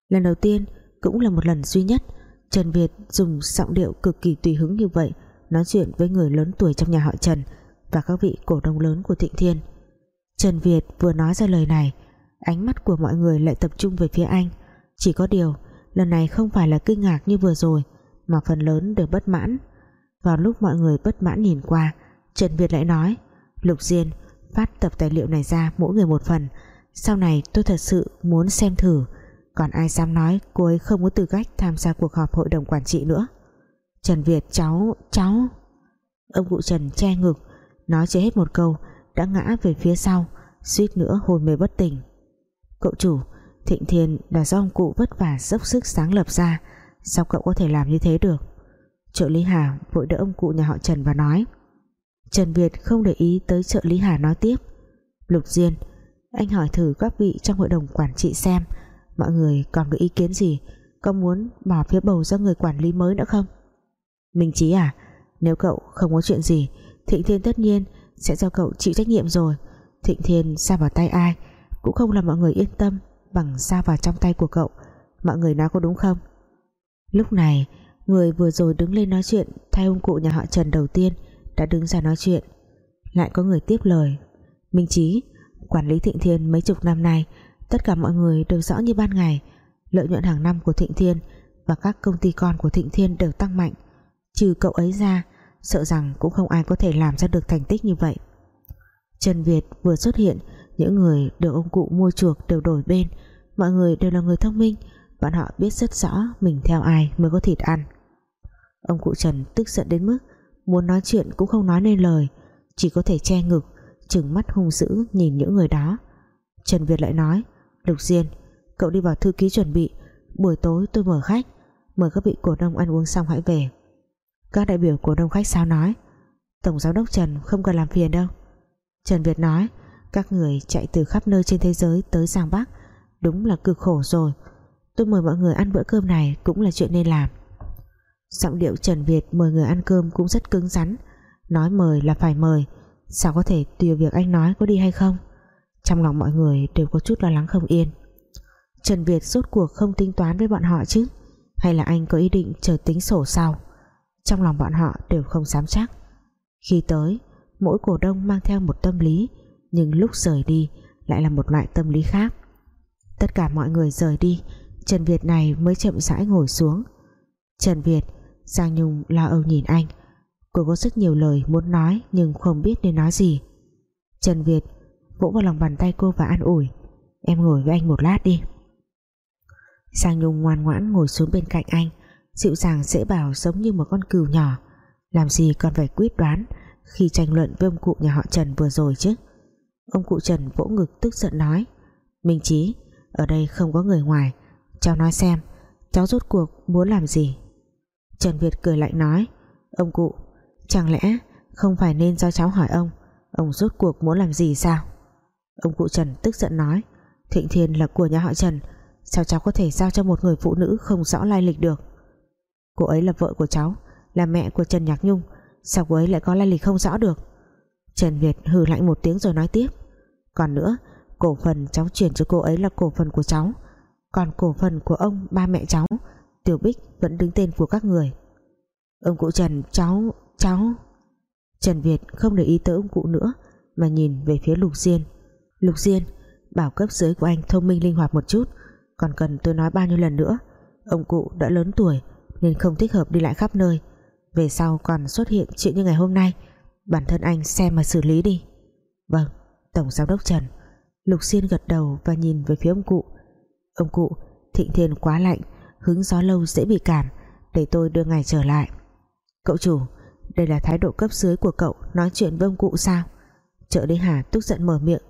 Lần đầu tiên, cũng là một lần duy nhất, Trần Việt dùng giọng điệu cực kỳ tùy hứng như vậy, nói chuyện với người lớn tuổi trong nhà họ Trần và các vị cổ đông lớn của Thịnh Thiên. Trần Việt vừa nói ra lời này, ánh mắt của mọi người lại tập trung về phía anh. Chỉ có điều, lần này không phải là kinh ngạc như vừa rồi, mà phần lớn đều bất mãn. Vào lúc mọi người bất mãn nhìn qua Trần Việt lại nói, Lục Diên, phát tập tài liệu này ra mỗi người một phần. Sau này tôi thật sự muốn xem thử. Còn ai dám nói cô ấy không có tư cách tham gia cuộc họp hội đồng quản trị nữa? Trần Việt, cháu cháu. Ông cụ Trần che ngực, nói chưa hết một câu, đã ngã về phía sau, suýt nữa hồn mê bất tỉnh. Cậu chủ, Thịnh Thiên là do ông cụ vất vả dốc sức sáng lập ra, sao cậu có thể làm như thế được? Trợ lý Hà vội đỡ ông cụ nhà họ Trần và nói Trần Việt không để ý tới trợ lý Hà nói tiếp. Lục Diên, anh hỏi thử các vị trong hội đồng quản trị xem, mọi người còn có ý kiến gì? Có muốn bỏ phiếu bầu ra người quản lý mới nữa không? Minh Chí à nếu cậu không có chuyện gì, Thịnh Thiên tất nhiên sẽ do cậu chịu trách nhiệm rồi. Thịnh Thiên sao vào tay ai? Cũng không làm mọi người yên tâm bằng sao vào trong tay của cậu. Mọi người nói có đúng không? Lúc này, người vừa rồi đứng lên nói chuyện thay ông cụ nhà họ Trần đầu tiên đã đứng ra nói chuyện. Lại có người tiếp lời. Minh Chí, quản lý Thịnh Thiên mấy chục năm nay, tất cả mọi người đều rõ như ban ngày. Lợi nhuận hàng năm của Thịnh Thiên và các công ty con của Thịnh Thiên đều tăng mạnh. Trừ cậu ấy ra, sợ rằng cũng không ai có thể làm ra được thành tích như vậy. Trần Việt vừa xuất hiện, những người được ông cụ mua chuộc đều đổi bên. Mọi người đều là người thông minh, bọn họ biết rất rõ mình theo ai mới có thịt ăn. Ông cụ Trần tức giận đến mức muốn nói chuyện cũng không nói nên lời, chỉ có thể che ngực, trừng mắt hung dữ nhìn những người đó. Trần Việt lại nói, Lục Diên, cậu đi vào thư ký chuẩn bị, buổi tối tôi mở khách, mời các vị cổ đông ăn uống xong hãy về. Các đại biểu cổ đông khách sao nói, Tổng giám đốc Trần không cần làm phiền đâu. Trần Việt nói, các người chạy từ khắp nơi trên thế giới tới Giang Bắc, đúng là cực khổ rồi. Tôi mời mọi người ăn bữa cơm này cũng là chuyện nên làm giọng điệu Trần Việt mời người ăn cơm cũng rất cứng rắn. Nói mời là phải mời. Sao có thể tùy việc anh nói có đi hay không? Trong lòng mọi người đều có chút lo lắng không yên. Trần Việt rốt cuộc không tính toán với bọn họ chứ? Hay là anh có ý định chờ tính sổ sau? Trong lòng bọn họ đều không dám chắc. Khi tới, mỗi cổ đông mang theo một tâm lý, nhưng lúc rời đi lại là một loại tâm lý khác. Tất cả mọi người rời đi, Trần Việt này mới chậm rãi ngồi xuống. Trần Việt Giang Nhung lo âu nhìn anh. Cô có rất nhiều lời muốn nói nhưng không biết nên nói gì. Trần Việt vỗ vào lòng bàn tay cô và an ủi. Em ngồi với anh một lát đi. Giang Nhung ngoan ngoãn ngồi xuống bên cạnh anh, dịu dàng dễ bảo giống như một con cừu nhỏ. Làm gì còn phải quyết đoán khi tranh luận với ông cụ nhà họ Trần vừa rồi chứ? Ông cụ Trần vỗ ngực tức giận nói, Minh Chí, ở đây không có người ngoài. Cháu nói xem, cháu rốt cuộc muốn làm gì? Trần Việt cười lạnh nói, ông cụ, chẳng lẽ không phải nên do cháu hỏi ông ông rốt cuộc muốn làm gì sao? Ông cụ Trần tức giận nói, Thịnh Thiên là của nhà họ Trần, sao cháu có thể giao cho một người phụ nữ không rõ lai lịch được? Cô ấy là vợ của cháu, là mẹ của Trần Nhạc Nhung, sao cô ấy lại có lai lịch không rõ được? Trần Việt hừ lạnh một tiếng rồi nói tiếp, còn nữa, cổ phần cháu chuyển cho cô ấy là cổ phần của cháu, còn cổ phần của ông ba mẹ cháu Tiểu Bích vẫn đứng tên của các người. Ông cụ Trần, cháu cháu. Trần Việt không để ý tới ông cụ nữa, mà nhìn về phía Lục Diên. Lục Diên, bảo cấp dưới của anh thông minh linh hoạt một chút, còn cần tôi nói bao nhiêu lần nữa. Ông cụ đã lớn tuổi, nên không thích hợp đi lại khắp nơi. Về sau còn xuất hiện chuyện như ngày hôm nay, bản thân anh xem mà xử lý đi. Vâng tổng giám đốc Trần. Lục Diên gật đầu và nhìn về phía ông cụ. Ông cụ, thịnh thiên quá lạnh hứng gió lâu dễ bị cảm, để tôi đưa ngài trở lại. Cậu chủ, đây là thái độ cấp dưới của cậu nói chuyện với ông cụ sao? Trợ lý Hà tức giận mở miệng.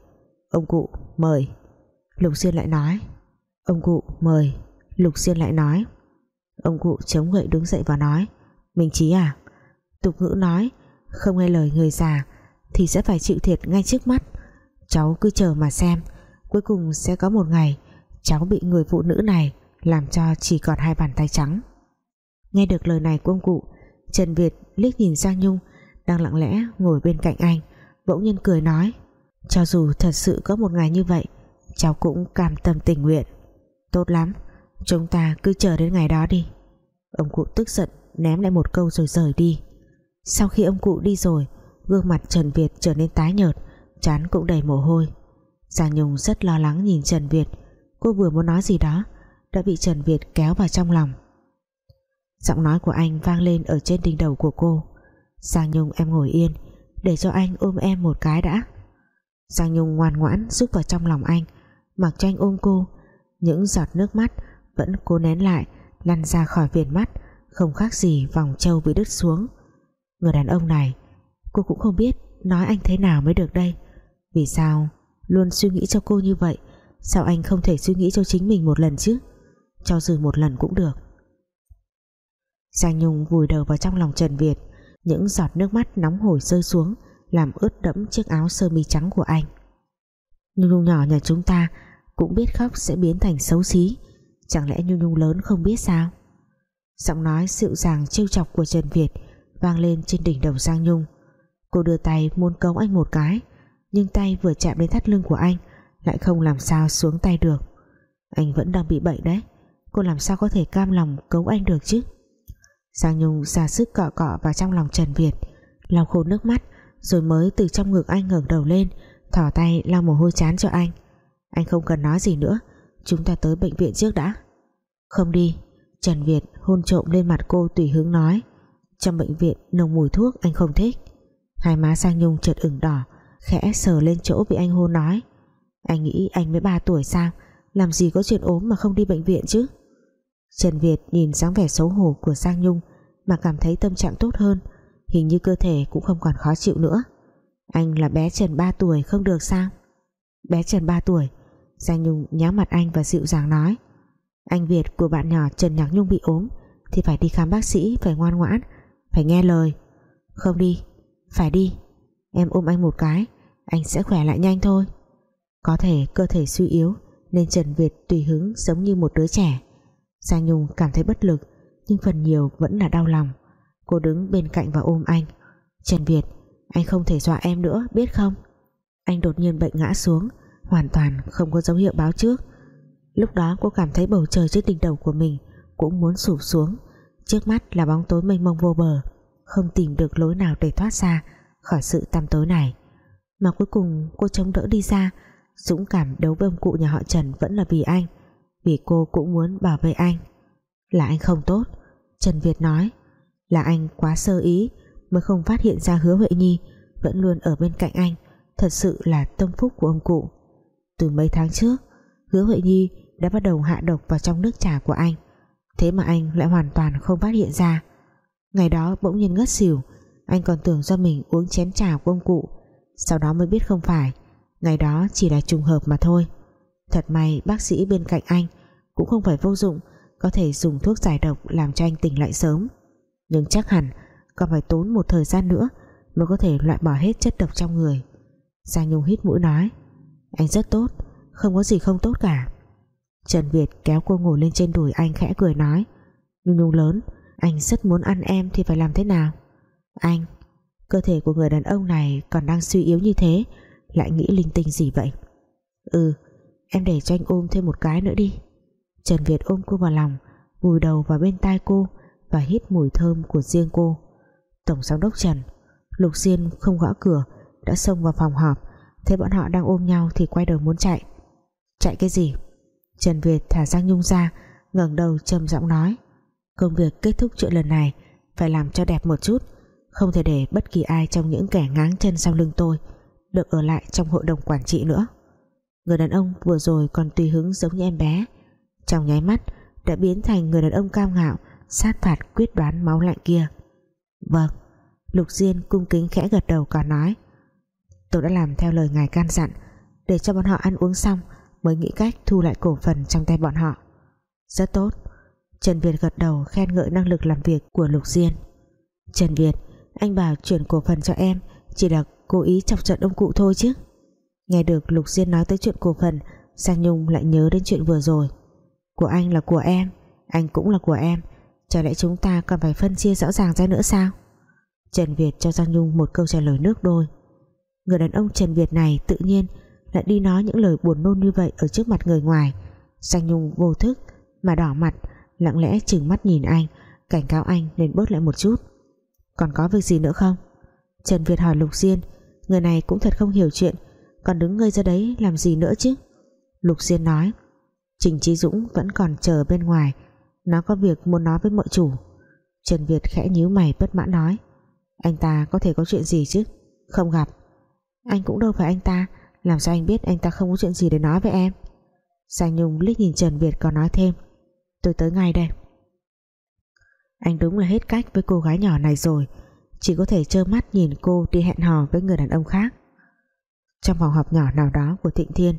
Ông cụ, mời. Lục Xiên lại nói. Ông cụ, mời. Lục Xiên lại nói. Ông cụ chống gậy đứng dậy và nói. Minh Trí à tục ngữ nói, không nghe lời người già thì sẽ phải chịu thiệt ngay trước mắt. Cháu cứ chờ mà xem, cuối cùng sẽ có một ngày cháu bị người phụ nữ này làm cho chỉ còn hai bàn tay trắng. Nghe được lời này của ông cụ, Trần Việt liếc nhìn Giang Nhung, đang lặng lẽ ngồi bên cạnh anh, bỗng nhiên cười nói, cho dù thật sự có một ngày như vậy, cháu cũng cam tâm tình nguyện. Tốt lắm, chúng ta cứ chờ đến ngày đó đi. Ông cụ tức giận, ném lại một câu rồi rời đi. Sau khi ông cụ đi rồi, gương mặt Trần Việt trở nên tái nhợt chán cũng đầy mồ hôi. Giang Nhung rất lo lắng nhìn Trần Việt, cô vừa muốn nói gì đó đã bị Trần Việt kéo vào trong lòng. Giọng nói của anh vang lên ở trên đỉnh đầu của cô. Giang Nhung, em ngồi yên, để cho anh ôm em một cái đã. Giang Nhung ngoan ngoãn rút vào trong lòng anh, mặc cho anh ôm cô. Những giọt nước mắt vẫn cố nén lại, lăn ra khỏi viền mắt, không khác gì vòng trâu bị đứt xuống. Người đàn ông này, cô cũng không biết nói anh thế nào mới được đây. Vì sao luôn suy nghĩ cho cô như vậy? Sao anh không thể suy nghĩ cho chính mình một lần chứ? Cho dù một lần cũng được. Giang Nhung vùi đầu vào trong lòng Trần Việt, những giọt nước mắt nóng hổi rơi xuống, làm ướt đẫm chiếc áo sơ mi trắng của anh. Nhung Nhung nhỏ nhà chúng ta cũng biết khóc sẽ biến thành xấu xí, chẳng lẽ Nhung Nhung lớn không biết sao? Giọng nói dịu dàng trêu chọc của Trần Việt vang lên trên đỉnh đầu Giang Nhung. Cô đưa tay muốn cấu anh một cái, nhưng tay vừa chạm đến thắt lưng của anh, lại không làm sao xuống tay được. Anh vẫn đang bị bệnh đấy cô làm sao có thể cam lòng cấu anh được chứ? Giang Nhung ra sức cọ cọ vào trong lòng Trần Việt, lau khô nước mắt, rồi mới từ trong ngực anh ngẩng đầu lên thỏ tay lau mồ hôi chán cho anh. Anh không cần nói gì nữa, chúng ta tới bệnh viện trước đã. Không đi, Trần Việt hôn trộm lên mặt cô tùy hướng nói. Trong bệnh viện nồng mùi thuốc anh không thích. Hai má Giang Nhung chợt ửng đỏ, khẽ sờ lên chỗ bị anh hôn nói. Anh nghĩ anh mới 3 tuổi sao làm gì có chuyện ốm mà không đi bệnh viện chứ? Trần Việt nhìn dáng vẻ xấu hổ của Giang Nhung mà cảm thấy tâm trạng tốt hơn, hình như cơ thể cũng không còn khó chịu nữa. Anh là bé Trần 3 tuổi không được sao? Bé Trần 3 tuổi, Giang Nhung nhá mặt anh và dịu dàng nói. Anh Việt của bạn nhỏ Trần Nhạc Nhung bị ốm thì phải đi khám bác sĩ, phải ngoan ngoãn, phải nghe lời. Không đi, phải đi. Em ôm anh một cái, anh sẽ khỏe lại nhanh thôi. Có thể cơ thể suy yếu nên Trần Việt tùy hứng giống như một đứa trẻ. Giang Nhung cảm thấy bất lực, nhưng phần nhiều vẫn là đau lòng. Cô đứng bên cạnh và ôm anh. Trần Việt, anh không thể dọa em nữa, biết không? Anh đột nhiên bệnh ngã xuống, hoàn toàn không có dấu hiệu báo trước. Lúc đó cô cảm thấy bầu trời trên đỉnh đầu của mình cũng muốn sụp xuống. Trước mắt là bóng tối mênh mông vô bờ, không tìm được lối nào để thoát ra khỏi sự tăm tối này. Mà cuối cùng cô chống đỡ đi ra, dũng cảm đấu với ông cụ nhà họ Trần vẫn là vì anh vì cô cũng muốn bảo vệ anh. Là anh không tốt. Trần Việt nói, là anh quá sơ ý, mới không phát hiện ra hứa Huệ Nhi, vẫn luôn ở bên cạnh anh, thật sự là tâm phúc của ông cụ. Từ mấy tháng trước, hứa Huệ Nhi đã bắt đầu hạ độc vào trong nước trà của anh, thế mà anh lại hoàn toàn không phát hiện ra. Ngày đó bỗng nhiên ngất xỉu, anh còn tưởng do mình uống chén trà của ông cụ, sau đó mới biết không phải, ngày đó chỉ là trùng hợp mà thôi thật may, bác sĩ bên cạnh anh cũng không phải vô dụng, có thể dùng thuốc giải độc làm cho anh tỉnh lại sớm. Nhưng chắc hẳn còn phải tốn một thời gian nữa mới có thể loại bỏ hết chất độc trong người. Giang Nhung hít mũi nói, anh rất tốt, không có gì không tốt cả. Trần Việt kéo cô ngồi lên trên đùi anh khẽ cười nói, Nhung Nhung lớn, anh rất muốn ăn em thì phải làm thế nào? Anh, cơ thể của người đàn ông này còn đang suy yếu như thế, lại nghĩ linh tinh gì vậy? Ừ em để cho anh ôm thêm một cái nữa đi. Trần Việt ôm cô vào lòng, vùi đầu vào bên tai cô và hít mùi thơm của riêng cô. Tổng giám đốc Trần, Lục Diên không gõ cửa, đã xông vào phòng họp. Thấy bọn họ đang ôm nhau thì quay đầu muốn chạy. Chạy cái gì? Trần Việt thả Giang Nhung ra, ngẩng đầu trầm giọng nói. Công việc kết thúc chuyện lần này, phải làm cho đẹp một chút. Không thể để bất kỳ ai trong những kẻ ngáng chân sau lưng tôi được ở lại trong hội đồng quản trị nữa người đàn ông vừa rồi còn tùy hứng giống như em bé. Trong nháy mắt, đã biến thành người đàn ông cao ngạo, sát phạt quyết đoán máu lạnh kia. Vâng lục diên cung kính khẽ gật đầu còn nói, tôi đã làm theo lời ngài can dặn, để cho bọn họ ăn uống xong mới nghĩ cách thu lại cổ phần trong tay bọn họ. Rất tốt. Trần Việt gật đầu khen ngợi năng lực làm việc của Lục Diên. Trần Việt, anh bảo chuyển cổ phần cho em chỉ là cố ý chọc trận ông cụ thôi chứ nghe được Lục Diên nói tới chuyện cổ phần Sang Nhung lại nhớ đến chuyện vừa rồi. Của anh là của em, anh cũng là của em chả lẽ chúng ta còn phải phân chia rõ ràng ra nữa sao? Trần Việt cho Giang Nhung một câu trả lời nước đôi. Người đàn ông Trần Việt này tự nhiên lại đi nói những lời buồn nôn như vậy ở trước mặt người ngoài. Giang Nhung vô thức mà đỏ mặt, lặng lẽ chừng mắt nhìn anh, cảnh cáo anh nên bớt lại một chút. Còn có việc gì nữa không? Trần Việt hỏi Lục Diên người này cũng thật không hiểu chuyện còn đứng ngây ra đấy làm gì nữa chứ? Lục Diên nói. Trình Trí Dũng vẫn còn chờ bên ngoài. Nó có việc muốn nói với mọi chủ. Trần Việt khẽ nhíu mày bất mãn nói. Anh ta có thể có chuyện gì chứ? Không gặp. Anh cũng đâu phải anh ta. Làm sao anh biết anh ta không có chuyện gì để nói với em? Giang Nhung liếc nhìn Trần Việt còn nói thêm. Tôi tới ngay đây. Anh đúng là hết cách với cô gái nhỏ này rồi. Chỉ có thể trơ mắt nhìn cô đi hẹn hò với người đàn ông khác. Trong phòng họp nhỏ nào đó của Thịnh Thiên.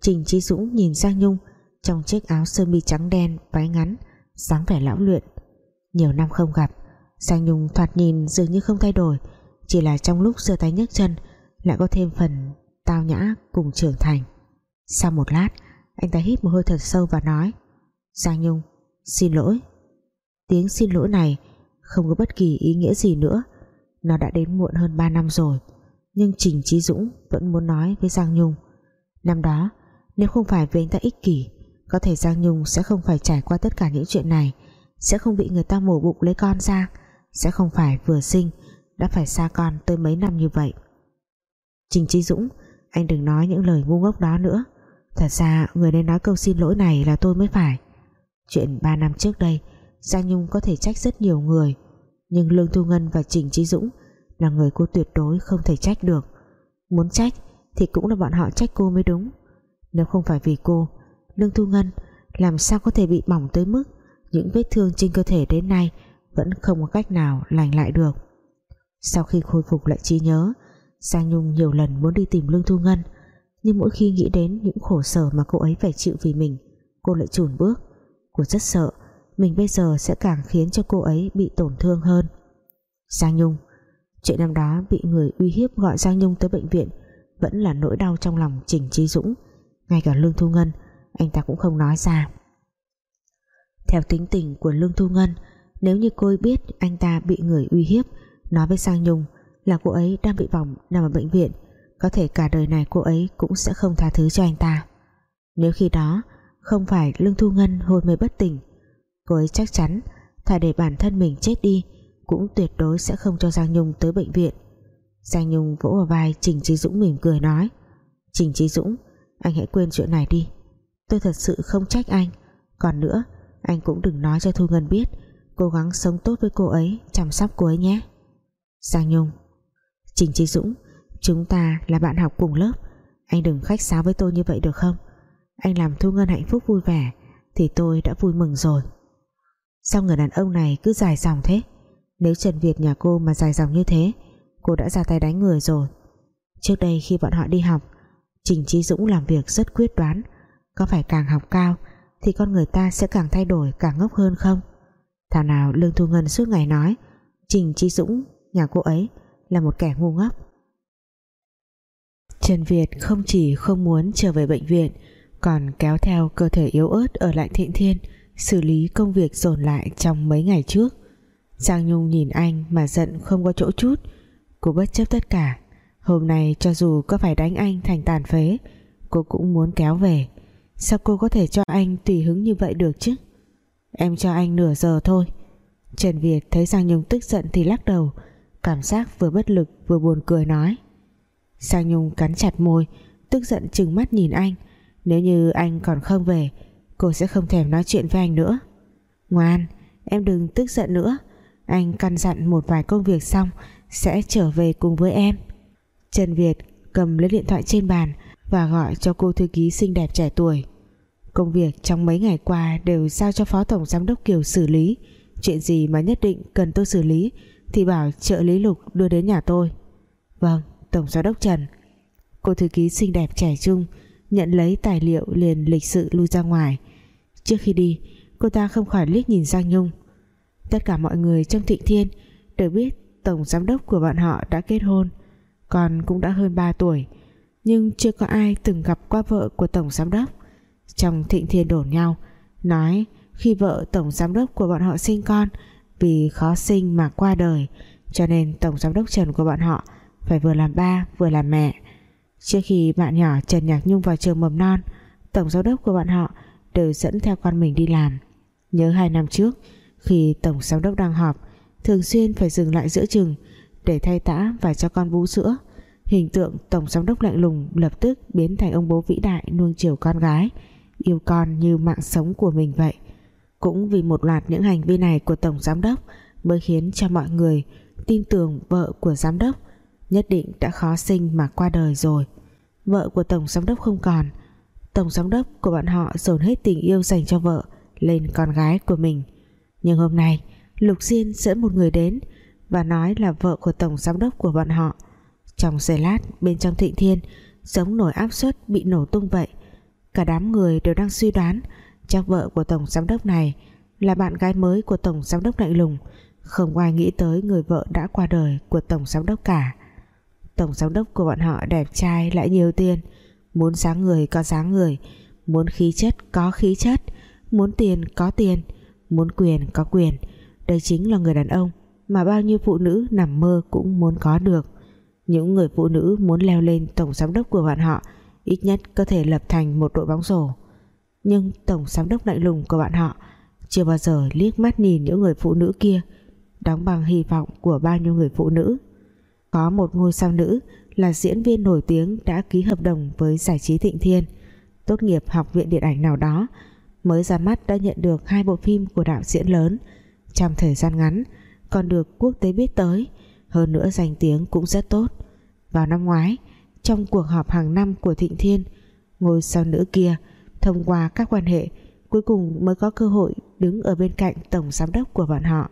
Trình Trí Dũng nhìn Giang Nhung, Trong chiếc áo sơ mi trắng đen, váy ngắn, dáng vẻ lão luyện. Nhiều năm không gặp, Giang Nhung thoạt nhìn dường như không thay đổi, Chỉ là trong lúc giơ tay nhấc chân, Lại có thêm phần tao nhã cùng trưởng thành. Sau một lát, Anh ta hít một hơi thật sâu và nói, Giang Nhung, xin lỗi. Tiếng xin lỗi này Không có bất kỳ ý nghĩa gì nữa. Nó đã đến muộn hơn 3 năm rồi. Nhưng Trình Trí Dũng vẫn muốn nói với Giang Nhung. Năm đó, Nếu không phải vì anh ta ích kỷ, Có thể Giang Nhung sẽ không phải trải qua tất cả những chuyện này, Sẽ không bị người ta mổ bụng lấy con ra, Sẽ không phải vừa sinh, Đã phải xa con tới mấy năm như vậy. Trình Trí Dũng, Anh đừng nói những lời ngu ngốc đó nữa. Thật ra, người nên nói câu xin lỗi này là tôi mới phải. Chuyện 3 năm trước đây, Giang Nhung có thể trách rất nhiều người, Nhưng Lương Thu Ngân và Trình Trí Dũng là người cô tuyệt đối không thể trách được. Muốn trách Thì cũng là bọn họ trách cô mới đúng. Nếu không phải vì cô, Lương Thu Ngân làm sao có thể bị bỏng tới mức Những vết thương trên cơ thể đến nay Vẫn không có cách nào lành lại được. Sau khi khôi phục lại trí nhớ, Giang Nhung nhiều lần muốn đi tìm Lương Thu Ngân, Nhưng mỗi khi nghĩ đến những khổ sở Mà cô ấy phải chịu vì mình, Cô lại chùn bước. Cô rất sợ mình bây giờ sẽ càng khiến cho cô ấy bị tổn thương hơn. Giang Nhung Chuyện năm đó bị người uy hiếp gọi Giang Nhung tới bệnh viện, Vẫn là nỗi đau trong lòng Trình Trí Dũng. Ngay cả Lương Thu Ngân, Anh ta cũng không nói ra. Theo tính tình của Lương Thu Ngân, Nếu như cô ấy biết anh ta bị người uy hiếp Nói với Giang Nhung Là cô ấy đang bị bỏng nằm ở bệnh viện, Có thể cả đời này cô ấy cũng sẽ không tha thứ cho anh ta. Nếu khi đó không phải Lương Thu Ngân hôn mê bất tỉnh, cô ấy chắc chắn thà để bản thân mình chết đi cũng tuyệt đối sẽ không cho Giang Nhung tới bệnh viện. Giang Nhung vỗ vào vai Trình Trí Dũng mỉm cười nói, Trình Trí Dũng, anh hãy quên chuyện này đi. Tôi thật sự không trách anh. Còn nữa, anh cũng đừng nói cho Thu Ngân biết. Cố gắng sống tốt với cô ấy, chăm sóc cô ấy nhé. Giang Nhung, Trình Trí Dũng, chúng ta là bạn học cùng lớp. Anh đừng khách sáo với tôi như vậy được không? Anh làm Thu Ngân hạnh phúc vui vẻ thì tôi đã vui mừng rồi. Sao người đàn ông này cứ dài dòng thế? Nếu Trần Việt nhà cô mà dài dòng như thế, cô đã ra tay đánh người rồi. Trước đây khi bọn họ đi học, Trình Trí Dũng làm việc rất quyết đoán, có phải càng học cao thì con người ta sẽ càng thay đổi, càng ngốc hơn không? Thảo nào Lương Thu Ngân suốt ngày nói, Trình Trí Dũng, nhà cô ấy, là một kẻ ngu ngốc. Trần Việt không chỉ không muốn trở về bệnh viện, còn kéo theo cơ thể yếu ớt ở lại Thịnh thiên xử lý công việc dồn lại trong mấy ngày trước. Giang Nhung nhìn anh mà giận không có chỗ chút. Cô bất chấp tất cả. Hôm nay cho dù có phải đánh anh thành tàn phế, cô cũng muốn kéo về. Sao cô có thể cho anh tùy hứng như vậy được chứ? Em cho anh nửa giờ thôi. Trần Việt thấy Giang Nhung tức giận thì lắc đầu. Cảm giác vừa bất lực vừa buồn cười nói. Giang Nhung cắn chặt môi, tức giận chừng mắt nhìn anh. Nếu như anh còn không về, Cô sẽ không thèm nói chuyện với anh nữa. Ngoan, Em đừng tức giận nữa. Anh căn dặn một vài công việc xong, sẽ trở về cùng với em. Trần Việt cầm lấy điện thoại trên bàn và gọi cho cô thư ký xinh đẹp trẻ tuổi. Công việc trong mấy ngày qua đều giao cho phó tổng giám đốc Kiều xử lý. Chuyện gì mà nhất định cần tôi xử lý thì bảo trợ lý Lục đưa đến nhà tôi. Vâng tổng giám đốc Trần. Cô thư ký xinh đẹp trẻ trung nhận lấy tài liệu liền lịch sự lui ra ngoài. Trước khi đi, cô ta không khỏi liếc nhìn Giang Nhung tất cả mọi người trong Thịnh Thiên đều biết tổng giám đốc của bọn họ đã kết hôn con cũng đã hơn 3 tuổi, nhưng chưa có ai từng gặp qua vợ của tổng giám đốc. Trong Thịnh Thiên đổ nhau, nói khi vợ tổng giám đốc của bọn họ sinh con, vì khó sinh mà qua đời, cho nên tổng giám đốc Trần của bọn họ phải vừa làm ba, vừa làm mẹ. Trước khi bạn nhỏ Trần Nhạc Nhung vào trường mầm non, tổng giám đốc của bọn họ đều dẫn theo con mình đi làm. Nhớ hai năm trước khi tổng giám đốc đang họp, thường xuyên phải dừng lại giữa chừng để thay tã và cho con bú sữa. Hình tượng tổng giám đốc lạnh lùng lập tức biến thành ông bố vĩ đại nuông chiều con gái, yêu con như mạng sống của mình vậy. Cũng vì một loạt những hành vi này của tổng giám đốc mới khiến cho mọi người tin tưởng vợ của giám đốc nhất định đã khó sinh mà qua đời rồi. Vợ của tổng giám đốc không còn. Tổng giám đốc của bọn họ dồn hết tình yêu dành cho vợ lên con gái của mình nhưng hôm nay, Lục Diên dẫn một người đến và nói là vợ của tổng giám đốc của bọn họ. Trong giây lát, bên trong thịnh thiên, giống nổi áp suất bị nổ tung vậy. Cả đám người đều đang suy đoán chắc vợ của tổng giám đốc này là bạn gái mới của tổng giám đốc lạnh lùng. Không ai nghĩ tới người vợ đã qua đời của tổng giám đốc cả. Tổng giám đốc của bọn họ đẹp trai lại nhiều tiền, muốn dáng người có dáng người, muốn khí chất có khí chất, muốn tiền có tiền muốn quyền, có quyền. Đây chính là người đàn ông mà bao nhiêu phụ nữ nằm mơ cũng muốn có được. Những người phụ nữ muốn leo lên tổng giám đốc của bạn họ ít nhất có thể lập thành một đội bóng rổ. Nhưng tổng giám đốc lạnh lùng của bạn họ chưa bao giờ liếc mắt nhìn những người phụ nữ kia, đóng bằng hy vọng của bao nhiêu người phụ nữ. Có một ngôi sao nữ là diễn viên nổi tiếng đã ký hợp đồng với giải trí Thịnh Thiên, tốt nghiệp học viện điện ảnh nào đó mới ra mắt đã nhận được hai bộ phim của đạo diễn lớn. Trong thời gian ngắn, còn được quốc tế biết tới, hơn nữa danh tiếng cũng rất tốt. Vào năm ngoái, trong cuộc họp hàng năm của Thịnh Thiên, ngôi sao nữ kia thông qua các quan hệ cuối cùng mới có cơ hội đứng ở bên cạnh tổng giám đốc của bọn họ.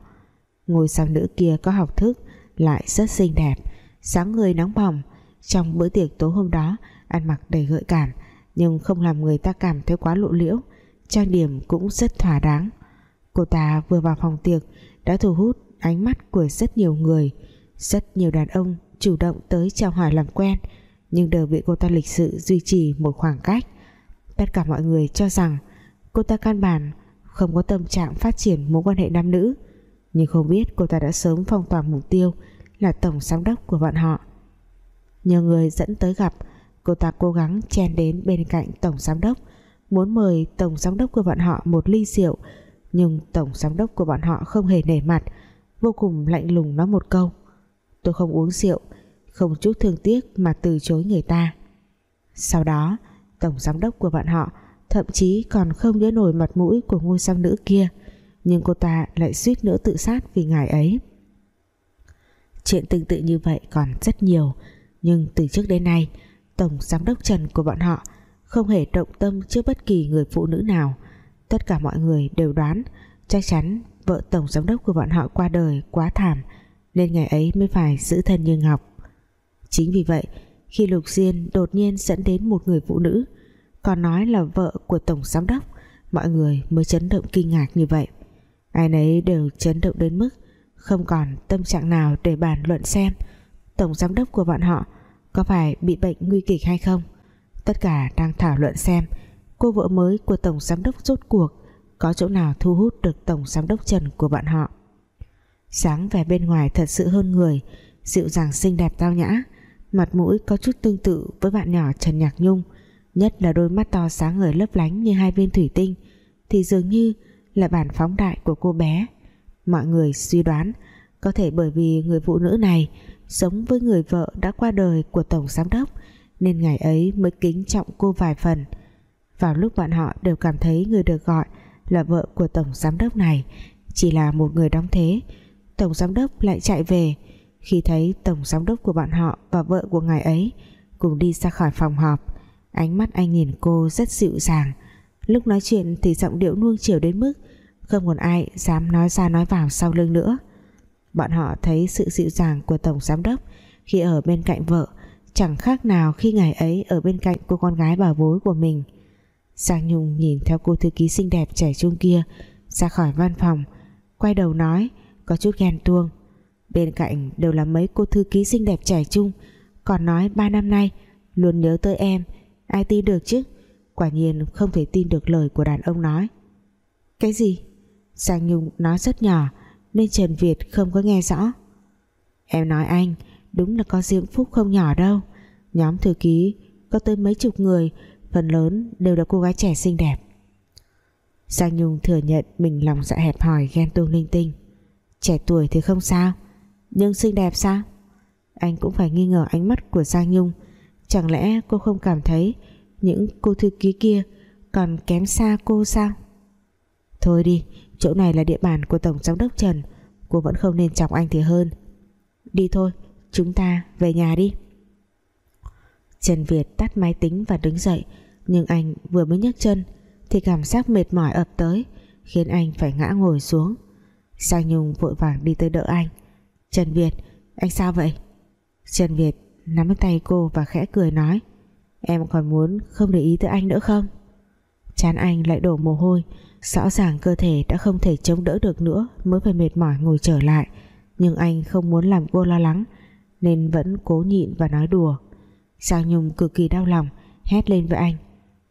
Ngôi sao nữ kia có học thức, lại rất xinh đẹp sáng người nóng bỏng. Trong bữa tiệc tối hôm đó, ăn mặc đầy gợi cảm, nhưng không làm người ta cảm thấy quá lộ liễu trang điểm cũng rất thỏa đáng. Cô ta vừa vào phòng tiệc, đã thu hút ánh mắt của rất nhiều người. Rất nhiều đàn ông chủ động tới chào hỏi làm quen, nhưng đều bị cô ta lịch sự duy trì một khoảng cách. Tất cả mọi người cho rằng cô ta căn bản không có tâm trạng phát triển mối quan hệ nam nữ. Nhưng không biết cô ta đã sớm phong tỏa mục tiêu là tổng giám đốc của bọn họ. Nhờ người dẫn tới gặp, cô ta cố gắng chen đến bên cạnh tổng giám đốc muốn mời tổng giám đốc của bọn họ một ly rượu, nhưng tổng giám đốc của bọn họ không hề nể mặt, vô cùng lạnh lùng nói một câu. Tôi không uống rượu, không chút thương tiếc mà từ chối người ta. Sau đó, tổng giám đốc của bọn họ thậm chí còn không nhớ nổi mặt mũi của ngôi sao nữ kia, nhưng cô ta lại suýt nữa tự sát vì ngài ấy. Chuyện tương tự như vậy còn rất nhiều, nhưng từ trước đến nay, tổng giám đốc Trần của bọn họ không hề động tâm trước bất kỳ người phụ nữ nào. Tất cả mọi người đều đoán, chắc chắn vợ tổng giám đốc của bọn họ qua đời quá thảm, nên ngày ấy mới phải giữ thân như ngọc. Chính vì vậy, khi Lục Diên đột nhiên dẫn đến một người phụ nữ, còn nói là vợ của tổng giám đốc, mọi người mới chấn động kinh ngạc như vậy. Ai nấy đều chấn động đến mức không còn tâm trạng nào để bàn luận xem tổng giám đốc của bọn họ có phải bị bệnh nguy kịch hay không tất cả đang thảo luận xem cô vợ mới của tổng giám đốc rốt cuộc có chỗ nào thu hút được tổng giám đốc Trần của bọn họ. Sáng vẻ bên ngoài thật sự hơn người, dịu dàng xinh đẹp tao nhã, mặt mũi có chút tương tự với bạn nhỏ Trần Nhạc Nhung, nhất là đôi mắt to sáng ngời lấp lánh như hai viên thủy tinh, thì dường như là bản phóng đại của cô bé. Mọi người suy đoán, có thể bởi vì người phụ nữ này sống với người vợ đã qua đời của tổng giám đốc nên ngày ấy mới kính trọng cô vài phần. Vào lúc bạn họ đều cảm thấy người được gọi là vợ của tổng giám đốc này chỉ là một người đóng thế, tổng giám đốc lại chạy về. Khi thấy tổng giám đốc của bọn họ và vợ của ngài ấy cùng đi ra khỏi phòng họp, ánh mắt anh nhìn cô rất dịu dàng. Lúc nói chuyện thì giọng điệu nuông chiều đến mức không còn ai dám nói ra nói vào sau lưng nữa. Bọn họ thấy sự dịu dàng của tổng giám đốc khi ở bên cạnh vợ chẳng khác nào khi ngày ấy ở bên cạnh cô con gái bảo bối của mình. Giang Nhung nhìn theo cô thư ký xinh đẹp trẻ trung kia, ra khỏi văn phòng, quay đầu nói, có chút ghen tuông. Bên cạnh đều là mấy cô thư ký xinh đẹp trẻ trung, còn nói ba năm nay, luôn nhớ tới em, ai tin được chứ? Quả nhiên không thể tin được lời của đàn ông nói. Cái gì? Giang Nhung nói rất nhỏ, nên Trần Việt không có nghe rõ. Em nói anh đúng là có diễm phúc không nhỏ đâu. Nhóm thư ký, có tới mấy chục người, phần lớn đều là cô gái trẻ xinh đẹp. Giang Nhung thừa nhận mình lòng dạ hẹp hòi ghen tuông linh tinh. Trẻ tuổi thì không sao, nhưng xinh đẹp sao? Anh cũng phải nghi ngờ ánh mắt của Giang Nhung. Chẳng lẽ cô không cảm thấy những cô thư ký kia còn kém xa cô sao? Thôi đi, chỗ này là địa bàn của Tổng Giám đốc Trần. Cô vẫn không nên chọc anh thì hơn. Đi thôi chúng ta về nhà đi. Trần Việt tắt máy tính và đứng dậy, nhưng anh vừa mới nhấc chân thì cảm giác mệt mỏi ập tới, khiến anh phải ngã ngồi xuống. Giang Nhung vội vàng đi tới đỡ anh. Trần Việt, anh sao vậy? Trần Việt nắm tay cô và khẽ cười nói, em còn muốn không để ý tới anh nữa không? Chán anh lại đổ mồ hôi, rõ ràng cơ thể đã không thể chống đỡ được nữa, mới phải mệt mỏi ngồi trở lại. Nhưng anh không muốn làm cô lo lắng nên vẫn cố nhịn và nói đùa. Giang Nhung cực kỳ đau lòng, hét lên với anh.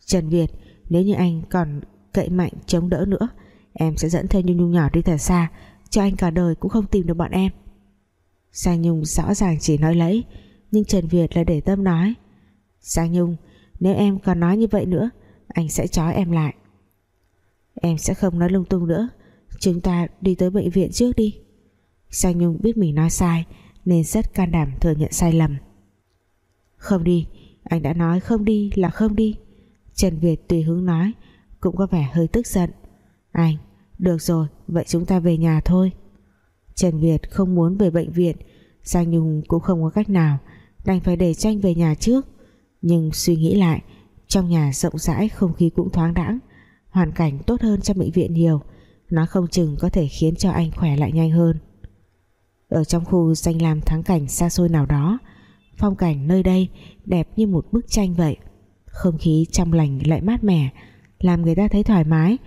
Trần Việt, nếu như anh còn cậy mạnh chống đỡ nữa, em sẽ dẫn theo Nhung Nhung nhỏ đi thật xa, cho anh cả đời cũng không tìm được bọn em. Giang Nhung rõ ràng chỉ nói lấy nhưng Trần Việt là để tâm nói. Giang Nhung, nếu em còn nói như vậy nữa, anh sẽ trói em lại. Em sẽ không nói lung tung nữa, chúng ta đi tới bệnh viện trước đi. Giang Nhung biết mình nói sai nên rất can đảm thừa nhận sai lầm. Không đi, anh đã nói không đi là không đi. Trần Việt tùy hứng nói, cũng có vẻ hơi tức giận. Anh, được rồi, vậy chúng ta về nhà thôi. Trần Việt không muốn về bệnh viện, Giang Nhung cũng không có cách nào, đành phải để tranh về nhà trước. Nhưng suy nghĩ lại, trong nhà rộng rãi, không khí cũng thoáng đãng, hoàn cảnh tốt hơn trong bệnh viện nhiều. Nó không chừng có thể khiến cho anh khỏe lại nhanh hơn ở trong khu danh lam thắng cảnh xa xôi nào đó, phong cảnh nơi đây đẹp như một bức tranh vậy. Không khí trong lành lại mát mẻ, làm người ta thấy thoải mái.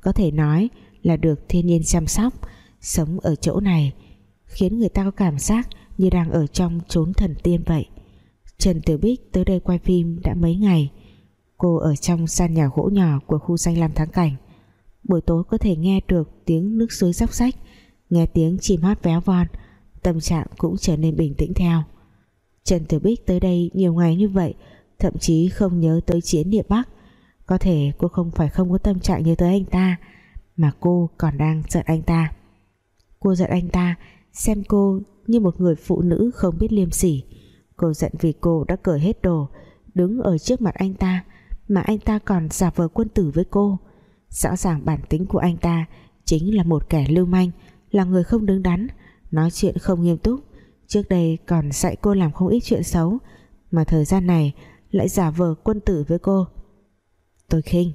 Có thể nói là được thiên nhiên chăm sóc, sống ở chỗ này, khiến người ta có cảm giác như đang ở trong chốn thần tiên vậy. Trần Tiểu Bích tới đây quay phim đã mấy ngày. Cô ở trong gian nhà gỗ nhỏ của khu danh lam thắng cảnh. Buổi tối có thể nghe được tiếng nước suối róc rách, nghe tiếng chim hót véo von tâm trạng cũng trở nên bình tĩnh theo. Trần tử Bích tới đây nhiều ngày như vậy, thậm chí không nhớ tới chiến địa Bắc. Có thể cô không phải không có tâm trạng nhớ tới anh ta, mà cô còn đang giận anh ta. Cô giận anh ta, xem cô như một người phụ nữ không biết liêm sỉ. Cô giận vì cô đã cởi hết đồ, đứng ở trước mặt anh ta, mà anh ta còn giả vờ quân tử với cô. Rõ ràng bản tính của anh ta chính là một kẻ lưu manh, là người không đứng đắn nói chuyện không nghiêm túc. Trước đây còn dạy cô làm không ít chuyện xấu, mà thời gian này lại giả vờ quân tử với cô. Tôi khinh.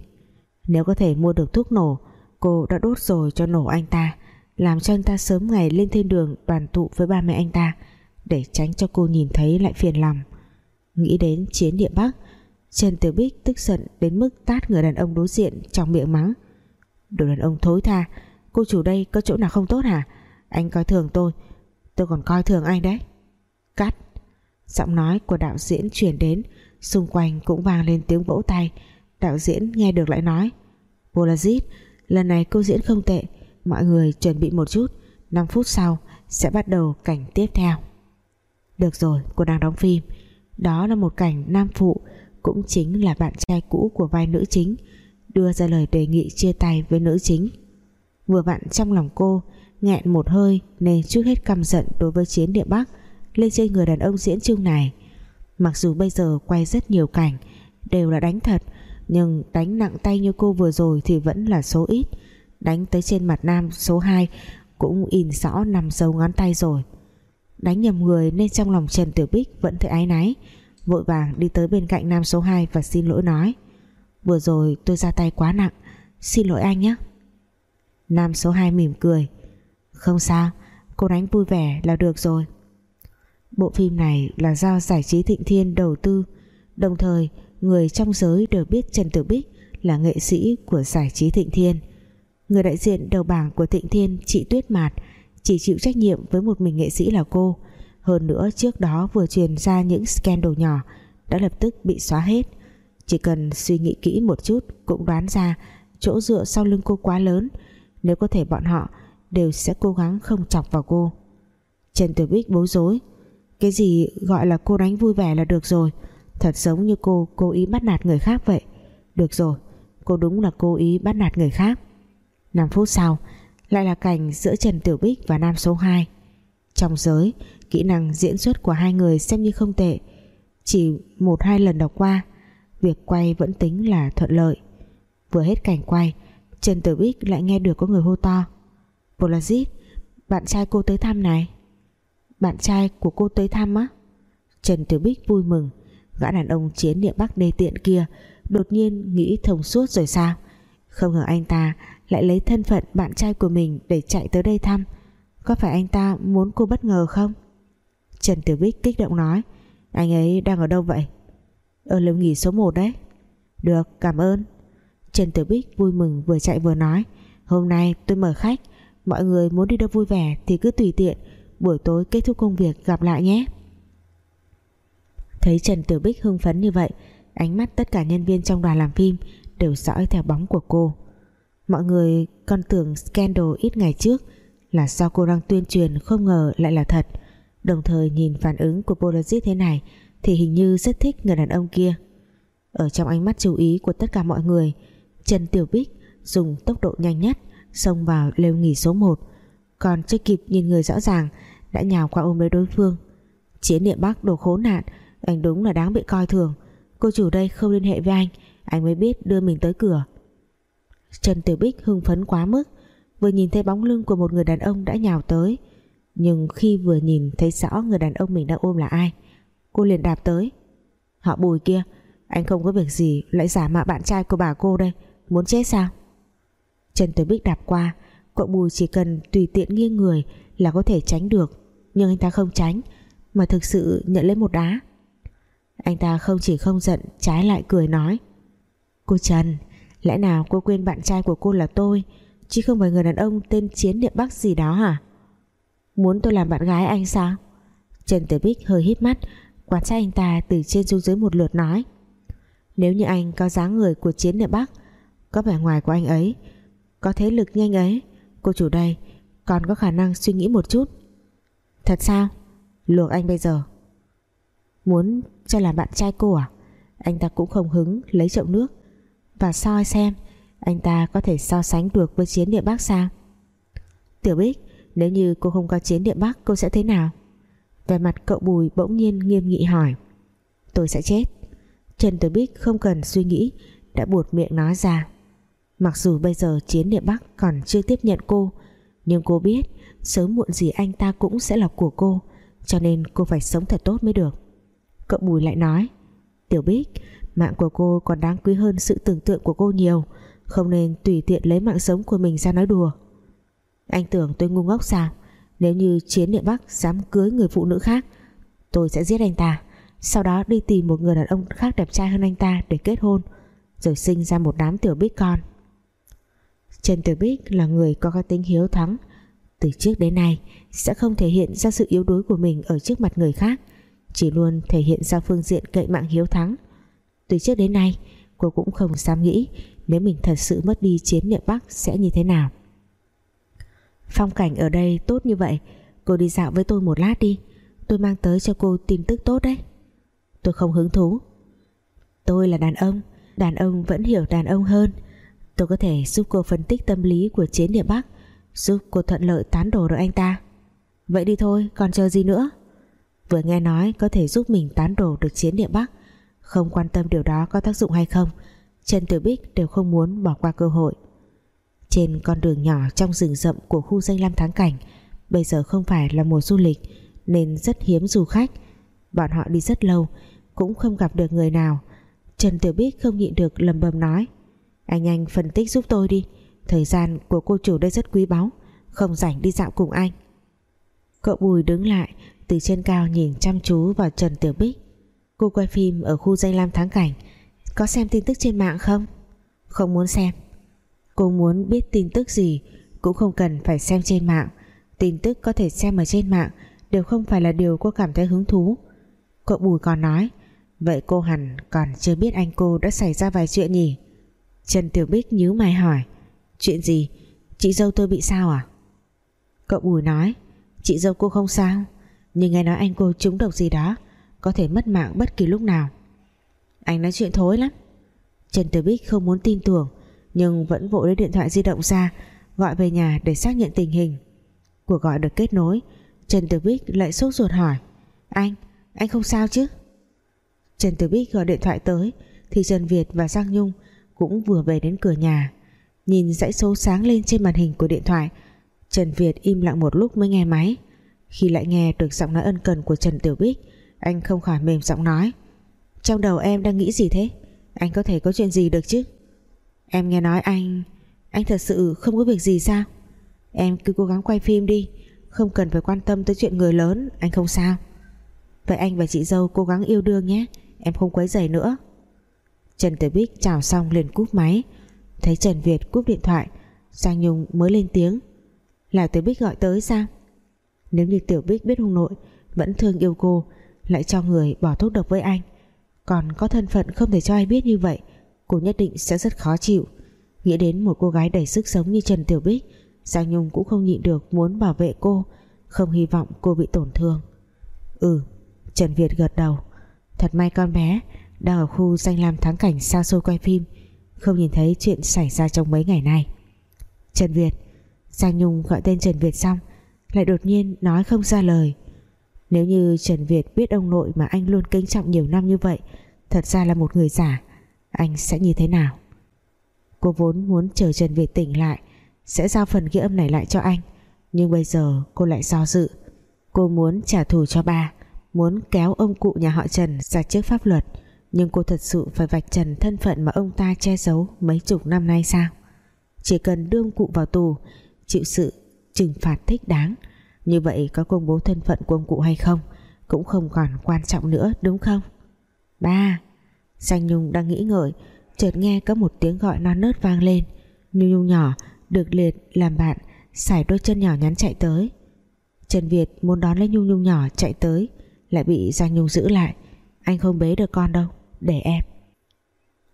Nếu có thể mua được thuốc nổ, cô đã đốt rồi cho nổ anh ta, làm cho anh ta sớm ngày lên thiên đường đoàn tụ với ba mẹ anh ta, để tránh cho cô nhìn thấy lại phiền lòng. Nghĩ đến chiến địa Bắc, Trần Tiểu Bích tức giận đến mức tát người đàn ông đối diện trong miệng mắng. Đồ đàn ông thối tha, cô chủ đây có chỗ nào không tốt hả? Anh coi thường tôi. Tôi còn coi thường anh đấy. Cắt. Giọng nói của đạo diễn chuyển đến. Xung quanh cũng vang lên tiếng vỗ tay. Đạo diễn nghe được lại nói. Bolazit lần này cô diễn không tệ. Mọi người chuẩn bị một chút. 5 phút sau sẽ bắt đầu cảnh tiếp theo. Được rồi, cô đang đóng phim. Đó là một cảnh nam phụ, cũng chính là bạn trai cũ của vai nữ chính, đưa ra lời đề nghị chia tay với nữ chính. Vừa vặn trong lòng cô nghẹn một hơi nên chút hết căm giận đối với chiến địa Bắc, lên trên người đàn ông diễn chung này. Mặc dù bây giờ quay rất nhiều cảnh, đều là đánh thật, nhưng đánh nặng tay như cô vừa rồi thì vẫn là số ít. Đánh tới trên mặt nam số 2 cũng in rõ nằm dấu ngón tay rồi. Đánh nhầm người nên trong lòng Trần Tiểu Bích vẫn thấy ái náy, vội vàng đi tới bên cạnh nam số 2 và xin lỗi nói. Vừa rồi tôi ra tay quá nặng, xin lỗi anh nhé. Nam số 2 mỉm cười không sao, cô đánh vui vẻ là được rồi. Bộ phim này là do giải trí Thịnh Thiên đầu tư, đồng thời người trong giới đều biết Trần Tử Bích là nghệ sĩ của giải trí Thịnh Thiên. Người đại diện đầu bảng của Thịnh Thiên, chị Tuyết Mạt, chỉ chịu trách nhiệm với một mình nghệ sĩ là cô. Hơn nữa, trước đó vừa truyền ra những scandal nhỏ đã lập tức bị xóa hết. Chỉ cần suy nghĩ kỹ một chút cũng đoán ra chỗ dựa sau lưng cô quá lớn. Nếu có thể bọn họ đều sẽ cố gắng không chọc vào cô. Trần Tiểu Bích bối rối, cái gì gọi là cô đánh vui vẻ là được rồi. Thật giống như cô cố ý bắt nạt người khác vậy. Được rồi, Cô đúng là cố ý bắt nạt người khác. 5 phút sau, Lại là cảnh giữa Trần Tiểu Bích và nam số 2 Trong giới, Kỹ năng diễn xuất của hai người xem như không tệ. Chỉ một hai lần đọc qua, Việc quay vẫn tính là thuận lợi. Vừa hết cảnh quay, Trần Tiểu Bích lại nghe được có người hô to. Polazit, Bạn trai cô tới thăm này. Bạn trai của cô tới thăm á? Trần Tiểu Bích vui mừng. Gã đàn ông chiến địa Bắc đê tiện kia Đột nhiên nghĩ thông suốt rồi sao? Không ngờ anh ta lại lấy thân phận bạn trai của mình Để chạy tới đây thăm. Có phải anh ta muốn cô bất ngờ không? Trần Tiểu Bích kích động nói. Anh ấy đang ở đâu vậy? Ở lều nghỉ số 1 đấy. Được, cảm ơn. Trần Tử Bích vui mừng vừa chạy vừa nói. Hôm nay tôi mời khách. Mọi người muốn đi đâu vui vẻ thì cứ tùy tiện, Buổi tối kết thúc công việc gặp lại nhé. Thấy Trần Tiểu Bích hưng phấn như vậy, Ánh mắt tất cả nhân viên trong đoàn làm phim Đều dõi theo bóng của cô. Mọi người còn tưởng scandal ít ngày trước Là do cô đang tuyên truyền Không ngờ lại là thật. Đồng thời nhìn phản ứng của Polaris thế này Thì hình như rất thích người đàn ông kia. Ở trong ánh mắt chú ý của tất cả mọi người, Trần Tiểu Bích Dùng tốc độ nhanh nhất Xông vào lều nghỉ số 1 Còn chưa kịp nhìn người rõ ràng, Đã nhào qua ôm lấy đối phương. Chiến niệm Bắc đồ khốn nạn, anh đúng là đáng bị coi thường. Cô chủ đây không liên hệ với anh Anh mới biết đưa mình tới cửa. Trần Tiểu Bích hưng phấn quá mức, Vừa nhìn thấy bóng lưng của một người đàn ông đã nhào tới. Nhưng khi vừa nhìn thấy rõ người đàn ông mình đang ôm là ai, Cô liền đạp tới. Họ bùi kia, Anh không có việc gì, lại giả mạo bạn trai của bà cô đây, Muốn chết sao? Trần Tiểu Bích đạp qua, Cậu bùi chỉ cần tùy tiện nghiêng người Là có thể tránh được. Nhưng anh ta không tránh, Mà thực sự nhận lấy một đá. Anh ta không chỉ không giận, Trái lại cười nói, Cô Trần, Lẽ nào cô quên bạn trai của cô là tôi, Chứ không phải người đàn ông tên Chiến Địa Bắc gì đó hả? Muốn tôi làm bạn gái anh sao? Trần Tử Bích hơi hít mắt, Quan sát anh ta từ trên xuống dưới một lượt nói, Nếu như anh có dáng người của Chiến Địa Bắc, Có vẻ ngoài của anh ấy có thế lực nhanh ấy. Cô chủ đây, còn có khả năng suy nghĩ một chút. Thật sao? Luộc anh bây giờ. Muốn cho là bạn trai cô à? Anh ta cũng không hứng lấy chậu nước. Và soi xem, Anh ta có thể so sánh được với chiến địa Bắc sao? Tiểu Bích, Nếu như cô không có chiến địa Bắc, cô sẽ thế nào? Về mặt cậu Bùi bỗng nhiên nghiêm nghị hỏi. Tôi sẽ chết. Trần Tiểu Bích không cần suy nghĩ, Đã buột miệng nói ra. Mặc dù bây giờ chiến địa Bắc còn chưa tiếp nhận cô, Nhưng cô biết Sớm muộn gì anh ta cũng sẽ là của cô, Cho nên cô phải sống thật tốt mới được. Cậu Bùi lại nói, Tiểu Bích, Mạng của cô còn đáng quý hơn sự tưởng tượng của cô nhiều, Không nên tùy tiện lấy mạng sống của mình ra nói đùa. Anh tưởng tôi ngu ngốc sao? Nếu như chiến địa Bắc dám cưới người phụ nữ khác, Tôi sẽ giết anh ta, Sau đó đi tìm một người đàn ông khác đẹp trai hơn anh ta Để kết hôn, Rồi sinh ra một đám tiểu bích con. Trần Tiểu Bích là người có cái tính hiếu thắng. Từ trước đến nay, Sẽ không thể hiện ra sự yếu đuối của mình Ở trước mặt người khác, chỉ luôn thể hiện ra phương diện cậy mạng hiếu thắng. Từ trước đến nay, cô cũng không dám nghĩ nếu mình thật sự mất đi chiến địa Bắc sẽ như thế nào. Phong cảnh ở đây tốt như vậy, cô đi dạo với tôi một lát đi, tôi mang tới cho cô tin tức tốt đấy. Tôi không hứng thú. Tôi là đàn ông đàn ông vẫn hiểu đàn ông hơn tôi có thể giúp cô phân tích tâm lý của chiến địa Bắc, giúp cô thuận lợi tán đồ được anh ta. Vậy đi thôi, còn chờ gì nữa? Vừa nghe nói có thể giúp mình tán đổ được chiến địa Bắc, Không quan tâm điều đó có tác dụng hay không, Trần Tử Bích đều không muốn bỏ qua cơ hội. Trên con đường nhỏ trong rừng rậm của khu danh lam thắng cảnh, Bây giờ không phải là mùa du lịch, nên rất hiếm du khách. Bọn họ đi rất lâu, cũng không gặp được người nào. Trần Tiểu Bích không nhịn được lầm bầm nói anh anh phân tích giúp tôi đi. Thời gian của cô chủ đây rất quý báu. Không rảnh đi dạo cùng anh. Cậu Bùi đứng lại, từ trên cao nhìn chăm chú vào Trần Tiểu Bích. Cô quay phim ở khu danh lam thắng cảnh. Có xem tin tức trên mạng không? Không muốn xem. Cô muốn biết tin tức gì cũng không cần phải xem trên mạng. Tin tức có thể xem ở trên mạng đều không phải là điều cô cảm thấy hứng thú. Cậu Bùi còn nói, vậy cô hẳn còn chưa biết anh cô đã xảy ra vài chuyện nhỉ? Trần Tiểu Bích nhíu mày hỏi chuyện gì? Chị dâu tôi bị sao à? Cậu Bùi nói chị dâu cô không sao nhưng nghe nói anh cô trúng độc gì đó có thể mất mạng bất kỳ lúc nào. Anh nói chuyện thối lắm. Trần Tiểu Bích không muốn tin tưởng nhưng vẫn vội lấy điện thoại di động ra gọi về nhà để xác nhận tình hình. Cuộc gọi được kết nối Trần Tiểu Bích lại sốt ruột hỏi anh, anh không sao chứ? Trần Tiểu Bích gọi điện thoại tới thì Trần Việt và Giang Nhung cũng vừa về đến cửa nhà. Nhìn dãy số sáng lên trên màn hình của điện thoại, Trần Việt im lặng một lúc mới nghe máy. Khi lại nghe được giọng nói ân cần của Trần Tiểu Bích, anh không khỏi mềm giọng nói, trong đầu em đang nghĩ gì thế? Anh có thể có chuyện gì được chứ? Em nghe nói anh Anh thật sự không có việc gì sao? Em cứ cố gắng quay phim đi, Không cần phải quan tâm tới chuyện người lớn, Anh không sao? Vậy anh và chị dâu cố gắng yêu đương nhé, Em không quấy rầy nữa. Trần Tử Bích chào xong liền cúp máy. Thấy Trần Việt cúp điện thoại, Giang Nhung mới lên tiếng. Là Tiểu Bích gọi tới sao? Nếu như Tiểu Bích biết hung nội Vẫn thương yêu cô, Lại cho người bỏ thuốc độc với anh, Còn có thân phận không thể cho ai biết như vậy, cô nhất định sẽ rất khó chịu. Nghĩ đến một cô gái đầy sức sống như Trần Tiểu Bích, Giang Nhung cũng không nhịn được muốn bảo vệ cô, không hy vọng cô bị tổn thương. Ừ Trần Việt gật đầu. Thật may con bé đang ở khu danh lam thắng cảnh xa xôi quay phim, không nhìn thấy chuyện xảy ra trong mấy ngày nay. Trần Việt, Giang Nhung gọi tên Trần Việt xong, lại đột nhiên nói không ra lời. Nếu như Trần Việt biết ông nội mà anh luôn kính trọng nhiều năm như vậy, thật ra là một người giả, anh sẽ như thế nào? Cô vốn muốn chờ Trần Việt tỉnh lại, sẽ giao phần ghi âm này lại cho anh, nhưng bây giờ cô lại do dự. Cô muốn trả thù cho ba, muốn kéo ông cụ nhà họ Trần ra trước pháp luật nhưng cô thật sự phải vạch trần thân phận mà ông ta che giấu mấy chục năm nay sao? Chỉ cần đương cụ vào tù, chịu sự trừng phạt thích đáng, như vậy có công bố thân phận của ông cụ hay không cũng không còn quan trọng nữa, đúng không? Ba Danh Nhung đang nghĩ ngợi, chợt nghe có một tiếng gọi non nớt vang lên. Nhung Nhung nhỏ được liệt làm bạn xải đôi chân nhỏ nhắn chạy tới. Trần Việt muốn đón lấy Nhung Nhung nhỏ chạy tới, lại bị Giang Nhung giữ lại. Anh không bế được con đâu để em.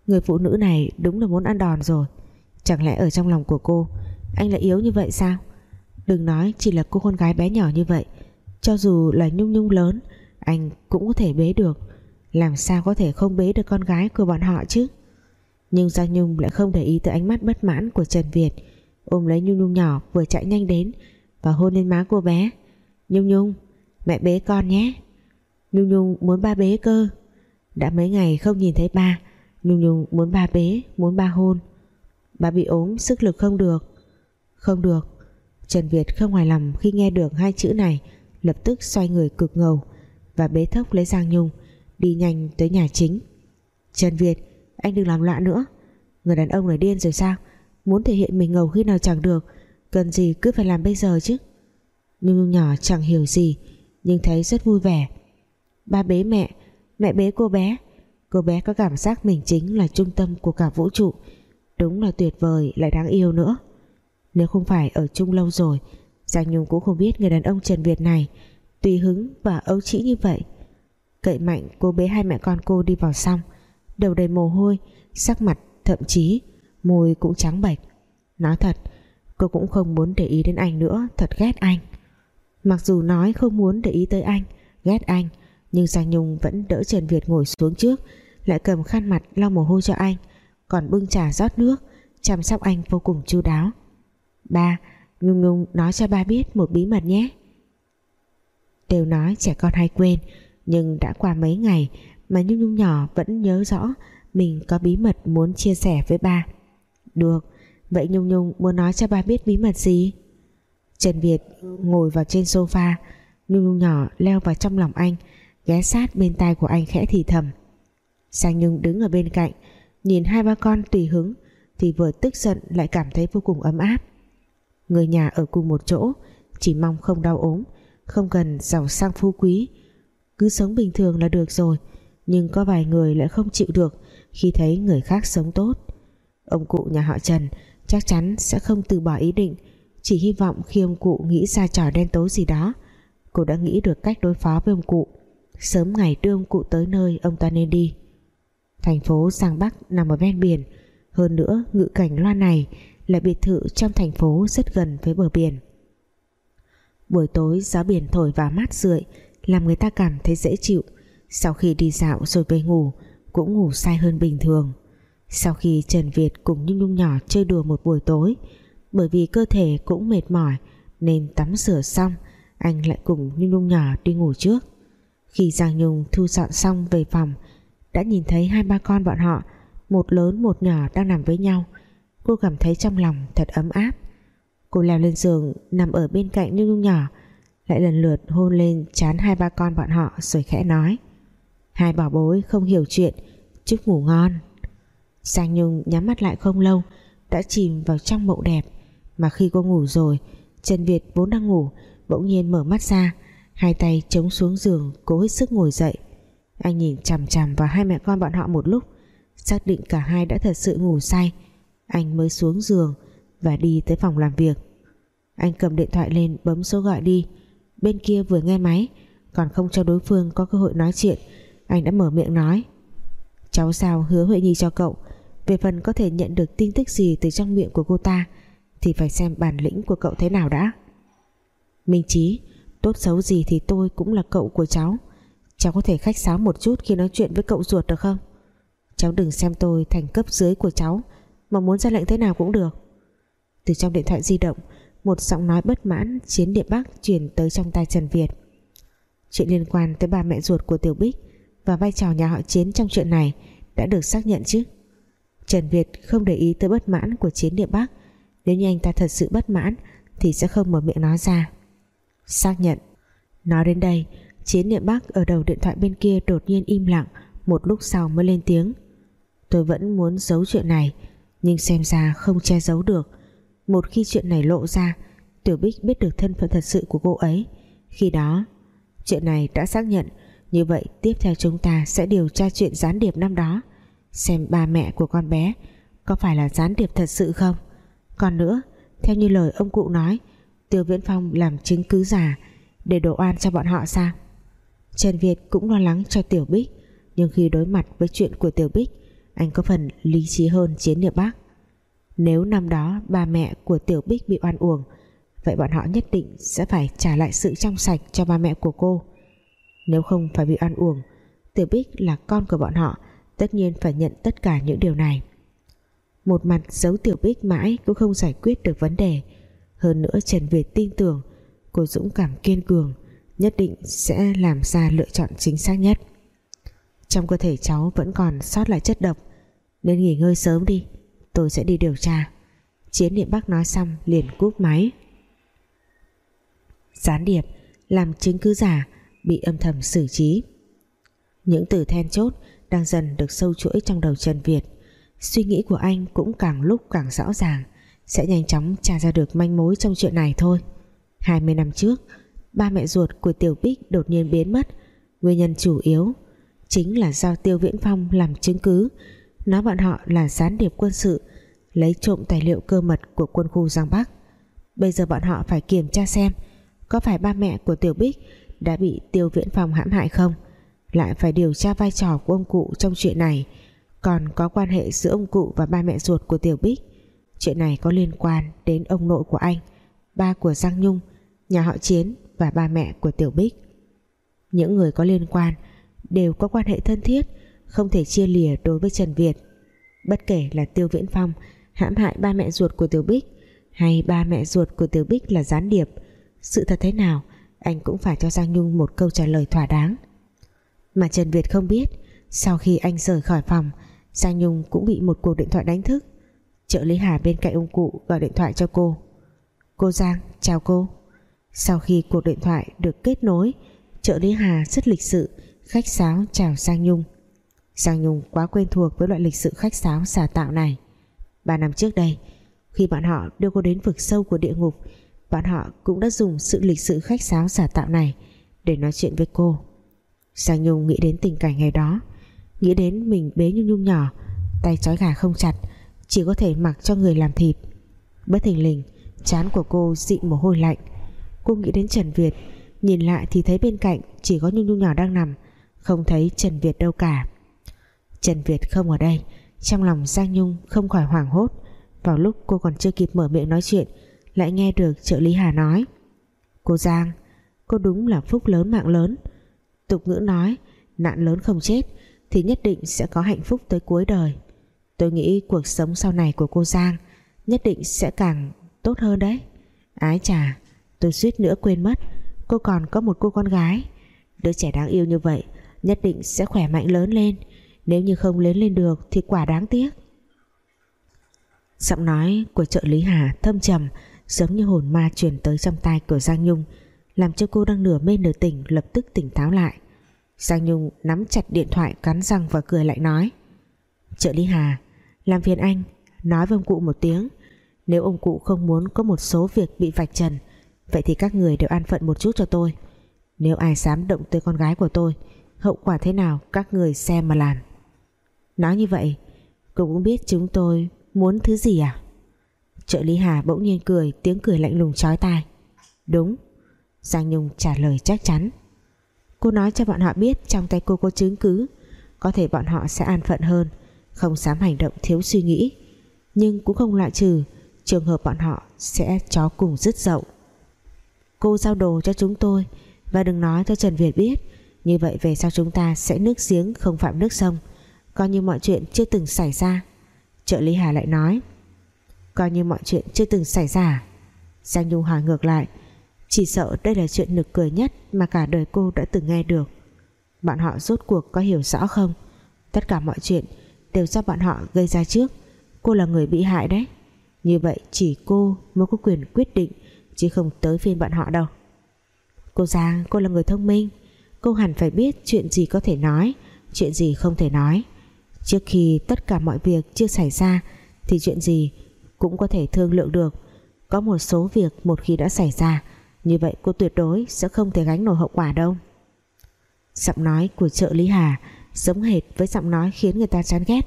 Người phụ nữ này đúng là muốn ăn đòn rồi. Chẳng lẽ ở trong lòng của cô, anh lại yếu như vậy sao? Đừng nói chỉ là cô con gái bé nhỏ như vậy. Cho dù là Nhung Nhung lớn, anh cũng có thể bế được. Làm sao có thể không bế được con gái của bọn họ chứ? Nhưng Giang Nhung lại không để ý tới ánh mắt bất mãn của Trần Việt. Ôm lấy Nhung Nhung nhỏ vừa chạy nhanh đến và hôn lên má cô bé. Nhung Nhung, mẹ bế con nhé. Nhung Nhung muốn ba bế cơ đã mấy ngày không nhìn thấy ba. Nhung Nhung muốn ba bế, muốn ba hôn. Ba bị ốm, sức lực không được. Không được. Trần Việt không hài lòng khi nghe được hai chữ này, lập tức xoay người cực ngầu và bế thốc lấy Giang Nhung, đi nhanh tới nhà chính. Trần Việt, anh đừng làm loạn nữa. Người đàn ông này điên rồi sao? Muốn thể hiện mình ngầu khi nào chẳng được. Cần gì cứ phải làm bây giờ chứ. Nhung Nhung nhỏ chẳng hiểu gì, nhưng thấy rất vui vẻ. Ba bế mẹ mẹ bế cô bé. Cô bé có cảm giác mình chính là trung tâm của cả vũ trụ. Đúng là tuyệt vời, lại đáng yêu nữa. Nếu không phải ở chung lâu rồi, Giang Nhung cũng không biết người đàn ông Trần Việt này tùy hứng và ấu trĩ như vậy. Cậy mạnh, cô bế hai mẹ con cô đi vào xong. Đầu đầy mồ hôi, sắc mặt thậm chí môi cũng trắng bệch. Nói thật, cô cũng không muốn để ý đến anh nữa, thật ghét anh. Mặc dù nói không muốn để ý tới anh, ghét anh nhưng Giang Nhung vẫn đỡ Trần Việt ngồi xuống trước, lại cầm khăn mặt lau mồ hôi cho anh, còn bưng trà rót nước, chăm sóc anh vô cùng chu đáo. Ba, Nhung Nhung nói cho ba biết một bí mật nhé. Đều nói trẻ con hay quên, nhưng đã qua mấy ngày mà Nhung Nhung nhỏ vẫn nhớ rõ mình có bí mật muốn chia sẻ với ba. Được, vậy Nhung Nhung muốn nói cho ba biết bí mật gì? Trần Việt ngồi vào trên sofa, Nhung Nhung nhỏ leo vào trong lòng anh ghé sát bên tai của anh khẽ thì thầm. Sang Nhung đứng ở bên cạnh, nhìn hai ba con tùy hứng, thì vừa tức giận lại cảm thấy vô cùng ấm áp. Người nhà ở cùng một chỗ, chỉ mong không đau ốm, không cần giàu sang phú quý. Cứ sống bình thường là được rồi, nhưng có vài người lại không chịu được khi thấy người khác sống tốt. Ông cụ nhà họ Trần chắc chắn sẽ không từ bỏ ý định, chỉ hy vọng khi ông cụ nghĩ ra trò đen tối gì đó, cô đã nghĩ được cách đối phó với ông cụ sớm ngày đưa ông cụ tới nơi, ông ta nên đi. Thành phố Giang Bắc nằm ở ven biển. Hơn nữa ngự cảnh loa này là biệt thự trong thành phố rất gần với bờ biển. Buổi tối gió biển thổi vào mát rượi, làm người ta cảm thấy dễ chịu. Sau khi đi dạo rồi về ngủ, cũng ngủ say hơn bình thường. Sau khi Trần Việt cùng Nhung Nhung nhỏ chơi đùa một buổi tối, bởi vì cơ thể cũng mệt mỏi, nên tắm rửa xong, anh lại cùng Nhung Nhung nhỏ đi ngủ trước khi Giang Nhung thu dọn xong về phòng, đã nhìn thấy hai ba con bọn họ, một lớn, một nhỏ đang nằm với nhau. Cô cảm thấy trong lòng thật ấm áp. Cô leo lên giường, nằm ở bên cạnh Nhung Nhung nhỏ, lại lần lượt hôn lên chán hai ba con bọn họ rồi khẽ nói. Hai bảo bối không hiểu chuyện, chúc ngủ ngon. Giang Nhung nhắm mắt lại không lâu, đã chìm vào trong mộng đẹp. Mà khi cô ngủ rồi, Trần Việt vốn đang ngủ, bỗng nhiên mở mắt ra hai tay chống xuống giường, cố hết sức ngồi dậy. Anh nhìn chằm chằm vào hai mẹ con bọn họ một lúc, xác định cả hai đã thật sự ngủ say. Anh mới xuống giường và đi tới phòng làm việc. Anh cầm điện thoại lên bấm số gọi đi. Bên kia vừa nghe máy, còn không cho đối phương có cơ hội nói chuyện, anh đã mở miệng nói. Cháu sao hứa Huệ Nhi cho cậu, về phần có thể nhận được tin tức gì từ trong miệng của cô ta, thì phải xem bản lĩnh của cậu thế nào đã. Minh Chí tốt xấu gì thì tôi cũng là cậu của cháu. Cháu có thể khách sáo một chút khi nói chuyện với cậu ruột được không? Cháu đừng xem tôi thành cấp dưới của cháu, mà muốn ra lệnh thế nào cũng được. Từ trong điện thoại di động, một giọng nói bất mãn chiến địa bắc truyền tới trong tay Trần Việt. Chuyện liên quan tới ba mẹ ruột của Tiểu Bích và vai trò nhà họ chiến trong chuyện này đã được xác nhận chứ? Trần Việt không để ý tới bất mãn của chiến địa bắc. Nếu như anh ta thật sự bất mãn thì sẽ không mở miệng nói ra xác nhận. Nói đến đây, chiến niệm bác ở đầu điện thoại bên kia đột nhiên im lặng, một lúc sau mới lên tiếng. Tôi vẫn muốn giấu chuyện này, nhưng xem ra không che giấu được. Một khi chuyện này lộ ra, Tiểu Bích biết được thân phận thật sự của cô ấy. Khi đó, chuyện này đã xác nhận, như vậy tiếp theo chúng ta sẽ điều tra chuyện gián điệp năm đó. Xem ba mẹ của con bé có phải là gián điệp thật sự không? Còn nữa, theo như lời ông cụ nói Tiêu Viễn Phong làm chứng cứ giả để đổ oan cho bọn họ sao? Trần Việt cũng lo lắng cho Tiểu Bích, nhưng khi đối mặt với chuyện của Tiểu Bích, anh có phần lý trí hơn chiến địa bác nếu năm đó ba mẹ của Tiểu Bích bị oan uổng, vậy bọn họ nhất định sẽ phải trả lại sự trong sạch cho ba mẹ của cô. Nếu không phải bị oan uổng, Tiểu Bích là con của bọn họ, tất nhiên phải nhận tất cả những điều này. Một mặt giấu Tiểu Bích mãi cũng không giải quyết được vấn đề hơn nữa Trần Việt tin tưởng cô dũng cảm kiên cường, nhất định sẽ làm ra lựa chọn chính xác nhất. Trong cơ thể cháu vẫn còn sót lại chất độc, nên nghỉ ngơi sớm đi, tôi sẽ đi điều tra. Chiến niệm bắc nói xong liền cúp máy. Gián điệp, làm chứng cứ giả, bị âm thầm xử trí. Những từ then chốt đang dần được sâu chuỗi trong đầu Trần Việt. Suy nghĩ của anh cũng càng lúc càng rõ ràng sẽ nhanh chóng tra ra được manh mối trong chuyện này thôi. 20 năm trước, ba mẹ ruột của Tiểu Bích đột nhiên biến mất. Nguyên nhân chủ yếu chính là do Tiêu Viễn Phong làm chứng cứ. Nói bọn họ là gián điệp quân sự, lấy trộm tài liệu cơ mật của quân khu Giang Bắc. Bây giờ bọn họ phải kiểm tra xem có phải ba mẹ của Tiểu Bích đã bị Tiêu Viễn Phong hãm hại không. Lại phải điều tra vai trò của ông cụ trong chuyện này. Còn có quan hệ giữa ông cụ và ba mẹ ruột của Tiểu Bích chuyện này có liên quan đến ông nội của anh, ba của Giang Nhung, nhà họ Chiến và ba mẹ của Tiểu Bích. Những người có liên quan đều có quan hệ thân thiết, không thể chia lìa đối với Trần Việt. Bất kể là Tiêu Viễn Phong hãm hại ba mẹ ruột của Tiểu Bích hay ba mẹ ruột của Tiểu Bích là gián điệp, sự thật thế nào, anh cũng phải cho Giang Nhung một câu trả lời thỏa đáng. Mà Trần Việt không biết, sau khi anh rời khỏi phòng, Giang Nhung cũng bị một cuộc điện thoại đánh thức trợ lý Hà bên cạnh ông cụ gọi điện thoại cho cô. Cô Giang, chào cô. Sau khi cuộc điện thoại được kết nối, trợ lý Hà rất lịch sự, khách sáo chào Giang Nhung. Giang Nhung quá quen thuộc với loại lịch sự khách sáo xả tạo này. Ba năm trước đây, khi bọn họ đưa cô đến vực sâu của địa ngục, bọn họ cũng đã dùng sự lịch sự khách sáo xả tạo này để nói chuyện với cô. Giang Nhung nghĩ đến tình cảnh ngày đó, nghĩ đến mình bế Nhung Nhung nhỏ, tay trói gà không chặt chỉ có thể mặc cho người làm thịt. Bất thình lình chán của cô dị mồ hôi lạnh. Cô nghĩ đến Trần Việt, nhìn lại thì thấy bên cạnh chỉ có Nhung Nhung nhỏ đang nằm, không thấy Trần Việt đâu cả. Trần Việt không ở đây, trong lòng Giang Nhung không khỏi hoảng hốt. Vào lúc cô còn chưa kịp mở miệng nói chuyện, lại nghe được trợ lý Hà nói, cô Giang cô đúng là phúc lớn mạng lớn. Tục ngữ nói, nạn lớn không chết thì nhất định sẽ có hạnh phúc tới cuối đời tôi nghĩ cuộc sống sau này của cô Giang nhất định sẽ càng tốt hơn đấy. Ái chà, tôi suýt nữa quên mất, cô còn có một cô con gái. Đứa trẻ đáng yêu như vậy nhất định sẽ khỏe mạnh lớn lên. Nếu như không lớn lên được thì quả đáng tiếc. Giọng nói của trợ lý Hà thâm trầm, giống như hồn ma truyền tới trong tai của Giang Nhung, làm cho cô đang nửa mê nửa tỉnh lập tức tỉnh táo lại. Giang Nhung nắm chặt điện thoại cắn răng và cười lại nói, trợ lý Hà làm phiền anh nói với ông cụ một tiếng, nếu ông cụ không muốn có một số việc bị vạch trần, vậy thì các người đều an phận một chút cho tôi. Nếu ai dám động tới con gái của tôi, hậu quả thế nào các người xem mà làm. Nói như vậy cô cũng biết chúng tôi muốn thứ gì à? Trợ lý Hà bỗng nhiên cười, tiếng cười lạnh lùng chói tai. Đúng. Giang Nhung trả lời chắc chắn. Cô nói cho bọn họ biết trong tay cô có chứng cứ, có thể bọn họ sẽ an phận hơn không dám hành động thiếu suy nghĩ. Nhưng cũng không loại trừ, trường hợp bọn họ sẽ chó cùng dứt dậu. Cô giao đồ cho chúng tôi, và đừng nói cho Trần Việt biết. Như vậy về sau chúng ta sẽ nước giếng, không phạm nước sông. Coi như mọi chuyện chưa từng xảy ra. Trợ lý Hà lại nói. Coi như mọi chuyện chưa từng xảy ra. Giang Nhung hỏi ngược lại. Chỉ sợ đây là chuyện nực cười nhất mà cả đời cô đã từng nghe được. Bọn họ rốt cuộc có hiểu rõ không? Tất cả mọi chuyện đều do bọn họ gây ra trước. Cô là người bị hại đấy. Như vậy chỉ cô mới có quyền quyết định, chứ không tới phiên bọn họ đâu. Cô Giang, cô là người thông minh. Cô hẳn phải biết chuyện gì có thể nói, chuyện gì không thể nói. Trước khi tất cả mọi việc chưa xảy ra, thì chuyện gì cũng có thể thương lượng được. Có một số việc một khi đã xảy ra, như vậy cô tuyệt đối sẽ không thể gánh nổi hậu quả đâu. Giọng nói của trợ lý Hà giống hệt với giọng nói khiến người ta chán ghét,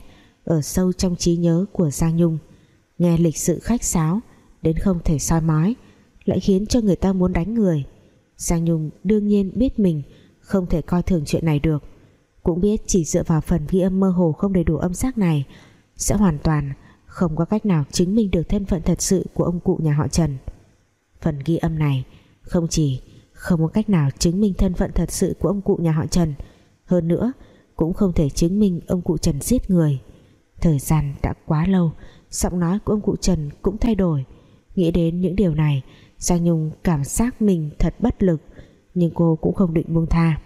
ở sâu trong trí nhớ của Giang Nhung. Nghe lịch sự khách sáo, đến không thể soi mói, lại khiến cho người ta muốn đánh người. Giang Nhung đương nhiên biết mình không thể coi thường chuyện này được. Cũng biết chỉ dựa vào phần ghi âm mơ hồ không đầy đủ âm sắc này, sẽ hoàn toàn không có cách nào chứng minh được thân phận thật sự của ông cụ nhà họ Trần. Phần ghi âm này không chỉ không có cách nào chứng minh thân phận thật sự của ông cụ nhà họ Trần, hơn nữa cũng không thể chứng minh ông cụ Trần giết người. Thời gian đã quá lâu, giọng nói của ông cụ Trần cũng thay đổi. Nghĩ đến những điều này, Giang Nhung cảm giác mình thật bất lực, nhưng cô cũng không định buông tha.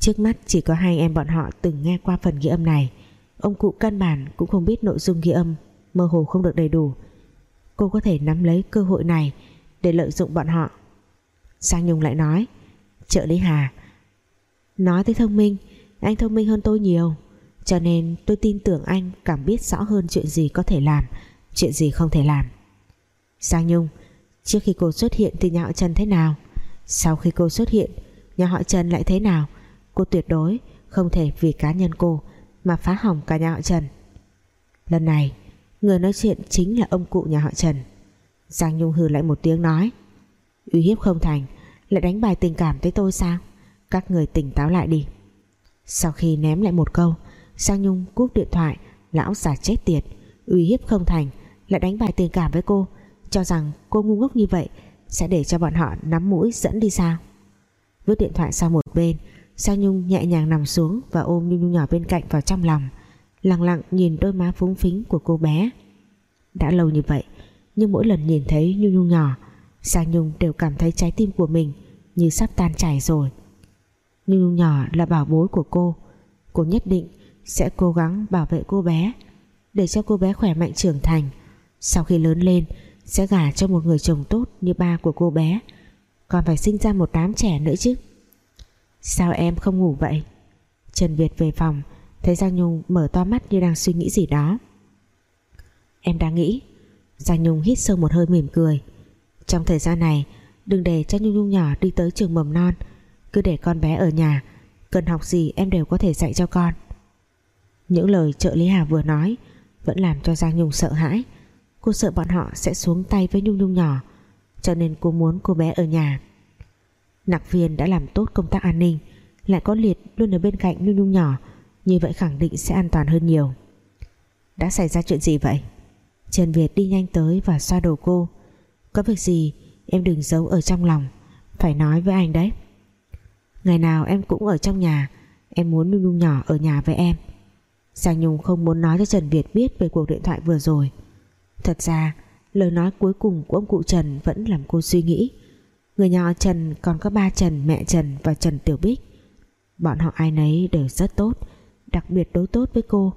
Trước mắt chỉ có hai em bọn họ từng nghe qua phần ghi âm này. Ông cụ căn bản cũng không biết nội dung ghi âm, mơ hồ không được đầy đủ. Cô có thể nắm lấy cơ hội này để lợi dụng bọn họ. Giang Nhung lại nói, trợ lý Hà, nói tới thông minh anh thông minh hơn tôi nhiều, cho nên tôi tin tưởng anh cảm biết rõ hơn chuyện gì có thể làm, chuyện gì không thể làm. Giang Nhung, trước khi cô xuất hiện thì nhà họ Trần thế nào? Sau khi cô xuất hiện, nhà họ Trần lại thế nào? Cô tuyệt đối không thể vì cá nhân cô mà phá hỏng cả nhà họ Trần. Lần này, người nói chuyện chính là ông cụ nhà họ Trần. Giang Nhung hừ lại một tiếng nói, uy hiếp không thành, lại đánh bài tình cảm tới tôi sao? Các người tỉnh táo lại đi sau khi ném lại một câu Giang Nhung cúp điện thoại, lão già chết tiệt, uy hiếp không thành, lại đánh bài tình cảm với cô, cho rằng cô ngu ngốc như vậy sẽ để cho bọn họ nắm mũi dẫn đi sao? Vứt điện thoại sang một bên Giang Nhung nhẹ nhàng nằm xuống và ôm Nhung Nhung nhỏ bên cạnh vào trong lòng, lặng lặng nhìn đôi má phúng phính của cô bé. Đã lâu như vậy, nhưng mỗi lần nhìn thấy Nhung Nhung nhỏ Giang Nhung đều cảm thấy trái tim của mình như sắp tan chảy rồi. Nhung Nhung nhỏ là bảo bối của cô. Cô nhất định sẽ cố gắng bảo vệ cô bé, để cho cô bé khỏe mạnh trưởng thành. Sau khi lớn lên, sẽ gả cho một người chồng tốt như ba của cô bé. Còn phải sinh ra một đám trẻ nữa chứ. Sao em không ngủ vậy? Trần Việt về phòng, thấy Giang Nhung mở to mắt như đang suy nghĩ gì đó. Em đang nghĩ, Giang Nhung hít sâu một hơi mỉm cười. Trong thời gian này, đừng để cho Nhung Nhung nhỏ đi tới trường mầm non cứ để con bé ở nhà, cần học gì em đều có thể dạy cho con. Những lời trợ lý Hà vừa nói vẫn làm cho Giang Nhung sợ hãi. Cô sợ bọn họ sẽ xuống tay với Nhung Nhung nhỏ, cho nên cô muốn cô bé ở nhà. Nặc viên đã làm tốt công tác an ninh, lại có liệt luôn ở bên cạnh Nhung Nhung nhỏ, như vậy khẳng định sẽ an toàn hơn nhiều. Đã xảy ra chuyện gì vậy? Trần Việt đi nhanh tới và xoa đầu cô. Có việc gì, em đừng giấu ở trong lòng, phải nói với anh đấy ngày nào em cũng ở trong nhà. Em muốn Nhung Nhung nhỏ ở nhà với em. Giang Nhung không muốn nói cho Trần Việt biết về cuộc điện thoại vừa rồi. Thật ra, lời nói cuối cùng của ông cụ Trần vẫn làm cô suy nghĩ. Người nhà họ Trần còn có ba Trần, mẹ Trần và Trần Tiểu Bích. Bọn họ ai nấy đều rất tốt, đặc biệt đối tốt với cô.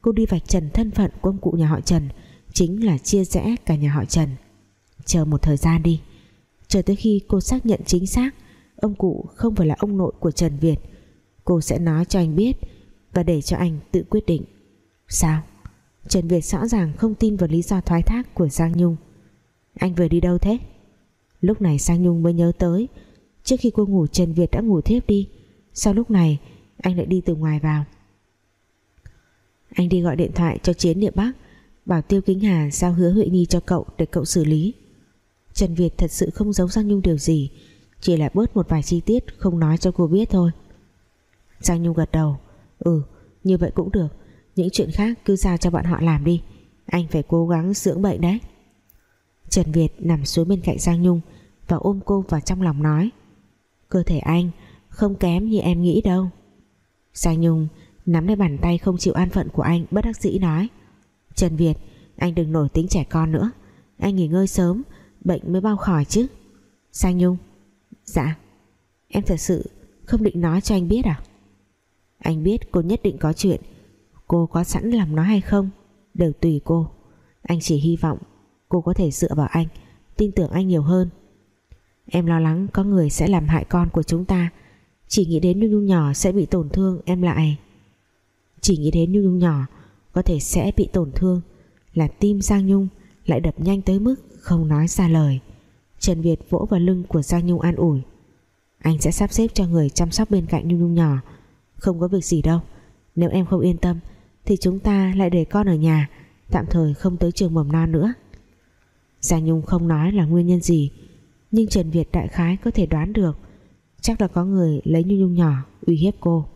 Cô đi vạch trần thân phận của ông cụ nhà họ Trần, chính là chia rẽ cả nhà họ Trần. Chờ một thời gian đi. Chờ tới khi cô xác nhận chính xác ông cụ không phải là ông nội của Trần Việt. Cô sẽ nói cho anh biết và để cho anh tự quyết định. Sao? Trần Việt rõ ràng không tin vào lý do thoái thác của Giang Nhung. Anh vừa đi đâu thế? Lúc này Giang Nhung mới nhớ tới, trước khi cô ngủ, Trần Việt đã ngủ thiếp đi. Sau lúc này, anh lại đi từ ngoài vào. Anh đi gọi điện thoại cho Chiến Địa Bắc, bảo Tiêu Kính Hà giao hứa Huệ Nhi cho cậu để cậu xử lý. Trần Việt thật sự không giấu Giang Nhung điều gì chỉ là bớt một vài chi tiết, không nói cho cô biết thôi. Giang Nhung gật đầu. Ừ như vậy cũng được. Những chuyện khác cứ giao cho bọn họ làm đi. Anh phải cố gắng dưỡng bệnh đấy. Trần Việt nằm xuống bên cạnh Giang Nhung và ôm cô vào trong lòng nói. Cơ thể anh không kém như em nghĩ đâu. Giang Nhung nắm lấy bàn tay không chịu an phận của anh, bất đắc dĩ nói. Trần Việt, anh đừng nổi tính trẻ con nữa. Anh nghỉ ngơi sớm, bệnh mới bao khỏi chứ. Giang Nhung dạ. Em thật sự không định nói cho anh biết à? Anh biết cô nhất định có chuyện. Cô có sẵn lòng nói hay không? Đều tùy cô. Anh chỉ hy vọng cô có thể dựa vào anh, Tin tưởng anh nhiều hơn. Em lo lắng có người sẽ làm hại con của chúng ta. Chỉ nghĩ đến Nhung Nhung nhỏ sẽ bị tổn thương, em lại. Chỉ nghĩ đến Nhung Nhung nhỏ Có thể sẽ bị tổn thương, Là tim Giang Nhung Lại đập nhanh tới mức không nói ra lời. Trần Việt vỗ vào lưng của Giang Nhung an ủi. Anh sẽ sắp xếp cho người chăm sóc bên cạnh Nhung Nhung nhỏ. Không có việc gì đâu. Nếu em không yên tâm, thì chúng ta lại để con ở nhà. Tạm thời không tới trường mầm non nữa. Giang Nhung không nói là nguyên nhân gì, nhưng Trần Việt đại khái có thể đoán được. Chắc là có người lấy Nhung Nhung nhỏ, uy hiếp cô.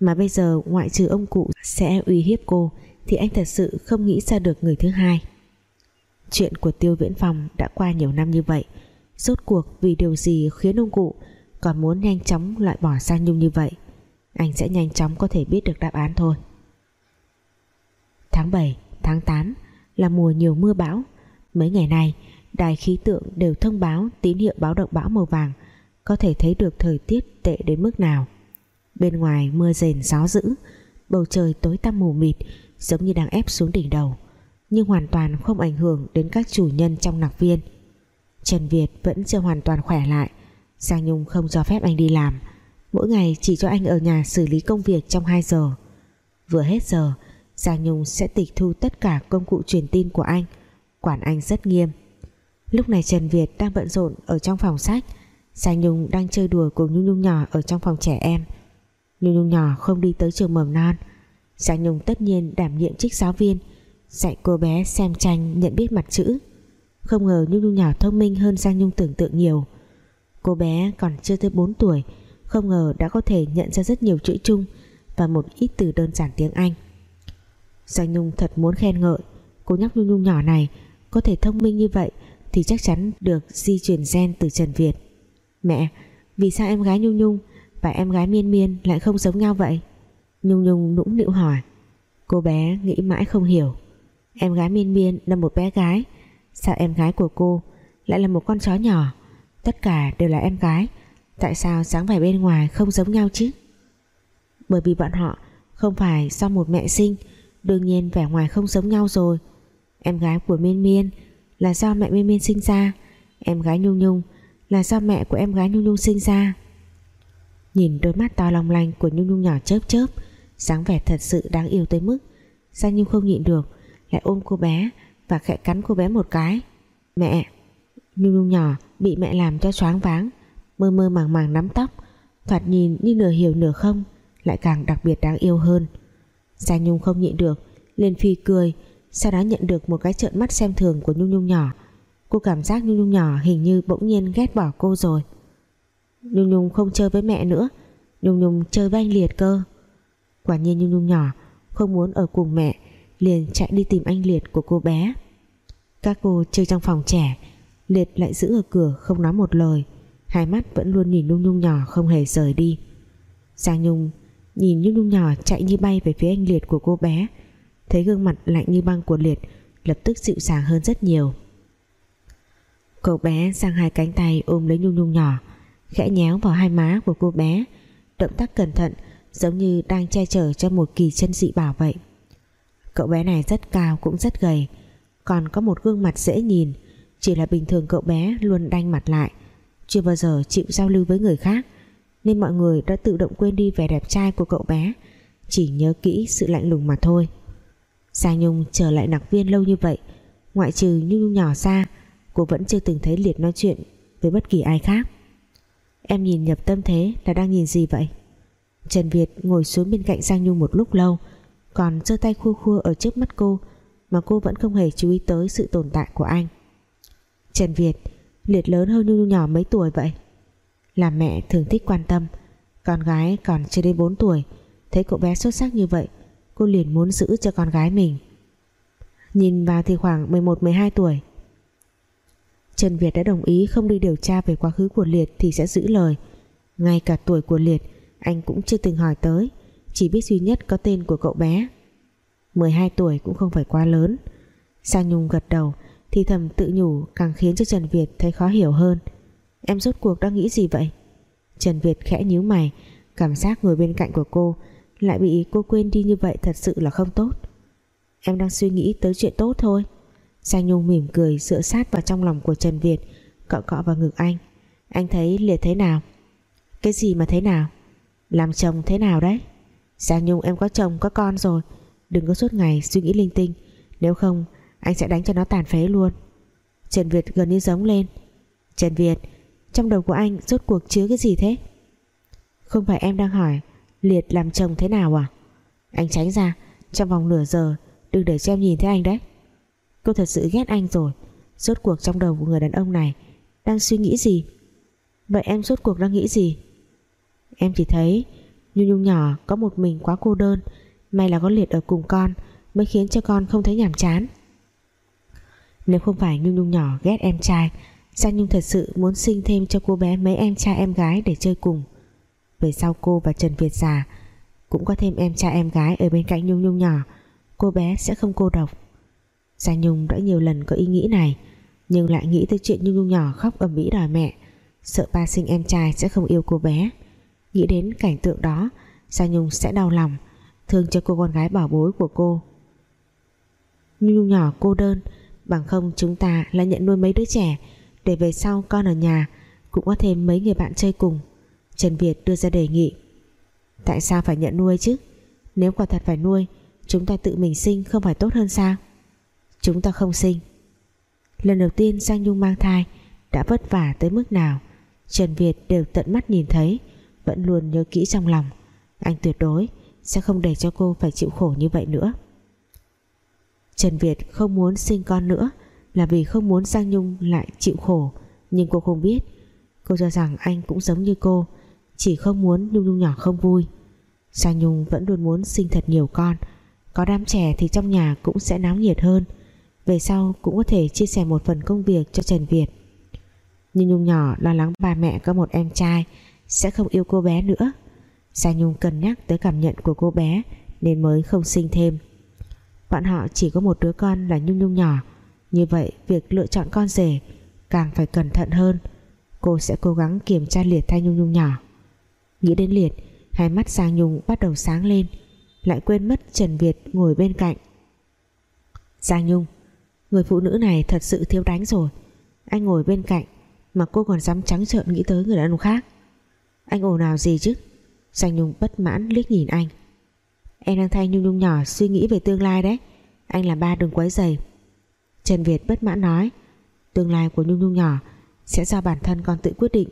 Mà bây giờ ngoại trừ ông cụ sẽ uy hiếp cô, thì anh thật sự không nghĩ ra được người thứ hai chuyện của Tiêu Viễn Phong đã qua nhiều năm như vậy. Rốt cuộc vì điều gì khiến ông cụ còn muốn nhanh chóng loại bỏ Giang Nhung như vậy? Anh sẽ nhanh chóng có thể biết được đáp án thôi. Tháng 7, tháng 8 là mùa nhiều mưa bão. Mấy ngày nay Đài khí tượng đều thông báo tín hiệu báo động bão màu vàng Có thể thấy được thời tiết tệ đến mức nào. Bên ngoài mưa rền gió dữ Bầu trời tối tăm mù mịt Giống như đang ép xuống đỉnh đầu. Nhưng hoàn toàn không ảnh hưởng đến các chủ nhân trong nạc viên. Trần Việt vẫn chưa hoàn toàn khỏe lại, Giang Nhung không cho phép anh đi làm. Mỗi ngày chỉ cho anh ở nhà xử lý công việc trong 2 giờ. Vừa hết giờ, Giang Nhung sẽ tịch thu tất cả công cụ truyền tin của anh, quản anh rất nghiêm. Lúc này Trần Việt đang bận rộn ở trong phòng sách. Giang Nhung đang chơi đùa cùng Nhung Nhung nhỏ ở trong phòng trẻ em. Nhung Nhung nhỏ không đi tới trường mầm non. Giang Nhung tất nhiên đảm nhiệm trích giáo viên dạy cô bé xem tranh, nhận biết mặt chữ. Không ngờ Nhung Nhung nhỏ thông minh hơn Giang Nhung tưởng tượng nhiều. Cô bé còn chưa tới 4 tuổi, không ngờ đã có thể nhận ra rất nhiều chữ chung và một ít từ đơn giản tiếng Anh. Giang Nhung thật muốn khen ngợi, Cô nhóc Nhung Nhung nhỏ này, Có thể thông minh như vậy Thì chắc chắn được di truyền gen từ Trần Việt. Mẹ, Vì sao em gái Nhung Nhung Và em gái Miên Miên lại không giống nhau vậy? Nhung Nhung nũng nịu hỏi. Cô bé nghĩ mãi không hiểu. Em gái Miên Miên là một bé gái. Sao em gái của cô Lại là một con chó nhỏ? Tất cả đều là em gái. Tại sao dáng vẻ bên ngoài không giống nhau chứ? Bởi vì bọn họ Không phải do một mẹ sinh, đương nhiên vẻ ngoài không giống nhau rồi. Em gái của Miên Miên là do mẹ Miên Miên sinh ra. Em gái Nhung Nhung là do mẹ của em gái Nhung Nhung sinh ra. Nhìn đôi mắt to long lanh của Nhung Nhung nhỏ chớp chớp dáng vẻ thật sự đáng yêu tới mức Giang Nhung không nhịn được lại ôm cô bé và khẽ cắn cô bé một cái. Mẹ. Nhung Nhung nhỏ bị mẹ làm cho choáng váng, mơ mơ màng màng nắm tóc, thoạt nhìn như nửa hiểu nửa không, lại càng đặc biệt đáng yêu hơn. Gia Nhung không nhịn được, liền phi cười, sau đó nhận được một cái trợn mắt xem thường của Nhung Nhung nhỏ. Cô cảm giác Nhung Nhung nhỏ hình như bỗng nhiên ghét bỏ cô rồi. Nhung Nhung không chơi với mẹ nữa Nhung Nhung chơi với anh Liệt cơ. Quả nhiên Nhung Nhung nhỏ không muốn ở cùng mẹ liền chạy đi tìm anh Liệt của cô bé. Các cô chơi trong phòng trẻ, Liệt lại giữ ở cửa không nói một lời. Hai mắt vẫn luôn nhìn Nhung Nhung nhỏ không hề rời đi. Giang Nhung nhìn Nhung Nhung nhỏ chạy như bay về phía anh Liệt của cô bé. Thấy gương mặt lạnh như băng của Liệt, lập tức dịu dàng hơn rất nhiều. Cậu bé sang hai cánh tay ôm lấy Nhung Nhung nhỏ, khẽ nhéo vào hai má của cô bé. Động tác cẩn thận giống như đang che chở cho một kỳ chân dị bảo vậy cậu bé này rất cao cũng rất gầy. Còn có một gương mặt dễ nhìn chỉ là bình thường cậu bé luôn đanh mặt lại. Chưa bao giờ chịu giao lưu với người khác nên mọi người đã tự động quên đi vẻ đẹp trai của cậu bé chỉ nhớ kỹ sự lạnh lùng mà thôi. Giang Nhung trở lại nặc viên lâu như vậy ngoại trừ Nhung Nhung nhỏ xa, cô vẫn chưa từng thấy Liệt nói chuyện với bất kỳ ai khác. Em nhìn nhập tâm thế là đang nhìn gì vậy? Trần Việt ngồi xuống bên cạnh Giang Nhung một lúc lâu còn giơ tay khua khua ở trước mắt cô, mà cô vẫn không hề chú ý tới sự tồn tại của anh. Trần Việt, Liệt lớn hơn Nhung Nhung nhỏ mấy tuổi vậy? Là mẹ thường thích quan tâm, Con gái còn chưa đến 4 tuổi, Thấy cậu bé xuất sắc như vậy, Cô liền muốn giữ cho con gái mình. Nhìn vào thì khoảng 11-12 tuổi. Trần Việt đã đồng ý không đi điều tra về quá khứ của Liệt thì sẽ giữ lời. Ngay cả tuổi của Liệt, anh cũng chưa từng hỏi tới chỉ biết duy nhất có tên của cậu bé. 12 tuổi cũng không phải quá lớn. Sang Nhung gật đầu, thì thầm tự nhủ càng khiến cho Trần Việt thấy khó hiểu hơn. Em rốt cuộc đang nghĩ gì vậy? Trần Việt khẽ nhíu mày, cảm giác ngồi bên cạnh của cô lại bị cô quên đi như vậy thật sự là không tốt. Em đang suy nghĩ tới chuyện tốt thôi. Sang Nhung mỉm cười dựa sát vào trong lòng của Trần Việt, cọ cọ vào ngực anh. Anh thấy liệt thế nào? Cái gì mà thế nào? Làm chồng thế nào đấy? Giang Nhung, em có chồng, có con rồi. Đừng có suốt ngày suy nghĩ linh tinh. Nếu không, anh sẽ đánh cho nó tàn phế luôn. Trần Việt gần như giống lên. Trần Việt, Trong đầu của anh rốt cuộc chứa cái gì thế? Không phải em đang hỏi, Liệt làm chồng thế nào à? Anh tránh ra, Trong vòng nửa giờ, Đừng để cho em nhìn thấy anh đấy. Cô thật sự ghét anh rồi. Rốt cuộc trong đầu của người đàn ông này, Đang suy nghĩ gì? Vậy em rốt cuộc đang nghĩ gì? Em chỉ thấy Nhung Nhung nhỏ, có một mình quá cô đơn. May là có liệt ở cùng con, Mới khiến cho con không thấy nhàm chán. Nếu không phải Nhung Nhung nhỏ ghét em trai Giang Nhung thật sự muốn sinh thêm cho cô bé mấy em trai em gái để chơi cùng? Về sau cô và Trần Việt già Cũng có thêm em trai em gái ở bên cạnh Nhung Nhung nhỏ, Cô bé sẽ không cô độc. Giang Nhung đã nhiều lần có ý nghĩ này, Nhưng lại nghĩ tới chuyện Nhung Nhung nhỏ khóc ầm ĩ đòi mẹ, Sợ ba sinh em trai sẽ không yêu cô bé. Nghĩ đến cảnh tượng đó Giang Nhung sẽ đau lòng, Thương cho cô con gái bảo bối của cô. Nhung Nhung nhỏ cô đơn, Bằng không chúng ta lại nhận nuôi mấy đứa trẻ, Để về sau con ở nhà Cũng có thêm mấy người bạn chơi cùng. Trần Việt đưa ra đề nghị. Tại sao phải nhận nuôi chứ? Nếu quả thật phải nuôi, Chúng ta tự mình sinh không phải tốt hơn sao? Chúng ta không sinh. Lần đầu tiên Giang Nhung mang thai, Đã vất vả tới mức nào? Trần Việt đều tận mắt nhìn thấy vẫn luôn nhớ kỹ trong lòng. Anh tuyệt đối sẽ không để cho cô phải chịu khổ như vậy nữa. Trần Việt không muốn sinh con nữa là vì không muốn Giang Nhung lại chịu khổ. Nhưng cô không biết. Cô cho rằng anh cũng giống như cô, chỉ không muốn Nhung Nhung nhỏ không vui. Giang Nhung vẫn luôn muốn sinh thật nhiều con. Có đám trẻ thì trong nhà cũng sẽ náo nhiệt hơn. Về sau cũng có thể chia sẻ một phần công việc cho Trần Việt. Nhưng Nhung nhỏ lo lắng ba mẹ có một em trai sẽ không yêu cô bé nữa. Gia Nhung cân nhắc tới cảm nhận của cô bé nên mới không sinh thêm. Bọn họ chỉ có một đứa con là Nhung Nhung nhỏ. Như vậy, việc lựa chọn con rể càng phải cẩn thận hơn. Cô sẽ cố gắng kiểm tra liệt thay Nhung Nhung nhỏ. Nghĩ đến liệt, hai mắt Giang Nhung bắt đầu sáng lên, lại quên mất Trần Việt ngồi bên cạnh. Giang Nhung, Người phụ nữ này thật sự thiếu đánh rồi. Anh ngồi bên cạnh Mà cô còn dám trắng trợn nghĩ tới người đàn ông khác. Anh ồn nào gì chứ? Giang Nhung bất mãn liếc nhìn anh. Em đang thay Nhung Nhung nhỏ suy nghĩ về tương lai đấy. Anh là ba đừng quấy dày Trần Việt bất mãn nói, Tương lai của Nhung Nhung nhỏ Sẽ do bản thân con tự quyết định.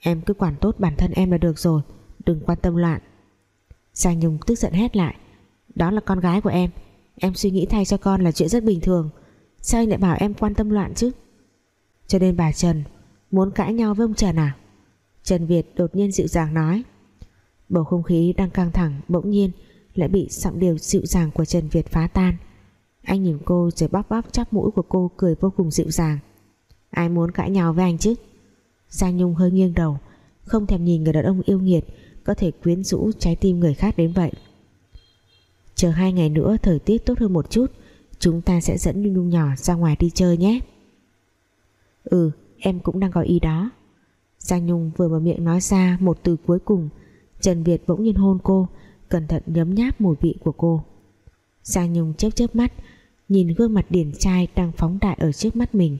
Em cứ quản tốt bản thân em là được rồi, Đừng quan tâm loạn. Giang Nhung tức giận hét lại, Đó là con gái của em. Em suy nghĩ thay cho con là chuyện rất bình thường. Sao anh lại bảo em quan tâm loạn chứ? Cho nên bà Trần Muốn cãi nhau với ông Trần à? Trần Việt đột nhiên dịu dàng nói. Bầu không khí đang căng thẳng, Bỗng nhiên lại bị giọng điều dịu dàng của Trần Việt phá tan. Anh nhìn cô rồi bóp bóp chắp mũi của cô Cười vô cùng dịu dàng. Ai muốn cãi nhau với anh chứ? Giang Nhung hơi nghiêng đầu, Không thèm nhìn người đàn ông yêu nghiệt Có thể quyến rũ trái tim người khác đến vậy. Chờ hai ngày nữa Thời tiết tốt hơn một chút, Chúng ta sẽ dẫn Nhung Nhung nhỏ ra ngoài đi chơi nhé. Ừ em cũng đang có ý đó. Giang Nhung vừa mở miệng nói ra Một từ cuối cùng. Trần Việt bỗng nhiên hôn cô, Cẩn thận nhấm nháp mùi vị của cô. Giang Nhung chớp chớp mắt, Nhìn gương mặt điển trai đang phóng đại ở trước mắt mình.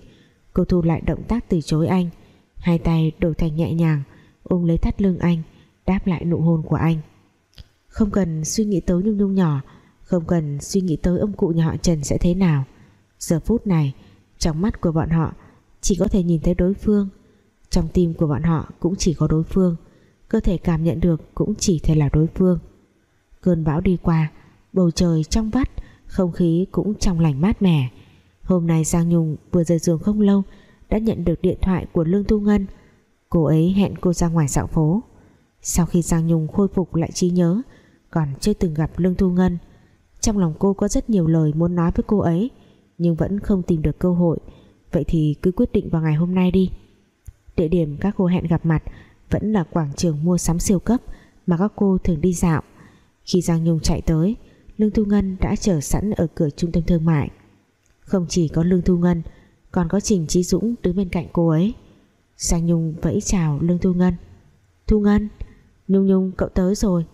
Cô thu lại động tác từ chối anh, Hai tay đổi thành nhẹ nhàng, Ôm lấy thắt lưng anh, Đáp lại nụ hôn của anh. Không cần suy nghĩ tới Nhung Nhung nhỏ, Không cần suy nghĩ tới ông cụ nhà họ Trần sẽ thế nào. Giờ phút này, Trong mắt của bọn họ, Chỉ có thể nhìn thấy đối phương trong tim của bọn họ cũng chỉ có đối phương. Cơ thể cảm nhận được cũng chỉ thể là đối phương. Cơn bão đi qua, Bầu trời trong vắt, Không khí cũng trong lành mát mẻ. Hôm nay Giang Nhung vừa rời giường không lâu, Đã nhận được điện thoại của Lương Thu Ngân. Cô ấy hẹn cô ra ngoài dạo phố. Sau khi Giang Nhung khôi phục lại trí nhớ, Còn chưa từng gặp Lương Thu Ngân. Trong lòng cô có rất nhiều lời muốn nói với cô ấy, Nhưng vẫn không tìm được cơ hội. Vậy thì cứ quyết định vào ngày hôm nay đi. Địa điểm các cô hẹn gặp mặt Vẫn là quảng trường mua sắm siêu cấp Mà các cô thường đi dạo. Khi Giang Nhung chạy tới, Lương thu Ngân đã chờ sẵn ở cửa trung tâm thương mại. Không chỉ có Lương thu Ngân, Còn có Trình Trí Dũng đứng bên cạnh cô ấy. Giang Nhung vẫy chào Lương Thu Ngân. Thu Ngân, Nhung Nhung, cậu tới rồi.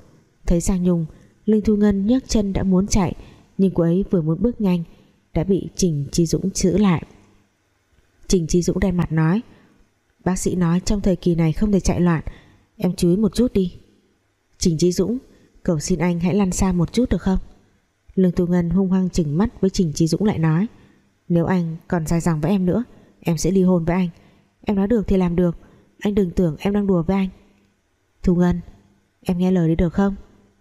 Thấy Giang Nhung, Lương Thu Ngân nhấc chân đã muốn chạy, Nhưng cô ấy vừa muốn bước nhanh Đã bị Trình Trí Dũng giữ lại. Trình Trí Dũng đen mặt nói Bác sĩ nói trong thời kỳ này không thể chạy loạn. Em chú ý một chút đi. Trình Trí Dũng Cầu xin anh hãy lăn xa một chút được không? Lương Thu Ngân hung hăng chừng mắt với Trình Trí Dũng lại nói, Nếu anh còn dài dòng với em nữa, Em sẽ ly hôn với anh. Em nói được thì làm được. Anh đừng tưởng em đang đùa với anh. Thu Ngân, Em nghe lời đi được không?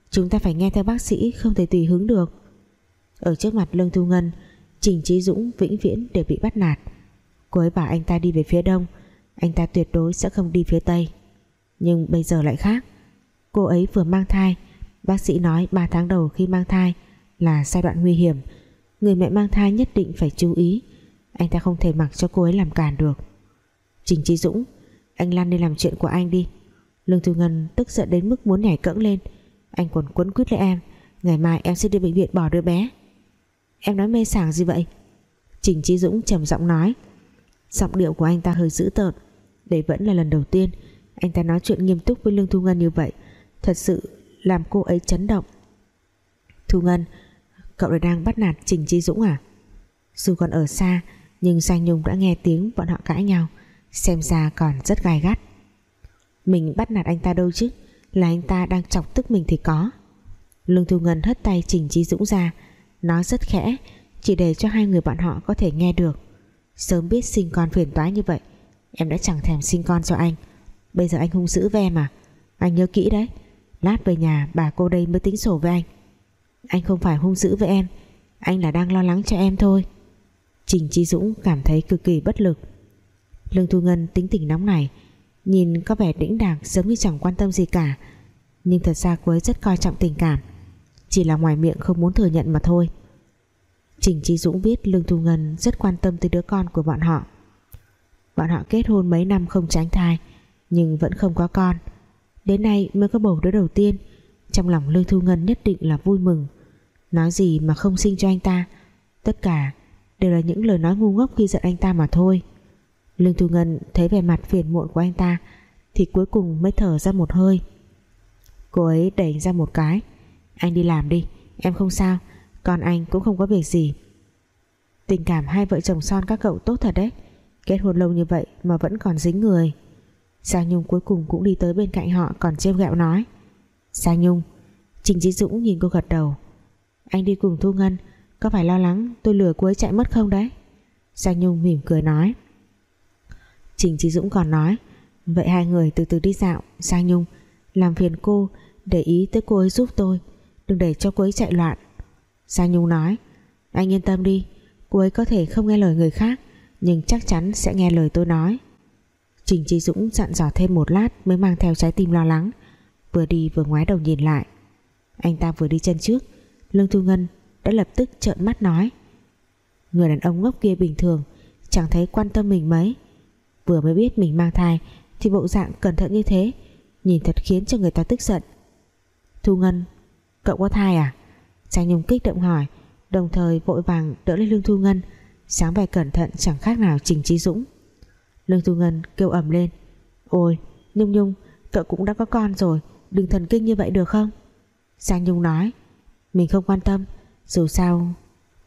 Chúng ta phải nghe theo bác sĩ, không thể tùy hứng được. Ở trước mặt Lương Thu Ngân, Trình Trí Dũng vĩnh viễn đều bị bắt nạt. Cô ấy bảo anh ta đi về phía đông anh ta tuyệt đối sẽ không đi phía tây. Nhưng bây giờ lại khác. Cô ấy vừa mang thai. Bác sĩ nói 3 tháng đầu khi mang thai Là giai đoạn nguy hiểm. Người mẹ mang thai nhất định phải chú ý. Anh ta không thể mặc cho cô ấy làm cản được. Trình Trí Dũng, Anh lan đi làm chuyện của anh đi. Lương Thu Ngân tức giận đến mức muốn nhảy cẫng lên. Anh còn quấn quýt lấy em. Ngày mai em sẽ đi bệnh viện bỏ đứa bé. Em nói mê sảng gì vậy? Trình Trí Dũng trầm giọng nói. Giọng điệu của anh ta hơi dữ tợn. Đây vẫn là lần đầu tiên Anh ta nói chuyện nghiêm túc với Lương Thu Ngân như vậy. Thật sự làm cô ấy chấn động. Thu Ngân, Cậu lại đang bắt nạt Trình chi Dũng à? Dù còn ở xa, Nhưng Giang Nhung đã nghe tiếng bọn họ cãi nhau, xem ra còn rất gai gắt. Mình bắt nạt anh ta đâu chứ? Là anh ta đang chọc tức mình thì có. Lương Thu Ngân hất tay Trình chi Dũng ra, nói rất khẽ, chỉ để cho hai người bọn họ có thể nghe được. Sớm biết sinh con phiền toái như vậy em đã chẳng thèm sinh con cho anh. Bây giờ anh hung dữ với em à anh nhớ kỹ đấy. Lát về nhà, bà cô đây mới tính sổ với anh. Anh không phải hung dữ với em. Anh là đang lo lắng cho em thôi. Trình Chi Dũng cảm thấy cực kỳ bất lực. Lương Thu Ngân tính tình nóng này Nhìn có vẻ đĩnh đạc giống như chẳng quan tâm gì cả. Nhưng thật ra cô ấy rất coi trọng tình cảm. Chỉ là ngoài miệng không muốn thừa nhận mà thôi. Trình Chi Dũng biết Lương Thu Ngân rất quan tâm tới đứa con của bọn họ. Bọn họ kết hôn mấy năm không tránh thai, Nhưng vẫn không có con. Đến nay mới có bầu đứa đầu tiên. Trong lòng Lương Thu Ngân nhất định là vui mừng. Nói gì mà không sinh cho anh ta, Tất cả đều là những lời nói ngu ngốc khi giận anh ta mà thôi. Lương Thu Ngân thấy vẻ mặt phiền muộn của anh ta, thì cuối cùng mới thở ra một hơi. Cô ấy đẩy ra một cái, anh đi làm đi, em không sao còn anh cũng không có việc gì. Tình cảm hai vợ chồng son các cậu tốt thật đấy. Kết hôn lâu như vậy mà vẫn còn dính người. Giang Nhung cuối cùng cũng đi tới bên cạnh họ Còn trêu gẹo nói. Giang Nhung, Trình Chí Dũng nhìn cô gật đầu. Anh đi cùng Thu Ngân, Có phải lo lắng tôi lừa cô ấy chạy mất không đấy? Giang Nhung mỉm cười nói. Trình Chí Dũng còn nói, Vậy hai người từ từ đi dạo, Giang Nhung, làm phiền cô, Để ý tới cô ấy giúp tôi, Đừng để cho cô ấy chạy loạn. Giang Nhung nói, Anh yên tâm đi, Cô ấy có thể không nghe lời người khác. Nhưng chắc chắn sẽ nghe lời tôi nói. Trình Chi Dũng dặn dò thêm một lát Mới mang theo trái tim lo lắng. Vừa đi vừa ngoái đầu nhìn lại. Anh ta vừa đi chân trước, Lương Thu Ngân đã lập tức trợn mắt nói. Người đàn ông ngốc kia bình thường, Chẳng thấy quan tâm mình mấy. Vừa mới biết mình mang thai, Thì bộ dạng cẩn thận như thế, Nhìn thật khiến cho người ta tức giận. Thu Ngân, Cậu có thai à? Trang Nhung kích động hỏi, Đồng thời vội vàng đỡ lên Lương Thu Ngân. Sáng vẻ cẩn thận, chẳng khác nào Trình Trí Dũng. Lương Thu Ngân kêu ầm lên. Ôi, Nhung Nhung, Cậu cũng đã có con rồi, Đừng thần kinh như vậy được không? Sang Nhung nói. Mình không quan tâm, Dù sao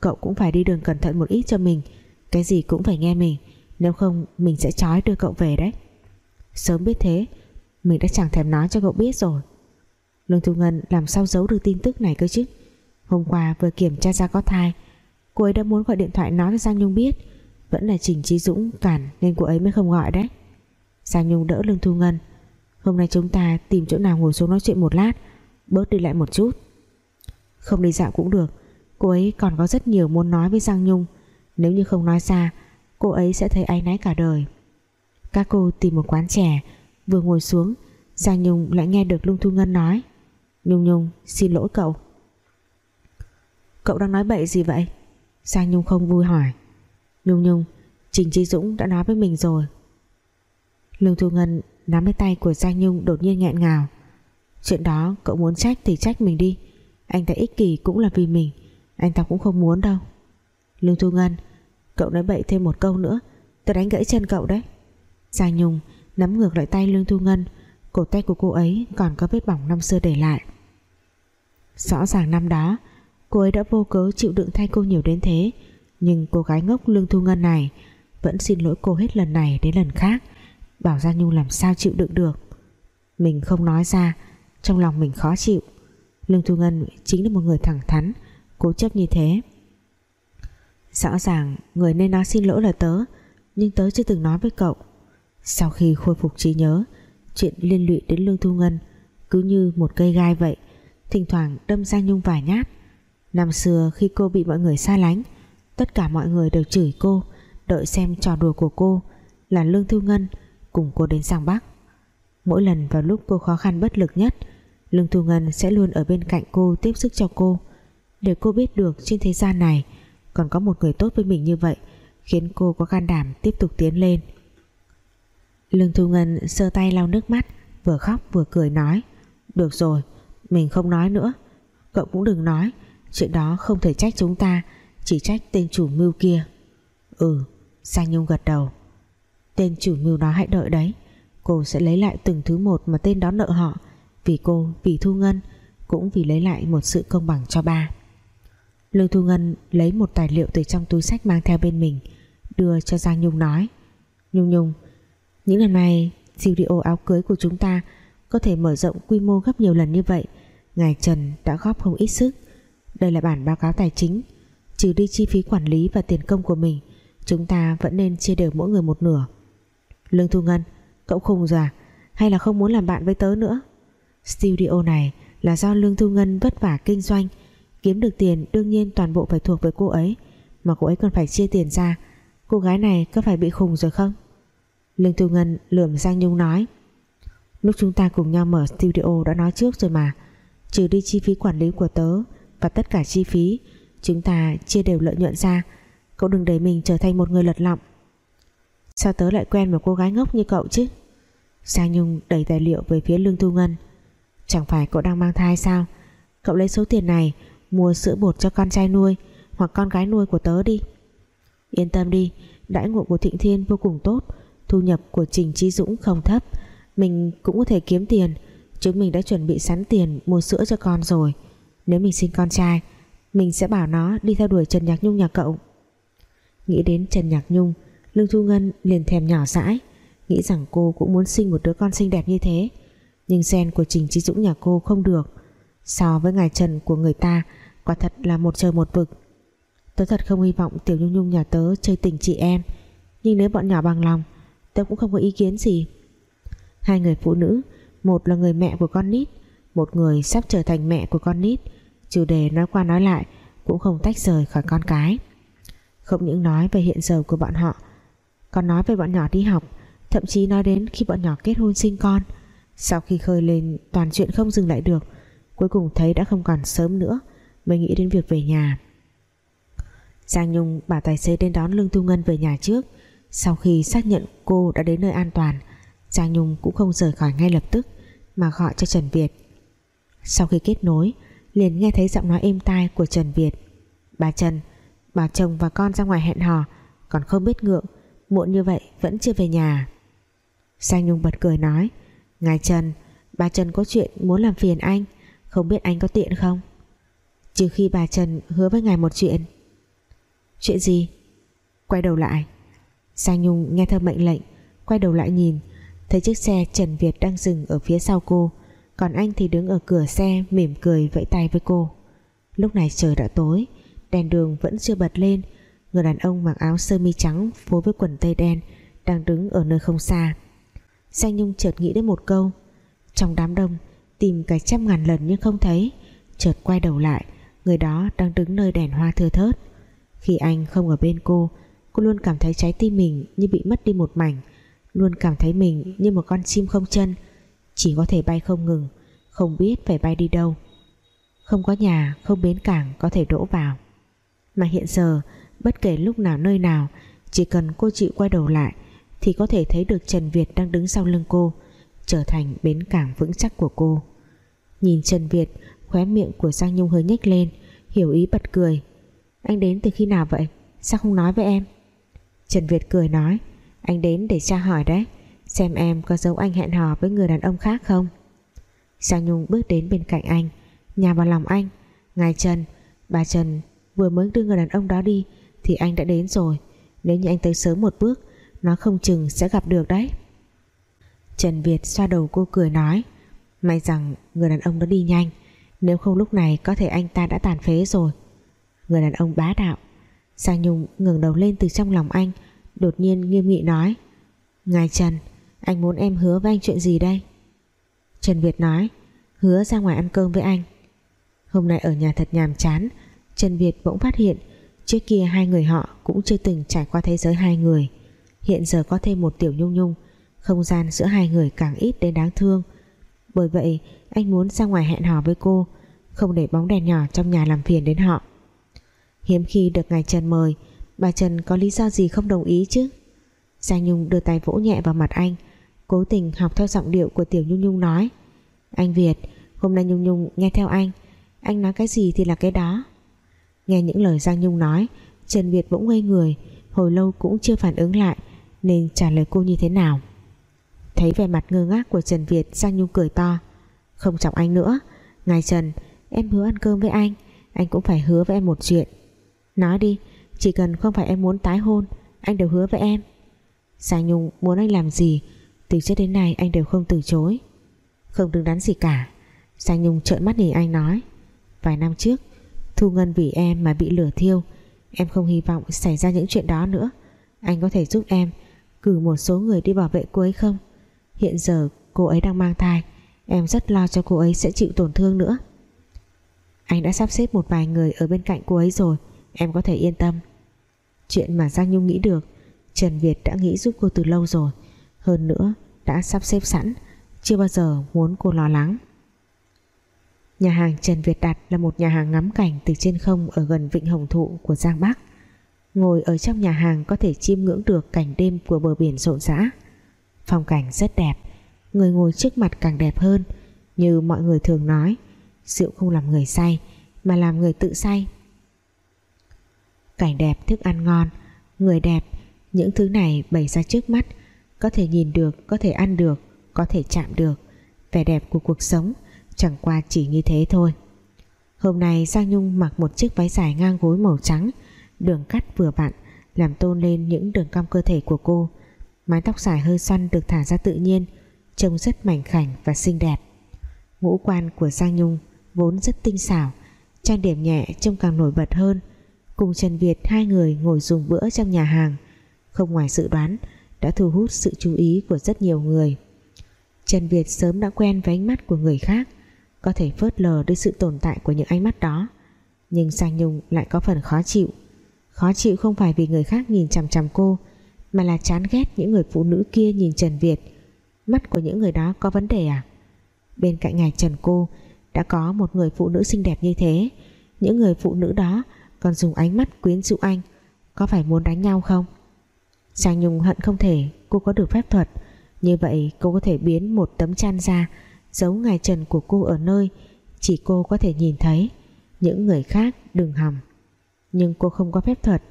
Cậu cũng phải đi đường cẩn thận một ít cho mình. Cái gì cũng phải nghe mình, Nếu không mình sẽ trói đưa cậu về đấy. Sớm biết thế, Mình đã chẳng thèm nói cho cậu biết rồi. Lương Thu Ngân làm sao giấu được tin tức này cơ chứ? Hôm qua vừa kiểm tra ra có thai Cô ấy đã muốn gọi điện thoại nói cho Giang Nhung biết. Vẫn là Trình Trí Dũng cản Nên cô ấy mới không gọi đấy. Giang Nhung đỡ lưng Thu Ngân. Hôm nay chúng ta tìm chỗ nào ngồi xuống nói chuyện một lát. Bớt đi lại một chút. Không đi dạo cũng được. Cô ấy còn có rất nhiều muốn nói với Giang Nhung. Nếu như không nói ra, Cô ấy sẽ thấy áy náy cả đời. Các cô tìm một quán trẻ Vừa ngồi xuống, Giang Nhung lại nghe được Lung Thu Ngân nói. Nhung Nhung, xin lỗi cậu. Cậu đang nói bậy gì vậy? Giang Nhung không vui hỏi. Nhung Nhung, Trình Chi Dũng đã nói với mình rồi. Lương Thu Ngân nắm lấy tay của Giang Nhung đột nhiên nghẹn ngào. Chuyện đó, cậu muốn trách thì trách mình đi. Anh ta ích kỷ cũng là vì mình. Anh ta cũng không muốn đâu. Lương Thu Ngân, Cậu nói bậy thêm một câu nữa. Tôi đánh gãy chân cậu đấy. Giang Nhung nắm ngược lại tay Lương Thu Ngân. Cổ tay của cô ấy còn có vết bỏng năm xưa để lại. Rõ ràng năm đó Cô ấy đã vô cớ chịu đựng thay cô nhiều đến thế. Nhưng cô gái ngốc Lương Thu Ngân này Vẫn xin lỗi cô hết lần này đến lần khác, Bảo Giang Nhung làm sao chịu đựng được. Mình không nói ra, Trong lòng mình khó chịu. Lương Thu Ngân chính là một người thẳng thắn, Cố chấp như thế. Rõ ràng người nên nói xin lỗi là tớ, Nhưng tớ chưa từng nói với cậu. Sau khi khôi phục trí nhớ, Chuyện liên lụy đến Lương Thu Ngân Cứ như một cây gai vậy, Thỉnh thoảng đâm Giang Nhung vài nhát. Năm xưa khi cô bị mọi người xa lánh, Tất cả mọi người đều chửi cô, Đợi xem trò đùa của cô, Là Lương Thu Ngân Cùng cô đến sang Bắc. Mỗi lần vào lúc cô khó khăn bất lực nhất, Lương Thu Ngân sẽ luôn ở bên cạnh cô Tiếp sức cho cô. Để cô biết được trên thế gian này Còn có một người tốt với mình như vậy, Khiến cô có can đảm tiếp tục tiến lên. Lương Thu Ngân sơ tay lau nước mắt, Vừa khóc vừa cười nói, Được rồi, mình không nói nữa, Cậu cũng đừng nói. Chuyện đó không thể trách chúng ta Chỉ trách tên chủ mưu kia. Ừ Giang Nhung gật đầu. Tên chủ mưu đó hãy đợi đấy. Cô sẽ lấy lại từng thứ một mà tên đó nợ họ Vì cô, vì Thu Ngân Cũng vì lấy lại một sự công bằng cho ba. Lương Thu Ngân lấy một tài liệu từ trong túi sách mang theo bên mình Đưa cho Giang Nhung nói. Nhung Nhung Những lần này studio áo cưới của chúng ta Có thể mở rộng quy mô gấp nhiều lần như vậy. Ngài Trần đã góp không ít sức. Đây là bản báo cáo tài chính. Trừ đi chi phí quản lý và tiền công của mình, Chúng ta vẫn nên chia đều mỗi người một nửa. Lương Thu Ngân, Cậu khùng rồi à Hay là không muốn làm bạn với tớ nữa? Studio này là do Lương Thu Ngân vất vả kinh doanh, Kiếm được tiền đương nhiên toàn bộ phải thuộc về cô ấy, Mà cô ấy còn phải chia tiền ra. Cô gái này có phải bị khùng rồi không? Lương Thu Ngân lườm Giang Nhung nói. Lúc chúng ta cùng nhau mở studio đã nói trước rồi mà. Trừ đi chi phí quản lý của tớ và tất cả chi phí. Chúng ta chia đều lợi nhuận ra. Cậu đừng để mình trở thành một người lật lọng. Sao tớ lại quen một cô gái ngốc như cậu chứ? Giang Nhung đẩy tài liệu về phía Lương Thu Ngân. Chẳng phải cậu đang mang thai sao? Cậu lấy số tiền này, Mua sữa bột cho con trai nuôi, Hoặc con gái nuôi của tớ đi. Yên tâm đi, Đãi ngộ của Thịnh Thiên vô cùng tốt, Thu nhập của Trình Trí Dũng không thấp. Mình cũng có thể kiếm tiền Chúng mình đã chuẩn bị sẵn tiền Mua sữa cho con rồi. Nếu mình sinh con trai, Mình sẽ bảo nó đi theo đuổi Trần Nhạc Nhung nhà cậu. Nghĩ đến Trần Nhạc Nhung, Lương Thu Ngân liền thèm nhỏ dãi, Nghĩ rằng cô cũng muốn sinh một đứa con xinh đẹp như thế. Nhưng gen của Trình Trí Dũng nhà cô không được. So với ngài Trần của người ta, Quả thật là một trời một vực. Tớ thật không hy vọng Tiểu Nhung Nhung nhà tớ chơi tình chị em. Nhưng nếu bọn nhỏ bằng lòng, Tớ cũng không có ý kiến gì. Hai người phụ nữ, Một là người mẹ của con nít một người sắp trở thành mẹ của con nít. Chủ đề nói qua nói lại Cũng không tách rời khỏi con cái. Không những nói về hiện giờ của bọn họ, Còn nói về bọn nhỏ đi học, Thậm chí nói đến khi bọn nhỏ kết hôn sinh con. Sau khi khơi lên Toàn chuyện không dừng lại được, Cuối cùng thấy đã không còn sớm nữa, Mới nghĩ đến việc về nhà. Giang Nhung bảo tài xế đến đón Lương Thu Ngân về nhà trước. Sau khi xác nhận cô đã đến nơi an toàn, Giang Nhung cũng không rời khỏi ngay lập tức, Mà gọi cho Trần Việt. Sau khi kết nối, Liền nghe thấy giọng nói êm tai của Trần Việt. Bà Trần Bà chồng và con ra ngoài hẹn hò, Còn không biết ngượng, Muộn như vậy vẫn chưa về nhà. Sang Nhung bật cười nói, Ngài Trần, Bà Trần có chuyện muốn làm phiền anh, Không biết anh có tiện không? Trừ khi bà Trần hứa với ngài một chuyện. Chuyện gì? Quay đầu lại. Sang Nhung nghe theo mệnh lệnh, Quay đầu lại nhìn, Thấy chiếc xe Trần Việt đang dừng ở phía sau cô. Còn anh thì đứng ở cửa xe, Mỉm cười vẫy tay với cô. Lúc này trời đã tối, Đèn đường vẫn chưa bật lên. Người đàn ông mặc áo sơ mi trắng phối với quần tây đen Đang đứng ở nơi không xa. Giang Nhung chợt nghĩ đến một câu. Trong đám đông, Tìm cả trăm ngàn lần nhưng không thấy. Chợt quay đầu lại, Người đó đang đứng nơi đèn hoa thưa thớt. Khi anh không ở bên cô Cô luôn cảm thấy trái tim mình như bị mất đi một mảnh, Luôn cảm thấy mình như một con chim không chân. Chỉ có thể bay không ngừng Không biết phải bay đi đâu. Không có nhà, không bến cảng có thể đỗ vào. Mà hiện giờ Bất kể lúc nào nơi nào Chỉ cần cô chịu quay đầu lại Thì có thể thấy được Trần Việt đang đứng sau lưng cô Trở thành bến cảng vững chắc của cô. Nhìn Trần Việt Khóe miệng của Giang Nhung hơi nhếch lên Hiểu ý bật cười. Anh đến từ khi nào vậy? Sao không nói với em? Trần Việt cười nói Anh đến để tra hỏi đấy. Xem em có giấu anh hẹn hò với người đàn ông khác không? Giang Nhung bước đến bên cạnh anh Nhà vào lòng anh. Ngài Trần, Bà Trần vừa mới đưa người đàn ông đó đi Thì anh đã đến rồi. Nếu như anh tới sớm một bước, Nó không chừng sẽ gặp được đấy. Trần Việt xoa đầu cô cười nói, May rằng người đàn ông đó đi nhanh, Nếu không lúc này có thể anh ta đã tàn phế rồi. Người đàn ông bá đạo. Giang Nhung ngừng đầu lên từ trong lòng anh, Đột nhiên nghiêm nghị nói, Ngài Trần anh muốn em hứa với anh chuyện gì đây? Trần Việt nói, Hứa ra ngoài ăn cơm với anh. Hôm nay ở nhà thật nhàm chán, Trần Việt bỗng phát hiện Trước kia hai người họ cũng chưa từng trải qua thế giới hai người. Hiện giờ có thêm một tiểu nhung nhung, Không gian giữa hai người càng ít đến đáng thương. Bởi vậy, anh muốn ra ngoài hẹn hò với cô, Không để bóng đèn nhỏ trong nhà làm phiền đến họ. Hiếm khi được ngài Trần mời, Bà Trần có lý do gì không đồng ý chứ? Giang Nhung đưa tay vỗ nhẹ vào mặt anh Cố tình học theo giọng điệu của Tiểu Nhung Nhung nói. Anh Việt, Hôm nay Nhung Nhung nghe theo anh. Anh nói cái gì thì là cái đó. Nghe những lời Giang Nhung nói, Trần Việt bỗng ngây người, Hồi lâu cũng chưa phản ứng lại, Nên trả lời cô như thế nào. Thấy vẻ mặt ngơ ngác của Trần Việt, Giang Nhung cười to. Không chọc anh nữa. Ngài Trần, em hứa ăn cơm với anh. Anh cũng phải hứa với em một chuyện. Nói đi, Chỉ cần không phải em muốn tái hôn, Anh đều hứa với em. Giang Nhung, muốn anh làm gì? Từ trước đến nay anh đều không từ chối. Không đứng đắn gì cả. Giang Nhung trợn mắt nhìn anh nói, Vài năm trước, Thu Ngân vì em mà bị lửa thiêu. Em không hy vọng xảy ra những chuyện đó nữa. Anh có thể giúp em Cử một số người đi bảo vệ cô ấy không? Hiện giờ cô ấy đang mang thai. Em rất lo cho cô ấy sẽ chịu tổn thương nữa. Anh đã sắp xếp một vài người Ở bên cạnh cô ấy rồi. Em có thể yên tâm. Chuyện mà Giang Nhung nghĩ được, Trần Việt đã nghĩ giúp cô từ lâu rồi. Hơn nữa đã sắp xếp sẵn Chưa bao giờ muốn cô lo lắng Nhà hàng Trần Việt đạt là một nhà hàng ngắm cảnh từ trên không ở gần Vịnh Hồng Thụ của Giang Bắc. Ngồi ở trong nhà hàng có thể chiêm ngưỡng được cảnh đêm của bờ biển rộn rã. Phong cảnh rất đẹp, người ngồi trước mặt càng đẹp hơn, như mọi người thường nói, rượu không làm người say mà làm người tự say. Cảnh đẹp, thức ăn ngon, người đẹp, những thứ này bày ra trước mắt, có thể nhìn được, có thể ăn được, có thể chạm được, vẻ đẹp của cuộc sống Chẳng qua chỉ như thế thôi. Hôm nay Giang Nhung mặc một chiếc váy dài ngang gối màu trắng. Đường cắt vừa vặn làm tôn lên những đường cong cơ thể của cô. Mái tóc dài hơi xoăn được thả ra tự nhiên trông rất mảnh khảnh và xinh đẹp. Ngũ quan của Giang Nhung vốn rất tinh xảo trang điểm nhẹ trông càng nổi bật hơn. Cùng Trần Việt hai người ngồi dùng bữa trong nhà hàng. Không ngoài dự đoán đã thu hút sự chú ý của rất nhiều người. Trần Việt sớm đã quen với ánh mắt của người khác, có thể phớt lờ đi sự tồn tại của những ánh mắt đó. Nhưng Giang Nhung lại có phần khó chịu. Khó chịu không phải vì người khác nhìn chằm chằm cô, mà là chán ghét những người phụ nữ kia nhìn Trần Việt. Mắt của những người đó có vấn đề à? Bên cạnh ngài Trần cô, đã có một người phụ nữ xinh đẹp như thế. Những người phụ nữ đó còn dùng ánh mắt quyến rũ anh, có phải muốn đánh nhau không? Giang Nhung hận không thể cô có được phép thuật. Như vậy, cô có thể biến một tấm chăn ra, giấu ngài trần của cô ở nơi chỉ cô có thể nhìn thấy. Những người khác đừng hòng. Nhưng cô không có phép thuật,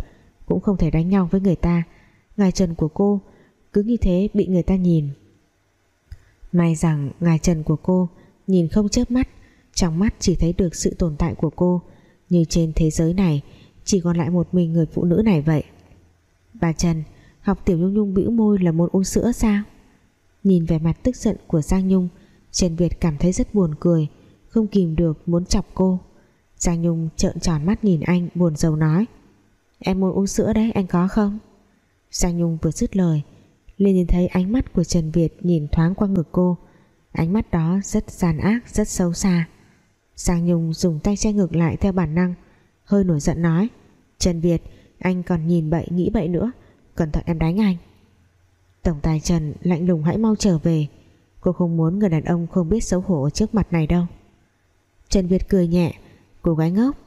cũng không thể đánh nhau với người ta. Ngài trần của cô, cứ như thế bị người ta nhìn. May rằng ngài trần của cô nhìn không chớp mắt, trong mắt chỉ thấy được sự tồn tại của cô. Như trên thế giới này, chỉ còn lại một mình người phụ nữ này vậy. Bà Trần học tiểu nhung nhung bĩu môi là muốn uống sữa sao? Nhìn vẻ mặt tức giận của Giang Nhung, Trần Việt cảm thấy rất buồn cười, không kìm được muốn chọc cô. Giang Nhung trợn tròn mắt nhìn anh, buồn rầu nói, em muốn uống sữa đấy, anh có không? Giang Nhung vừa dứt lời, liền nhìn thấy ánh mắt của Trần Việt nhìn thoáng qua ngực cô. Ánh mắt đó rất gian ác, rất sâu xa. Giang Nhung dùng tay che ngực lại theo bản năng, hơi nổi giận nói, Trần Việt, anh còn nhìn bậy, nghĩ bậy nữa cẩn thận em đánh anh. Tổng tài Trần lạnh lùng hãy mau trở về. Cô không muốn người đàn ông không biết xấu hổ trước mặt này đâu. Trần Việt cười nhẹ, Cô gái ngốc,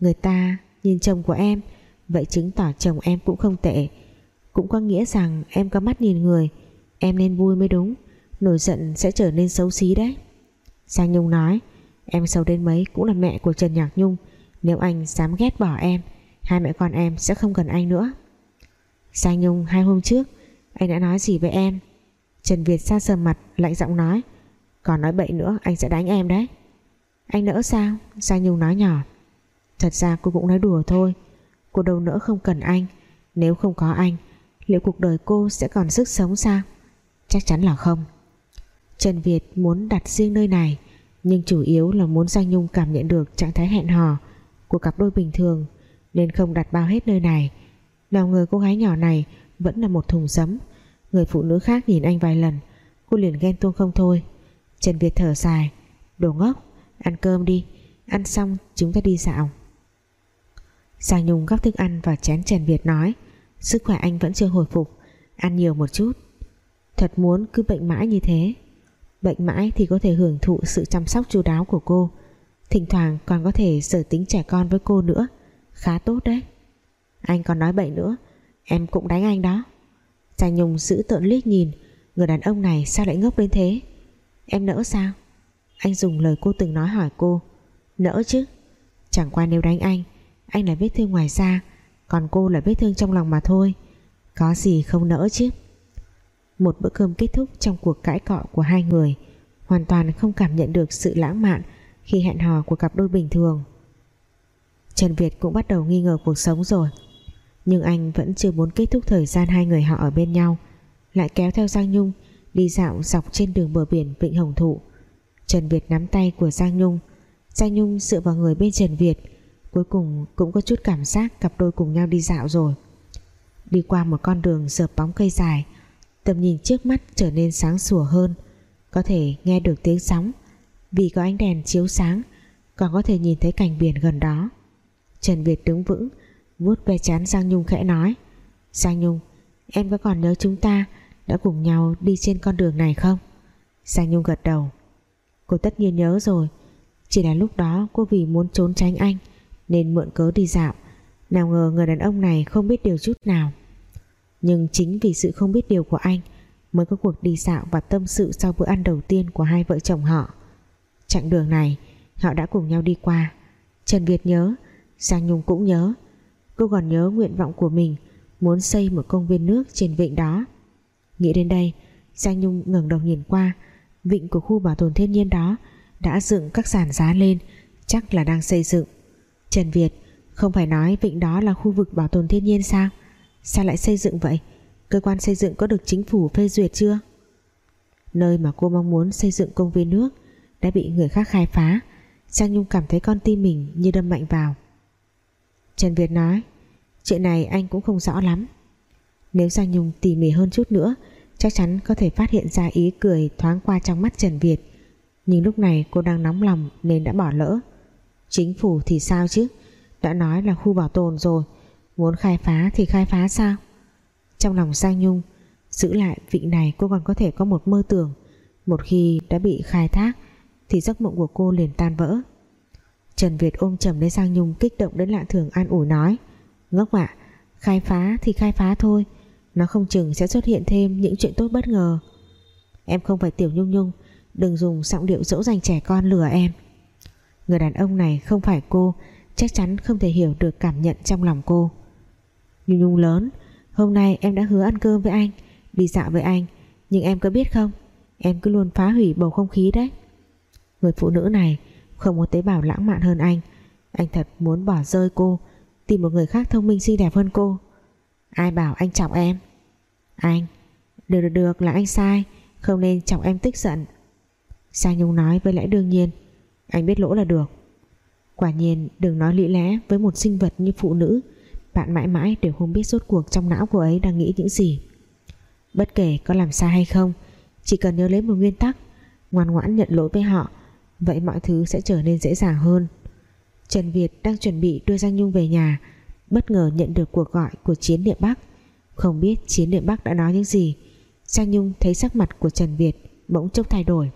Người ta nhìn chồng của em, Vậy chứng tỏ chồng em cũng không tệ. Cũng có nghĩa rằng em có mắt nhìn người, Em nên vui mới đúng, Nổi giận sẽ trở nên xấu xí đấy. Giang Nhung nói, Em xấu đến mấy cũng là mẹ của Trần Nhạc Nhung, Nếu anh dám ghét bỏ em, Hai mẹ con em sẽ không cần anh nữa. Giang Nhung hai hôm trước, Anh đã nói gì với em? Trần Việt xa sờ mặt, lạnh giọng nói, Còn nói bậy nữa, anh sẽ đánh em đấy. Anh nỡ sao? Giang Nhung nói nhỏ. Thật ra cô cũng nói đùa thôi, Cô đâu nỡ không cần anh. Nếu không có anh, Liệu cuộc đời cô sẽ còn sức sống sao? Chắc chắn là không. Trần Việt muốn đặt riêng nơi này, Nhưng chủ yếu là muốn Giang Nhung cảm nhận được Trạng thái hẹn hò Của cặp đôi bình thường, Nên không đặt bao hết nơi này. Nào người cô gái nhỏ này Vẫn là một thùng sấm. Người phụ nữ khác nhìn anh vài lần, Cô liền ghen tuông không thôi. Trần Việt thở dài, Đồ ngốc, ăn cơm đi, Ăn xong chúng ta đi dạo. Giang Nhung gắp thức ăn vào chén Trần Việt nói, Sức khỏe anh vẫn chưa hồi phục, Ăn nhiều một chút. Thật muốn cứ bệnh mãi như thế. Bệnh mãi thì có thể hưởng thụ sự chăm sóc chu đáo của cô. Thỉnh thoảng còn có thể sở tính trẻ con với cô nữa. Khá tốt đấy. Anh còn nói bệnh nữa. Em cũng đánh anh đó. Giang Nhung giữ tợn liếc nhìn. Người đàn ông này sao lại ngốc đến thế? Em nỡ sao? Anh dùng lời cô từng nói hỏi cô. Nỡ chứ? Chẳng qua nếu đánh anh Anh là vết thương ngoài da, Còn cô là vết thương trong lòng mà thôi. Có gì không nỡ chứ? Một bữa cơm kết thúc trong cuộc cãi cọ của hai người, Hoàn toàn không cảm nhận được sự lãng mạn Khi hẹn hò của cặp đôi bình thường. Trần Việt cũng bắt đầu nghi ngờ cuộc sống rồi nhưng anh vẫn chưa muốn kết thúc thời gian hai người họ ở bên nhau. Lại kéo theo Giang Nhung, đi dạo dọc trên đường bờ biển Vịnh Hồng Thụ. Trần Việt nắm tay của Giang Nhung. Giang Nhung dựa vào người bên Trần Việt, cuối cùng cũng có chút cảm giác cặp đôi cùng nhau đi dạo rồi. Đi qua một con đường dợp bóng cây dài, tầm nhìn trước mắt trở nên sáng sủa hơn. Có thể nghe được tiếng sóng, vì có ánh đèn chiếu sáng, còn có thể nhìn thấy cảnh biển gần đó. Trần Việt đứng vững vuốt ve chán Giang Nhung khẽ nói, Giang Nhung, em có còn nhớ chúng ta đã cùng nhau đi trên con đường này không? Giang Nhung gật đầu, cô tất nhiên nhớ rồi, chỉ là lúc đó cô vì muốn trốn tránh anh nên mượn cớ đi dạo. Nào ngờ người đàn ông này không biết điều chút nào. Nhưng chính vì sự không biết điều của anh mới có cuộc đi dạo và tâm sự sau bữa ăn đầu tiên của hai vợ chồng họ. Chặng đường này, họ đã cùng nhau đi qua. Trần Việt nhớ, Giang Nhung cũng nhớ Cô còn nhớ nguyện vọng của mình, Muốn xây một công viên nước trên vịnh đó. Nghĩ đến đây, Giang Nhung ngẩng đầu nhìn qua, Vịnh của khu bảo tồn thiên nhiên đó Đã dựng các sàn giá lên, Chắc là đang xây dựng. Trần Việt, không phải nói vịnh đó là khu vực bảo tồn thiên nhiên sao? Sao lại xây dựng vậy? Cơ quan xây dựng có được chính phủ phê duyệt chưa? Nơi mà cô mong muốn xây dựng công viên nước Đã bị người khác khai phá. Giang Nhung cảm thấy con tim mình như đâm mạnh vào. Trần Việt nói, Chuyện này anh cũng không rõ lắm. Nếu Giang Nhung tỉ mỉ hơn chút nữa, Chắc chắn có thể phát hiện ra ý cười thoáng qua trong mắt Trần Việt. Nhưng lúc này cô đang nóng lòng nên đã bỏ lỡ. Chính phủ thì sao chứ? Đã nói là khu bảo tồn rồi. Muốn khai phá thì khai phá sao? Trong lòng Giang Nhung, Giữ lại vị này cô còn có thể có một mơ tưởng. Một khi đã bị khai thác, Thì giấc mộng của cô liền tan vỡ. Trần Việt ôm chầm lấy Giang Nhung, Kích động đến lạ thường an ủi nói, Ngốc ạ, Khai phá thì khai phá thôi Nó không chừng sẽ xuất hiện thêm những chuyện tốt bất ngờ. Em không phải Tiểu Nhung Nhung, Đừng dùng giọng điệu dỗ dành trẻ con lừa em. Người đàn ông này không phải cô, Chắc chắn không thể hiểu được cảm nhận trong lòng cô. Nhung Nhung lớn, Hôm nay em đã hứa ăn cơm với anh, Đi dạo với anh, Nhưng em có biết không, Em cứ luôn phá hủy bầu không khí đấy. Người phụ nữ này không có tế bào lãng mạn hơn anh. Anh thật muốn bỏ rơi cô, Tìm một người khác thông minh xinh đẹp hơn cô. Ai bảo anh chọc em? Anh, Được được được là anh sai, Không nên chọc em tức giận. Sang Nhung nói với lẽ đương nhiên. Anh biết lỗ là được. Quả nhiên, đừng nói lý lẽ với một sinh vật như phụ nữ. Bạn mãi mãi đều không biết rốt cuộc trong não cô ấy đang nghĩ những gì. Bất kể có làm sai hay không, Chỉ cần nhớ lấy một nguyên tắc, Ngoan ngoãn nhận lỗi với họ Vậy mọi thứ sẽ trở nên dễ dàng hơn. Trần Việt đang chuẩn bị đưa Giang Nhung về nhà, Bất ngờ nhận được cuộc gọi của Chiến Địa Bắc. Không biết Chiến Địa Bắc đã nói những gì, Giang Nhung thấy sắc mặt của Trần Việt Bỗng chốc thay đổi.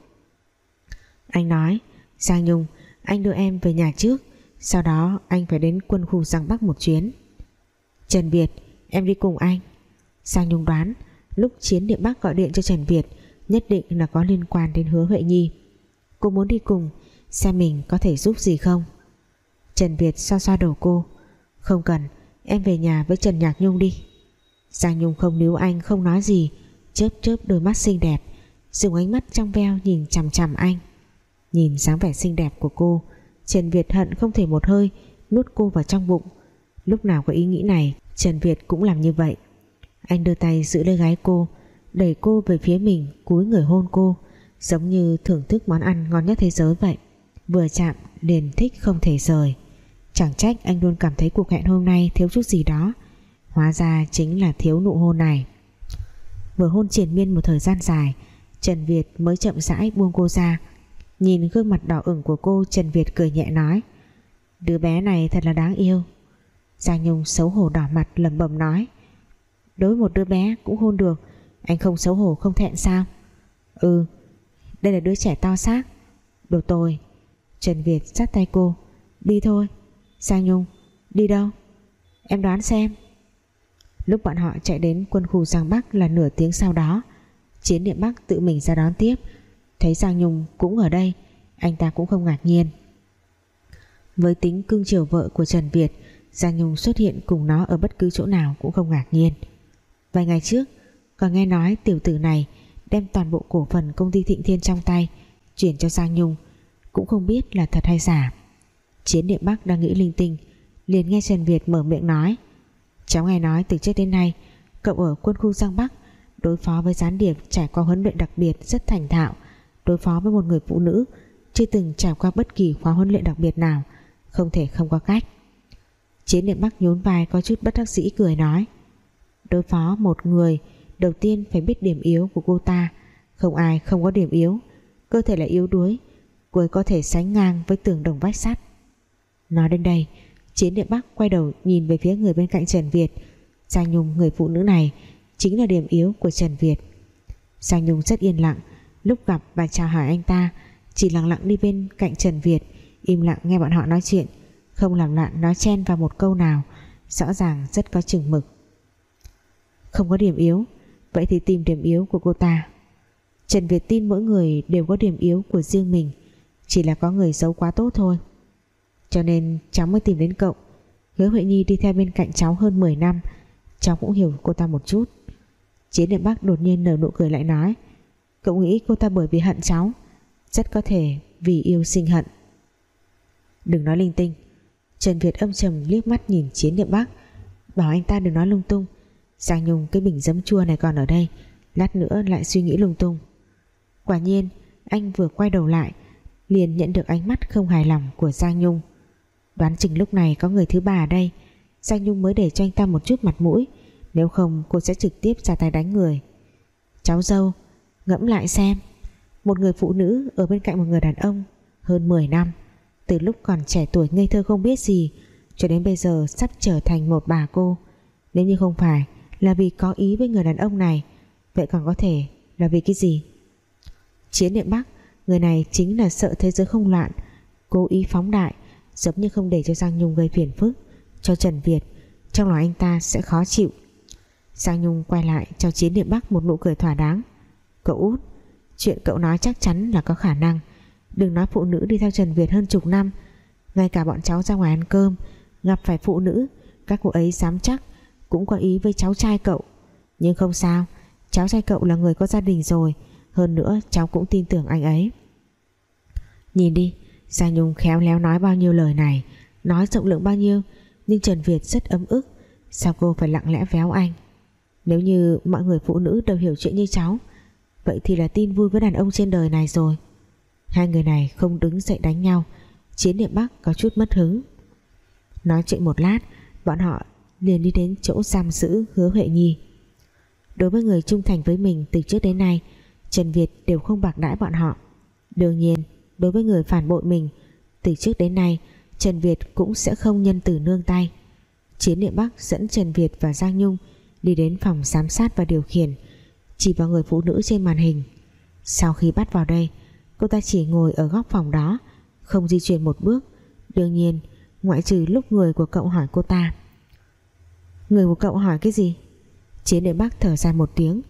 Anh nói, Giang Nhung, anh đưa em về nhà trước, Sau đó anh phải đến quân khu Giang Bắc một chuyến. Trần Việt, Em đi cùng anh. Giang Nhung đoán, Lúc Chiến Địa Bắc gọi điện cho Trần Việt, Nhất định là có liên quan đến hứa Huệ Nhi. Cô muốn đi cùng, Xem mình có thể giúp gì không. Trần Việt xoa xoa đầu cô, Không cần, em về nhà với Trần Nhạc Nhung đi. Giang Nhung không níu anh, không nói gì, Chớp chớp đôi mắt xinh đẹp, Dùng ánh mắt trong veo nhìn chằm chằm anh. Nhìn dáng vẻ xinh đẹp của cô, Trần Việt hận không thể một hơi Nuốt cô vào trong bụng. Lúc nào có ý nghĩ này, Trần Việt cũng làm như vậy. Anh đưa tay giữ lấy gái cô, Đẩy cô về phía mình, cúi người hôn cô. Giống như thưởng thức món ăn ngon nhất thế giới vậy. Vừa chạm, liền thích không thể rời. Chẳng trách anh luôn cảm thấy cuộc hẹn hôm nay thiếu chút gì đó. Hóa ra chính là thiếu nụ hôn này. Vừa hôn triển miên một thời gian dài, Trần Việt mới chậm rãi buông cô ra. Nhìn gương mặt đỏ ửng của cô, Trần Việt cười nhẹ nói, Đứa bé này thật là đáng yêu. Giang Nhung xấu hổ đỏ mặt lẩm bẩm nói, Đối một đứa bé cũng hôn được, Anh không xấu hổ không thẹn sao? Ừ đây là đứa trẻ to xác. Đồ tồi. Trần Việt sát tay cô. Đi thôi. Giang Nhung, Đi đâu? Em đoán xem. Lúc bọn họ chạy đến quân khu Giang Bắc là nửa tiếng sau đó, Chiến địa Bắc tự mình ra đón tiếp. Thấy Giang Nhung cũng ở đây, Anh ta cũng không ngạc nhiên. Với tính cưng chiều vợ của Trần Việt, Giang Nhung xuất hiện cùng nó Ở bất cứ chỗ nào cũng không ngạc nhiên. Vài ngày trước Còn nghe nói tiểu tử này Đem toàn bộ cổ phần công ty Thịnh Thiên trong tay, Chuyển cho Giang Nhung. Cũng không biết là thật hay giả. Chiến địa Bắc đang nghĩ linh tinh, liền nghe Trần Việt mở miệng nói. Cháu nghe nói từ trước đến nay, Cậu ở quân khu Giang Bắc, Đối phó với gián điệp trải qua huấn luyện đặc biệt Rất thành thạo, Đối phó với một người phụ nữ Chưa từng trải qua bất kỳ khóa huấn luyện đặc biệt nào, Không thể không có cách. Chiến Địa Bắc nhún vai có chút bất đắc dĩ cười nói, Đối phó một người Đầu tiên phải biết điểm yếu của cô ta. Không ai không có điểm yếu. Cơ thể là yếu đuối. Cô ấy có thể sánh ngang với tường đồng vách sắt. Nói đến đây, Chiến địa Bắc quay đầu nhìn về phía người bên cạnh Trần Việt. Giang Nhung, người phụ nữ này, Chính là điểm yếu của Trần Việt. Giang Nhung rất yên lặng. Lúc gặp và chào hỏi anh ta, Chỉ lặng lặng đi bên cạnh Trần Việt, Im lặng nghe bọn họ nói chuyện, Không làm loạn nói chen vào một câu nào, Rõ ràng rất có chừng mực. Không có điểm yếu Vậy thì tìm điểm yếu của cô ta. Trần Việt tin mỗi người đều có điểm yếu của riêng mình, Chỉ là có người xấu quá tốt thôi. Cho nên cháu mới tìm đến cậu. Hứa Huệ Nhi đi theo bên cạnh cháu hơn 10 năm, Cháu cũng hiểu cô ta một chút. Chiến điện Bắc đột nhiên nở nụ cười lại nói, Cậu nghĩ cô ta bởi vì hận cháu, Rất có thể vì yêu sinh hận. Đừng nói linh tinh. Trần Việt âm trầm liếc mắt nhìn Chiến điện Bắc, Bảo anh ta đừng nói lung tung. Giang Nhung, cái bình giấm chua này còn ở đây. Lát nữa lại suy nghĩ lung tung. Quả nhiên, anh vừa quay đầu lại, liền nhận được ánh mắt không hài lòng của Giang Nhung. Đoán chừng lúc này có người thứ ba ở đây. Giang Nhung mới để cho anh ta một chút mặt mũi. Nếu không, cô sẽ trực tiếp ra tay đánh người. Cháu dâu, ngẫm lại xem. Một người phụ nữ ở bên cạnh một người đàn ông, hơn 10 năm. Từ lúc còn trẻ tuổi, ngây thơ không biết gì, cho đến bây giờ sắp trở thành một bà cô. Nếu như không phải là vì có ý với người đàn ông này. Vậy còn có thể là vì cái gì? Chiến niệm Bắc, người này chính là sợ thế giới không loạn, cố ý phóng đại, giống như không để cho Giang Nhung gây phiền phức cho Trần Việt. Trong lòng anh ta sẽ khó chịu. Giang Nhung quay lại cho Chiến Niệm Bắc một nụ cười thỏa đáng. Cậu út, chuyện cậu nói chắc chắn là có khả năng. Đừng nói phụ nữ đi theo Trần Việt hơn chục năm. Ngay cả bọn cháu ra ngoài ăn cơm, gặp phải phụ nữ, các cô ấy dám chắc cũng có ý với cháu trai cậu. Nhưng không sao, cháu trai cậu là người có gia đình rồi. Hơn nữa, cháu cũng tin tưởng anh ấy. Nhìn đi Gia Nhung khéo léo nói bao nhiêu lời này. Nói rộng lượng bao nhiêu, nhưng Trần Việt rất ấm ức. Sao cô phải lặng lẽ véo anh? Nếu như mọi người phụ nữ đều hiểu chuyện như cháu, vậy thì là tin vui với đàn ông trên đời này rồi. Hai người này không đứng dậy đánh nhau. Chiến niệm Bắc có chút mất hứng. Nói chuyện một lát, bọn họ liền đi đến chỗ giam giữ hứa Huệ Nhi. Đối với người trung thành với mình từ trước đến nay, Trần Việt đều không bạc đãi bọn họ. Đương nhiên, đối với người phản bội mình, từ trước đến nay, Trần Việt cũng sẽ không nhân từ nương tay. Chiến địa Bắc dẫn Trần Việt và Giang Nhung đi đến phòng giám sát và điều khiển, chỉ vào người phụ nữ trên màn hình. Sau khi bắt vào đây, cô ta chỉ ngồi ở góc phòng đó, không di chuyển một bước. Đương nhiên, ngoại trừ lúc người của cậu hỏi cô ta người của cậu hỏi cái gì? Chiến đệ Bắc thở dài một tiếng.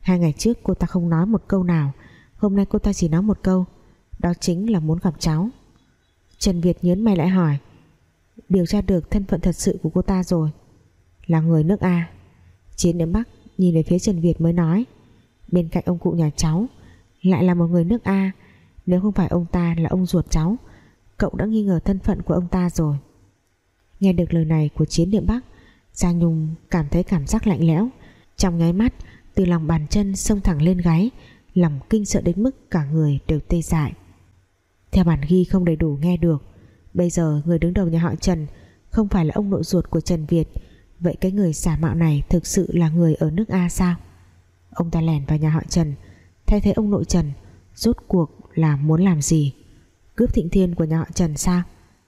Hai ngày trước cô ta không nói một câu nào. Hôm nay cô ta chỉ nói một câu. Đó chính là muốn gặp cháu. Trần Việt nhớn mày lại hỏi. Điều tra được thân phận thật sự của cô ta rồi. Là người nước A. Chiến đệ Bắc nhìn về phía Trần Việt mới nói. Bên cạnh ông cụ nhà cháu, lại là một người nước A. Nếu không phải ông ta là ông ruột cháu, cậu đã nghi ngờ thân phận của ông ta rồi. Nghe được lời này của Chiến Điện Bắc Giang Nhung cảm thấy cảm giác lạnh lẽo. Trong nháy mắt, từ lòng bàn chân xông thẳng lên gáy, lòng kinh sợ đến mức cả người đều tê dại. Theo bản ghi không đầy đủ nghe được, Bây giờ người đứng đầu nhà họ Trần Không phải là ông nội ruột của Trần Việt, Vậy cái người giả mạo này Thực sự là người ở nước A sao? Ông ta lẻn vào nhà họ Trần, Thay thế ông nội Trần, Rốt cuộc là muốn làm gì? Cướp thịnh thiên của nhà họ Trần sao?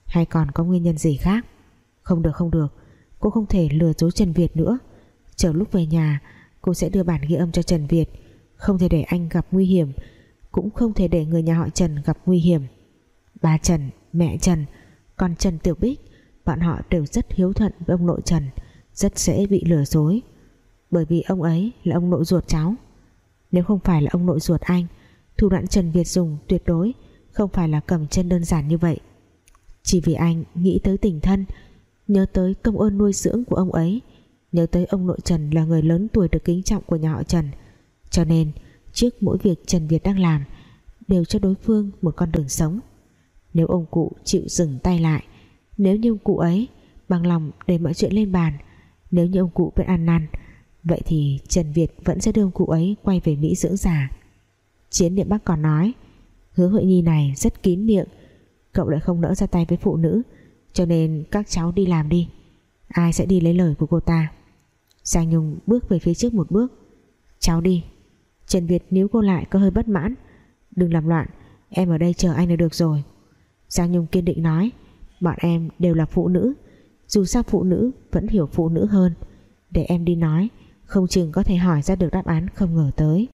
Hay còn có nguyên nhân gì khác? Không được không được. Cô không thể lừa dối Trần Việt nữa. Chờ lúc về nhà cô sẽ đưa bản ghi âm cho Trần Việt. Không thể để anh gặp nguy hiểm Cũng không thể để người nhà họ Trần gặp nguy hiểm. Bà Trần, mẹ Trần Còn Trần Tiểu Bích Bọn họ đều rất hiếu thuận với ông nội Trần Rất dễ bị lừa dối. Bởi vì ông ấy là ông nội ruột cháu. Nếu không phải là ông nội ruột anh Thủ đoạn Trần Việt dùng tuyệt đối Không phải là cầm chân đơn giản như vậy. Chỉ vì anh nghĩ tới tình thân Nhớ tới công ơn nuôi dưỡng của ông ấy, Nhớ tới ông nội Trần là người lớn tuổi được kính trọng của nhà họ Trần. Cho nên, trước mỗi việc Trần Việt đang làm, Đều cho đối phương một con đường sống. Nếu ông cụ chịu dừng tay lại, nếu như ông cụ ấy bằng lòng để mọi chuyện lên bàn, nếu như ông cụ vẫn ăn năn, vậy thì Trần Việt vẫn sẽ đưa ông cụ ấy quay về Mỹ dưỡng già. Chiến Niệm Bắc còn nói, hứa Huệ Nhi này rất kín miệng, cậu lại không nỡ ra tay với phụ nữ cho nên các cháu đi làm đi. Ai sẽ đi lấy lời của cô ta? Giang Nhung bước về phía trước một bước. Cháu đi. Trần Việt níu cô lại có hơi bất mãn. Đừng làm loạn, em ở đây chờ anh là được rồi. Giang Nhung kiên định nói. Bọn em đều là phụ nữ. Dù sao phụ nữ vẫn hiểu phụ nữ hơn. Để em đi nói, Không chừng có thể hỏi ra được đáp án không ngờ tới.